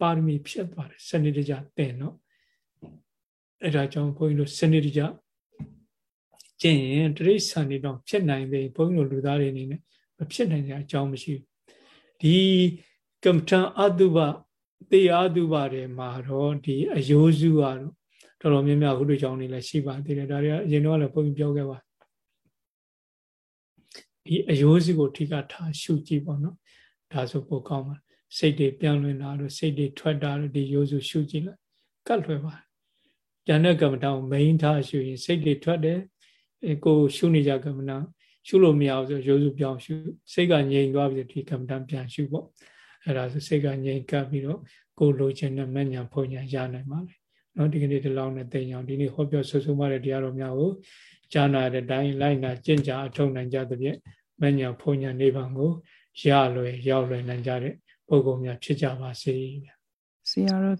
ပါရမီဖြစ်သွားတယ်စနစ်တကျတင်တော့အဲ့ဒါကြောင့်ဘုန်းကြီးတို့စနစ်တကျ ကျင့်ရင်တိရစ္ဆာန်တွေတော့ဖြစ်နိုင်တယ်ဘုန်းကြီးတို့လူသားတွေအနေနဲ့မဖြစ်နိုင်တဲ့အကြောင်းမရှိဘူးဒီကမ္မထအတုပတေအတုပတွေမှာတော့ဒီအယိုးစုကတော့တော်တော်များများခုလိုကြောင်းနေလည်းရှိပါသေးတယ်ဒါတွေကအရင်တော့လည်းဘုန်းကြီးပြောခဲ့ပါဒီအယိုးစုကိုထိကထားရှုကြည့်ပေါ့နော်ဒါဆိုပိုကောင်းပါစိတ်တွေပြောင်းလဲတာတို့စိတ်တွေထွက်တာတို့ဒီရိုးစုရှုကြည့်လိုက်ကတ်လွယ်ပါတယ်ဉာဏ်နဲ့ကမ္မတောင်မိန်ထားရှုရင်စိတ်တွေထွက်တယ် ကိုရှုနေကြကမ္မနာရှုလို့မရဘူးဆိုရိုးစုပြောင်းရှုစိတ်ကငြိမ်သွားပြီဒီကမ္မတန်ပြန်ရှုပေါ့အဲ့ဒါဆိုစိတ်ကငြိမ်ကပ်ပြီးတော့ကိုလိုချင်တဲ့မညာဖုန်ညာရနိုင်ပါလေနော်ဒီကနေ့ဒီလောက်နဲ့တင်အောင်ဒီနေ့ဟောပြောဆွဆုံးပါတဲ့တရားတော်များကိုကြားနာတဲ့အတိုင်းလိုက်နာကျင့်ကြအထောက်နိုင်ကြသဖြင့်မညာဖုန်ညာနိဗ္ဗာန်ကိုရလွယ်ရောက်လွယ်နိုင်ကြတဲ့ပုဂ္ဂိုလ်များဖြစ်ကြပါစေဆရာတော်